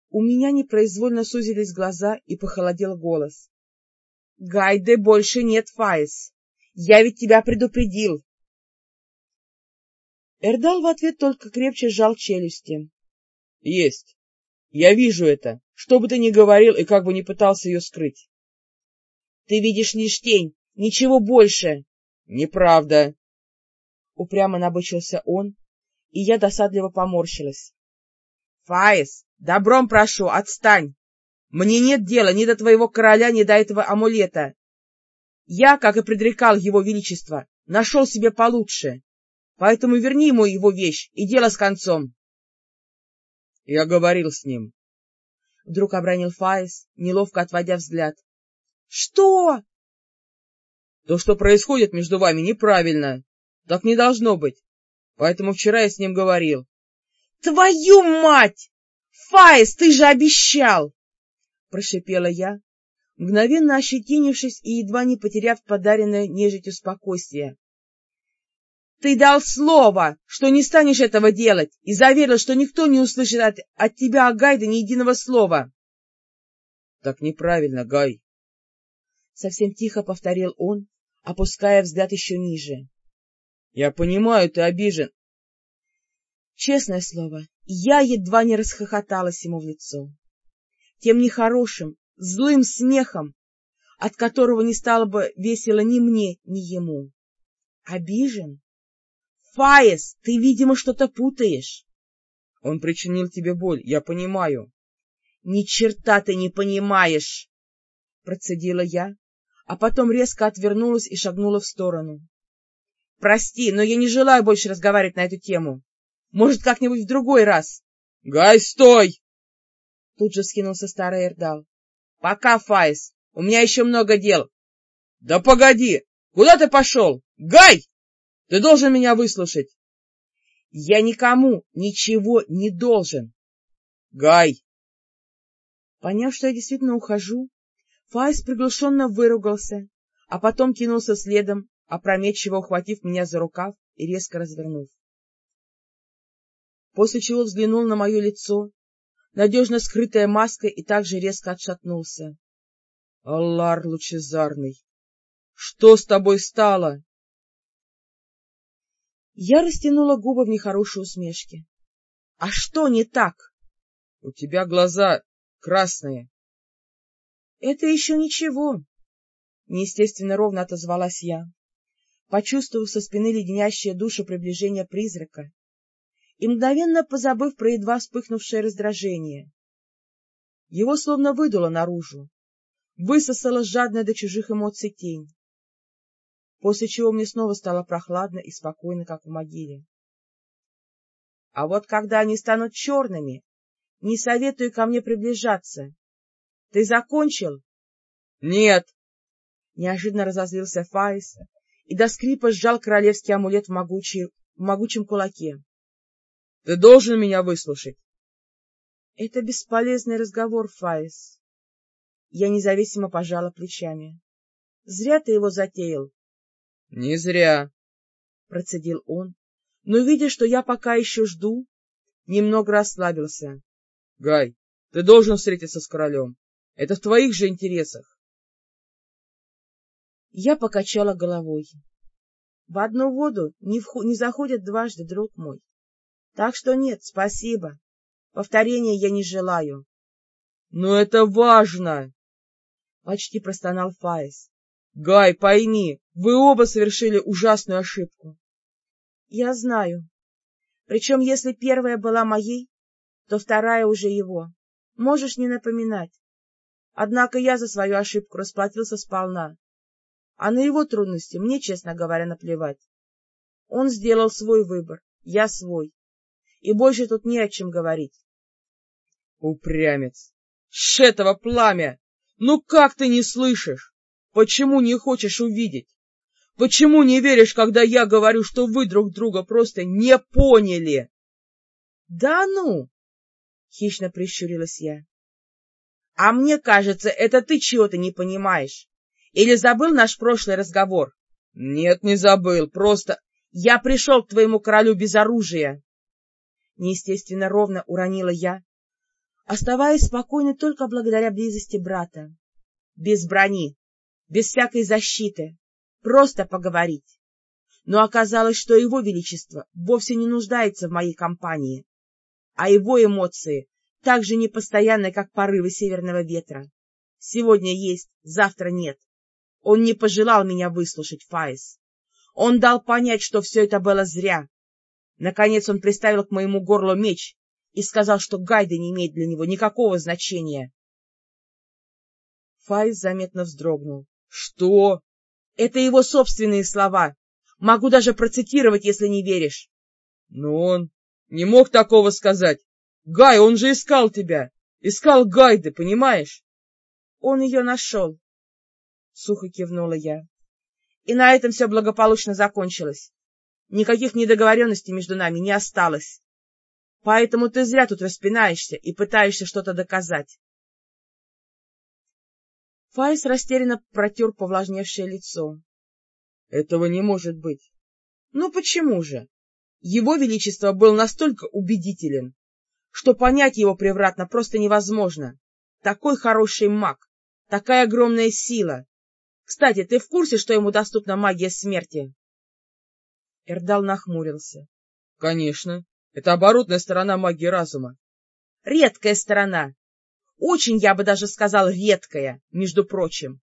У меня непроизвольно сузились глаза и похолодел голос. — Гайде больше нет, Фаис. Я ведь тебя предупредил. Эрдал в ответ только крепче сжал челюсти. — Есть. Я вижу это, что бы ты ни говорил и как бы ни пытался ее скрыть. — Ты видишь лишь тень, ничего больше. — Неправда. Упрямо набычился он, и я досадливо поморщилась. — Фаис, добром прошу, отстань! Мне нет дела ни до твоего короля, ни до этого амулета. Я, как и предрекал его величество, нашел себе получше. Поэтому верни ему его вещь, и дело с концом. — Я говорил с ним. Вдруг обронил Фаис, неловко отводя взгляд. — Что? — То, что происходит между вами, неправильно. Так не должно быть. Поэтому вчера я с ним говорил. — Твою мать! Фаис, ты же обещал! — прошипела я, мгновенно ощетинившись и едва не потеряв подаренное нежитью спокойствие. — Ты дал слово, что не станешь этого делать, и заверил, что никто не услышит от, от тебя о Гайде ни единого слова. — Так неправильно, Гай, Совсем тихо повторил он, опуская взгляд еще ниже. — Я понимаю, ты обижен. Честное слово, я едва не расхохоталась ему в лицо. Тем нехорошим, злым смехом, от которого не стало бы весело ни мне, ни ему. Обижен? Фаес, ты, видимо, что-то путаешь. Он причинил тебе боль, я понимаю. Ни черта ты не понимаешь, процедила я, а потом резко отвернулась и шагнула в сторону. Прости, но я не желаю больше разговаривать на эту тему. Может, как-нибудь в другой раз. — Гай, стой! Тут же скинулся старый Эрдал. — Пока, Файс, у меня еще много дел. — Да погоди! Куда ты пошел? Гай! Ты должен меня выслушать. — Я никому ничего не должен. — Гай! Поняв, что я действительно ухожу, Файс приглушенно выругался, а потом кинулся следом, опрометчиво ухватив меня за рукав и резко развернув. После чего взглянул на мое лицо, надежно скрытое маской, и также резко отшатнулся. — Аллар лучезарный! Что с тобой стало? Я растянула губы в нехорошей усмешке. — А что не так? — У тебя глаза красные. — Это еще ничего, — неестественно ровно отозвалась я, почувствовав со спины леденящее душу приближение призрака и мгновенно позабыв про едва вспыхнувшее раздражение. Его словно выдуло наружу, высосало жадно до чужих эмоций тень, после чего мне снова стало прохладно и спокойно, как в могиле. А вот когда они станут черными, не советую ко мне приближаться. Ты закончил? — Нет. Неожиданно разозлился Фаис и до скрипа сжал королевский амулет в, могучей, в могучем кулаке. — Ты должен меня выслушать. — Это бесполезный разговор, Фаис. Я независимо пожала плечами. — Зря ты его затеял. — Не зря, — процедил он, но, видя, что я пока еще жду, немного расслабился. — Гай, ты должен встретиться с королем. Это в твоих же интересах. Я покачала головой. В одну воду не, вху... не заходят дважды, друг мой. Так что нет, спасибо. Повторения я не желаю. — Но это важно! — почти простонал Фаис. — Гай, пойми, вы оба совершили ужасную ошибку. — Я знаю. Причем, если первая была моей, то вторая уже его. Можешь не напоминать. Однако я за свою ошибку расплатился сполна. А на его трудности мне, честно говоря, наплевать. Он сделал свой выбор, я свой. И больше тут не о чем говорить. Упрямец! Шетово пламя! Ну как ты не слышишь? Почему не хочешь увидеть? Почему не веришь, когда я говорю, что вы друг друга просто не поняли? Да ну! — хищно прищурилась я. — А мне кажется, это ты чего-то не понимаешь. Или забыл наш прошлый разговор? — Нет, не забыл, просто... Я пришел к твоему королю без оружия. Неестественно ровно уронила я, оставаясь спокойной только благодаря близости брата. Без брони, без всякой защиты, просто поговорить. Но оказалось, что его величество вовсе не нуждается в моей компании а его эмоции так же непостоянны, как порывы северного ветра. Сегодня есть, завтра нет. Он не пожелал меня выслушать, Фаис. Он дал понять, что все это было зря. Наконец он приставил к моему горлу меч и сказал, что гайды не имеет для него никакого значения. Фаис заметно вздрогнул. — Что? — Это его собственные слова. Могу даже процитировать, если не веришь. — Но он... Не мог такого сказать. Гай, он же искал тебя. Искал Гайды, понимаешь? Он ее нашел. Сухо кивнула я. И на этом все благополучно закончилось. Никаких недоговоренностей между нами не осталось. Поэтому ты зря тут распинаешься и пытаешься что-то доказать. Файс растерянно протер повлажневшее лицо. — Этого не может быть. — Ну почему же? Его Величество был настолько убедителен, что понять его превратно просто невозможно. Такой хороший маг, такая огромная сила. Кстати, ты в курсе, что ему доступна магия смерти? Эрдал нахмурился. — Конечно. Это оборотная сторона магии разума. — Редкая сторона. Очень, я бы даже сказал, редкая, между прочим.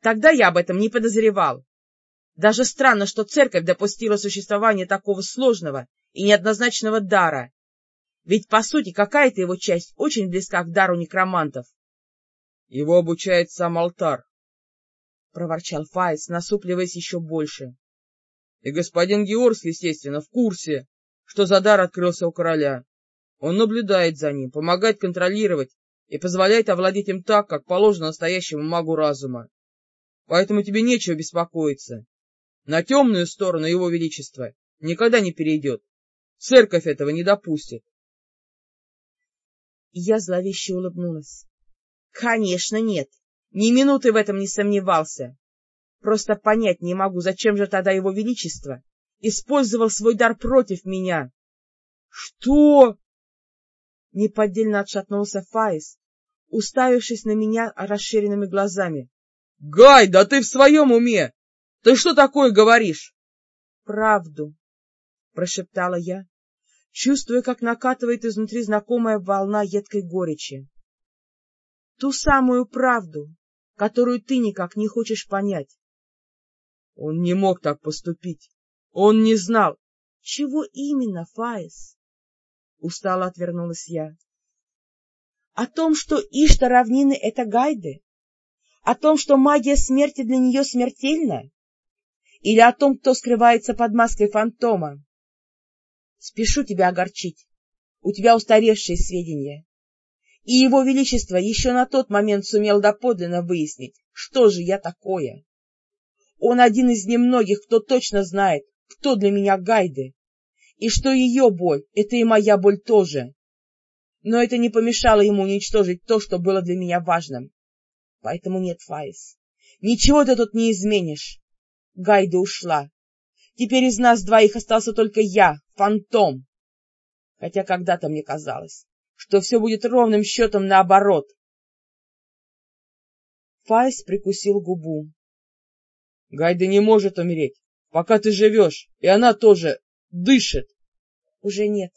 Тогда я об этом не подозревал. Даже странно, что церковь допустила существование такого сложного и неоднозначного дара. Ведь, по сути, какая-то его часть очень близка к дару некромантов. — Его обучает сам алтар, — проворчал Фаец, насупливаясь еще больше. — И господин Георгс, естественно, в курсе, что за дар открылся у короля. Он наблюдает за ним, помогает контролировать и позволяет овладеть им так, как положено настоящему магу разума. Поэтому тебе нечего беспокоиться. На темную сторону его величества никогда не перейдет. Церковь этого не допустит. Я зловеще улыбнулась. — Конечно, нет. Ни минуты в этом не сомневался. Просто понять не могу, зачем же тогда его величество использовал свой дар против меня. — Что? Неподдельно отшатнулся Фаис, уставившись на меня расширенными глазами. — Гай, да ты в своем уме! Ты что такое говоришь? — Правду, — прошептала я, чувствуя, как накатывает изнутри знакомая волна едкой горечи. Ту самую правду, которую ты никак не хочешь понять. Он не мог так поступить. Он не знал. — Чего именно, Фаис? — устало отвернулась я. — О том, что Ишта равнины — это гайды? О том, что магия смерти для нее смертельна? Или о том, кто скрывается под маской фантома? Спешу тебя огорчить. У тебя устаревшие сведения. И его величество еще на тот момент сумел доподлинно выяснить, что же я такое. Он один из немногих, кто точно знает, кто для меня Гайды, и что ее боль — это и моя боль тоже. Но это не помешало ему уничтожить то, что было для меня важным. Поэтому нет, Фаис, ничего ты тут не изменишь. Гайда ушла, Теперь из нас двоих остался только я, фантом. Хотя когда-то мне казалось, что все будет ровным счетом наоборот. Файс прикусил губу. — Гайда не может умереть, пока ты живешь, и она тоже дышит. — Уже нет.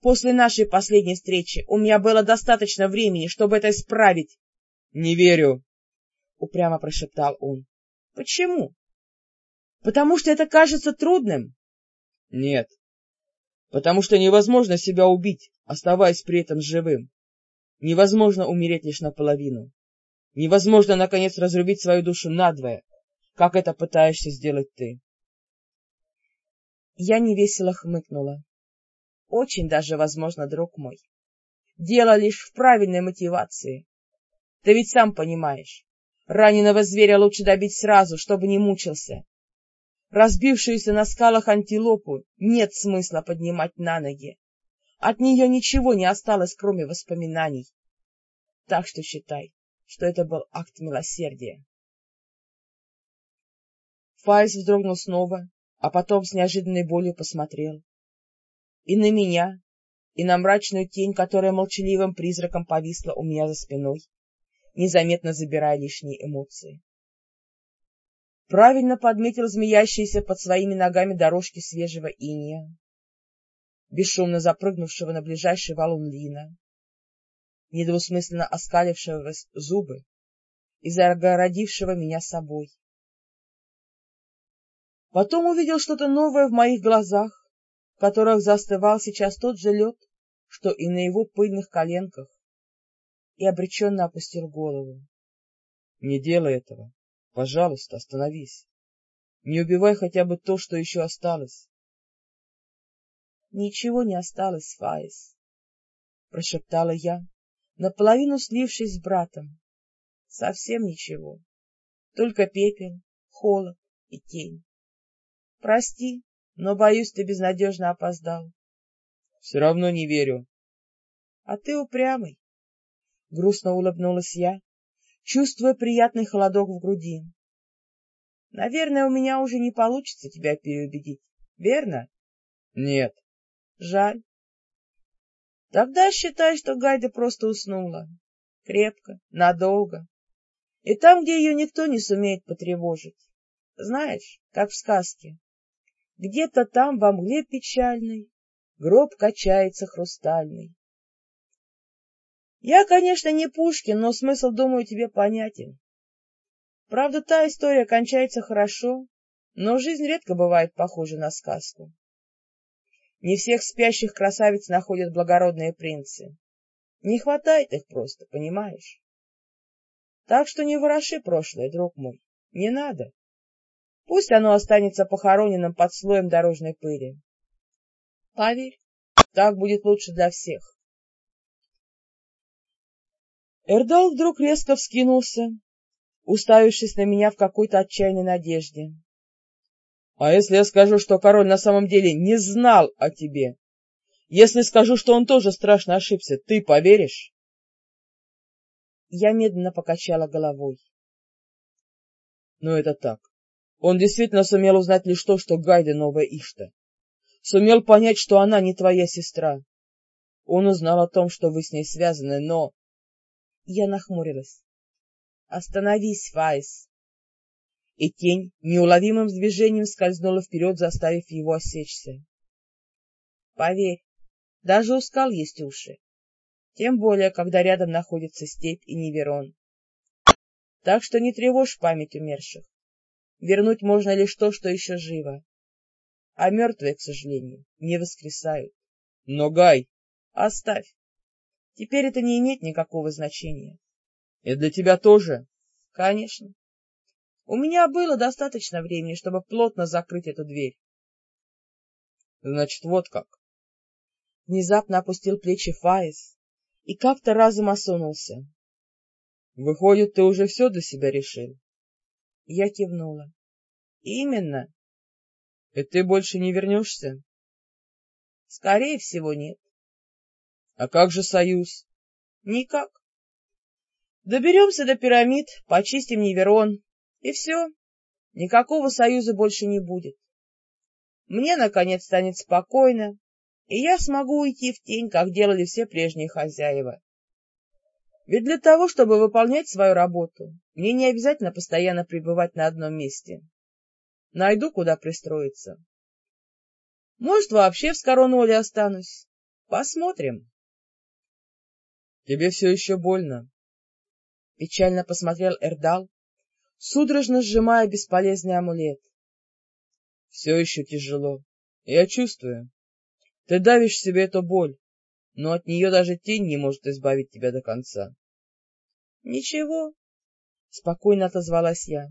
После нашей последней встречи у меня было достаточно времени, чтобы это исправить. — Не верю, — упрямо прошептал он. — Почему? Потому что это кажется трудным? Нет. Потому что невозможно себя убить, оставаясь при этом живым. Невозможно умереть лишь наполовину. Невозможно, наконец, разрубить свою душу надвое, как это пытаешься сделать ты. Я невесело хмыкнула. Очень даже возможно, друг мой. Дело лишь в правильной мотивации. Ты ведь сам понимаешь, раненого зверя лучше добить сразу, чтобы не мучился, Разбившуюся на скалах антилопу нет смысла поднимать на ноги. От нее ничего не осталось, кроме воспоминаний. Так что считай, что это был акт милосердия. Файс вздрогнул снова, а потом с неожиданной болью посмотрел. И на меня, и на мрачную тень, которая молчаливым призраком повисла у меня за спиной, незаметно забирая лишние эмоции правильно подметил змеящиеся под своими ногами дорожки свежего иния, бесшумно запрыгнувшего на ближайший валун лина, недвусмысленно оскалившего зубы и загородившего меня собой. Потом увидел что-то новое в моих глазах, в которых застывал сейчас тот же лед, что и на его пыльных коленках, и обреченно опустил голову. — Не делай этого, Пожалуйста, остановись. Не убивай хотя бы то, что еще осталось. — Ничего не осталось, Фаис, — прошептала я, наполовину слившись с братом. — Совсем ничего. Только пепел, холод и тень. Прости, но, боюсь, ты безнадежно опоздал. — Все равно не верю. — А ты упрямый. Грустно улыбнулась я, чувствуя приятный холодок в груди. — Наверное, у меня уже не получится тебя переубедить, верно? — Нет. — Жаль. — Тогда считай, что Гайда просто уснула. Крепко, надолго. И там, где ее никто не сумеет потревожить. Знаешь, как в сказке. Где-то там во мгле печальной гроб качается хрустальный. Я, конечно, не Пушкин, но смысл, думаю, тебе понятен. Правда, та история кончается хорошо, но жизнь редко бывает похожа на сказку. Не всех спящих красавиц находят благородные принцы. Не хватает их просто, понимаешь? Так что не вороши прошлое, друг мой, не надо. Пусть оно останется похороненным под слоем дорожной пыли. Поверь, так будет лучше для всех. Эрдал вдруг резко вскинулся, уставившись на меня в какой-то отчаянной надежде. — А если я скажу, что король на самом деле не знал о тебе? Если скажу, что он тоже страшно ошибся, ты поверишь? Я медленно покачала головой. — Ну, это так. Он действительно сумел узнать лишь то, что Гайда новая Ишта. Сумел понять, что она не твоя сестра. Он узнал о том, что вы с ней связаны, но... Я нахмурилась. «Остановись, Файс!» И тень неуловимым движением скользнула вперед, заставив его осечься. «Поверь, даже у скал есть уши, тем более, когда рядом находится степь и Неверон. Так что не тревожь память умерших. Вернуть можно лишь то, что еще живо. А мертвые, к сожалению, не воскресают. Но, Гай, оставь. Теперь это не имеет никакого значения. И для тебя тоже? Конечно. У меня было достаточно времени, чтобы плотно закрыть эту дверь. Значит, вот как. Внезапно опустил плечи Фаис и как-то разом осунулся. Выходит, ты уже все для себя решил? Я кивнула. Именно. И ты больше не вернешься? Скорее всего, нет. А как же союз? Никак. Доберемся до пирамид, почистим Неверон, и все. Никакого союза больше не будет. Мне, наконец, станет спокойно, и я смогу уйти в тень, как делали все прежние хозяева. Ведь для того, чтобы выполнять свою работу, мне не обязательно постоянно пребывать на одном месте. Найду, куда пристроиться. Может, вообще в Скороноле останусь. Посмотрим. Тебе все еще больно? Печально посмотрел Эрдал, судорожно сжимая бесполезный амулет. Все еще тяжело. Я чувствую. Ты давишь себе эту боль, но от нее даже тень не может избавить тебя до конца. — Ничего, — спокойно отозвалась я.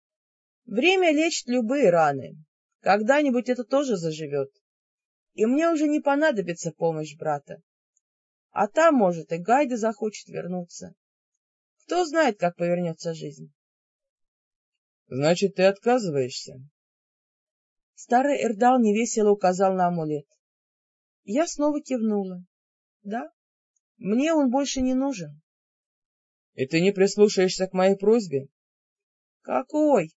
— Время лечит любые раны. Когда-нибудь это тоже заживет. И мне уже не понадобится помощь брата. А там, может, и Гайда захочет вернуться. Кто знает, как повернется жизнь. — Значит, ты отказываешься? Старый Эрдал невесело указал на амулет. Я снова кивнула. — Да, мне он больше не нужен. — И ты не прислушаешься к моей просьбе? — Какой?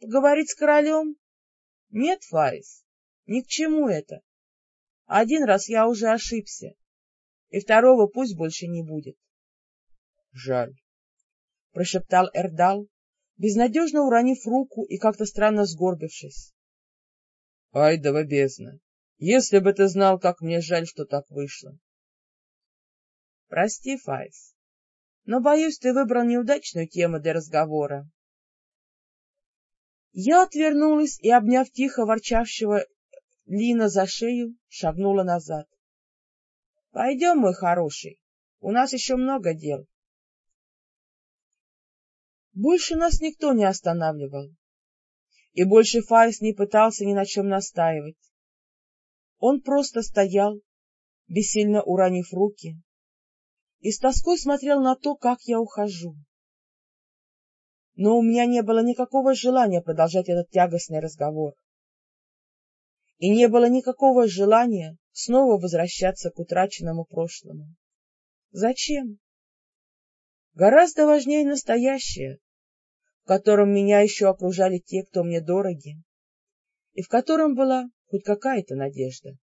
Поговорить с королем? — Нет, Фарис, ни к чему это. Один раз я уже ошибся и второго пусть больше не будет. — Жаль, — прошептал Эрдал, безнадежно уронив руку и как-то странно сгорбившись. — Ай да бездна! Если бы ты знал, как мне жаль, что так вышло. — Прости, Файс, но, боюсь, ты выбрал неудачную тему для разговора. Я отвернулась и, обняв тихо ворчавшего Лина за шею, шагнула назад. Пойдем, мой хороший, у нас еще много дел. Больше нас никто не останавливал, и больше Фарис не пытался ни на чем настаивать. Он просто стоял, бессильно уронив руки, и с тоской смотрел на то, как я ухожу. Но у меня не было никакого желания продолжать этот тягостный разговор и не было никакого желания снова возвращаться к утраченному прошлому. Зачем? Гораздо важнее настоящее, в котором меня еще окружали те, кто мне дороги, и в котором была хоть какая-то надежда.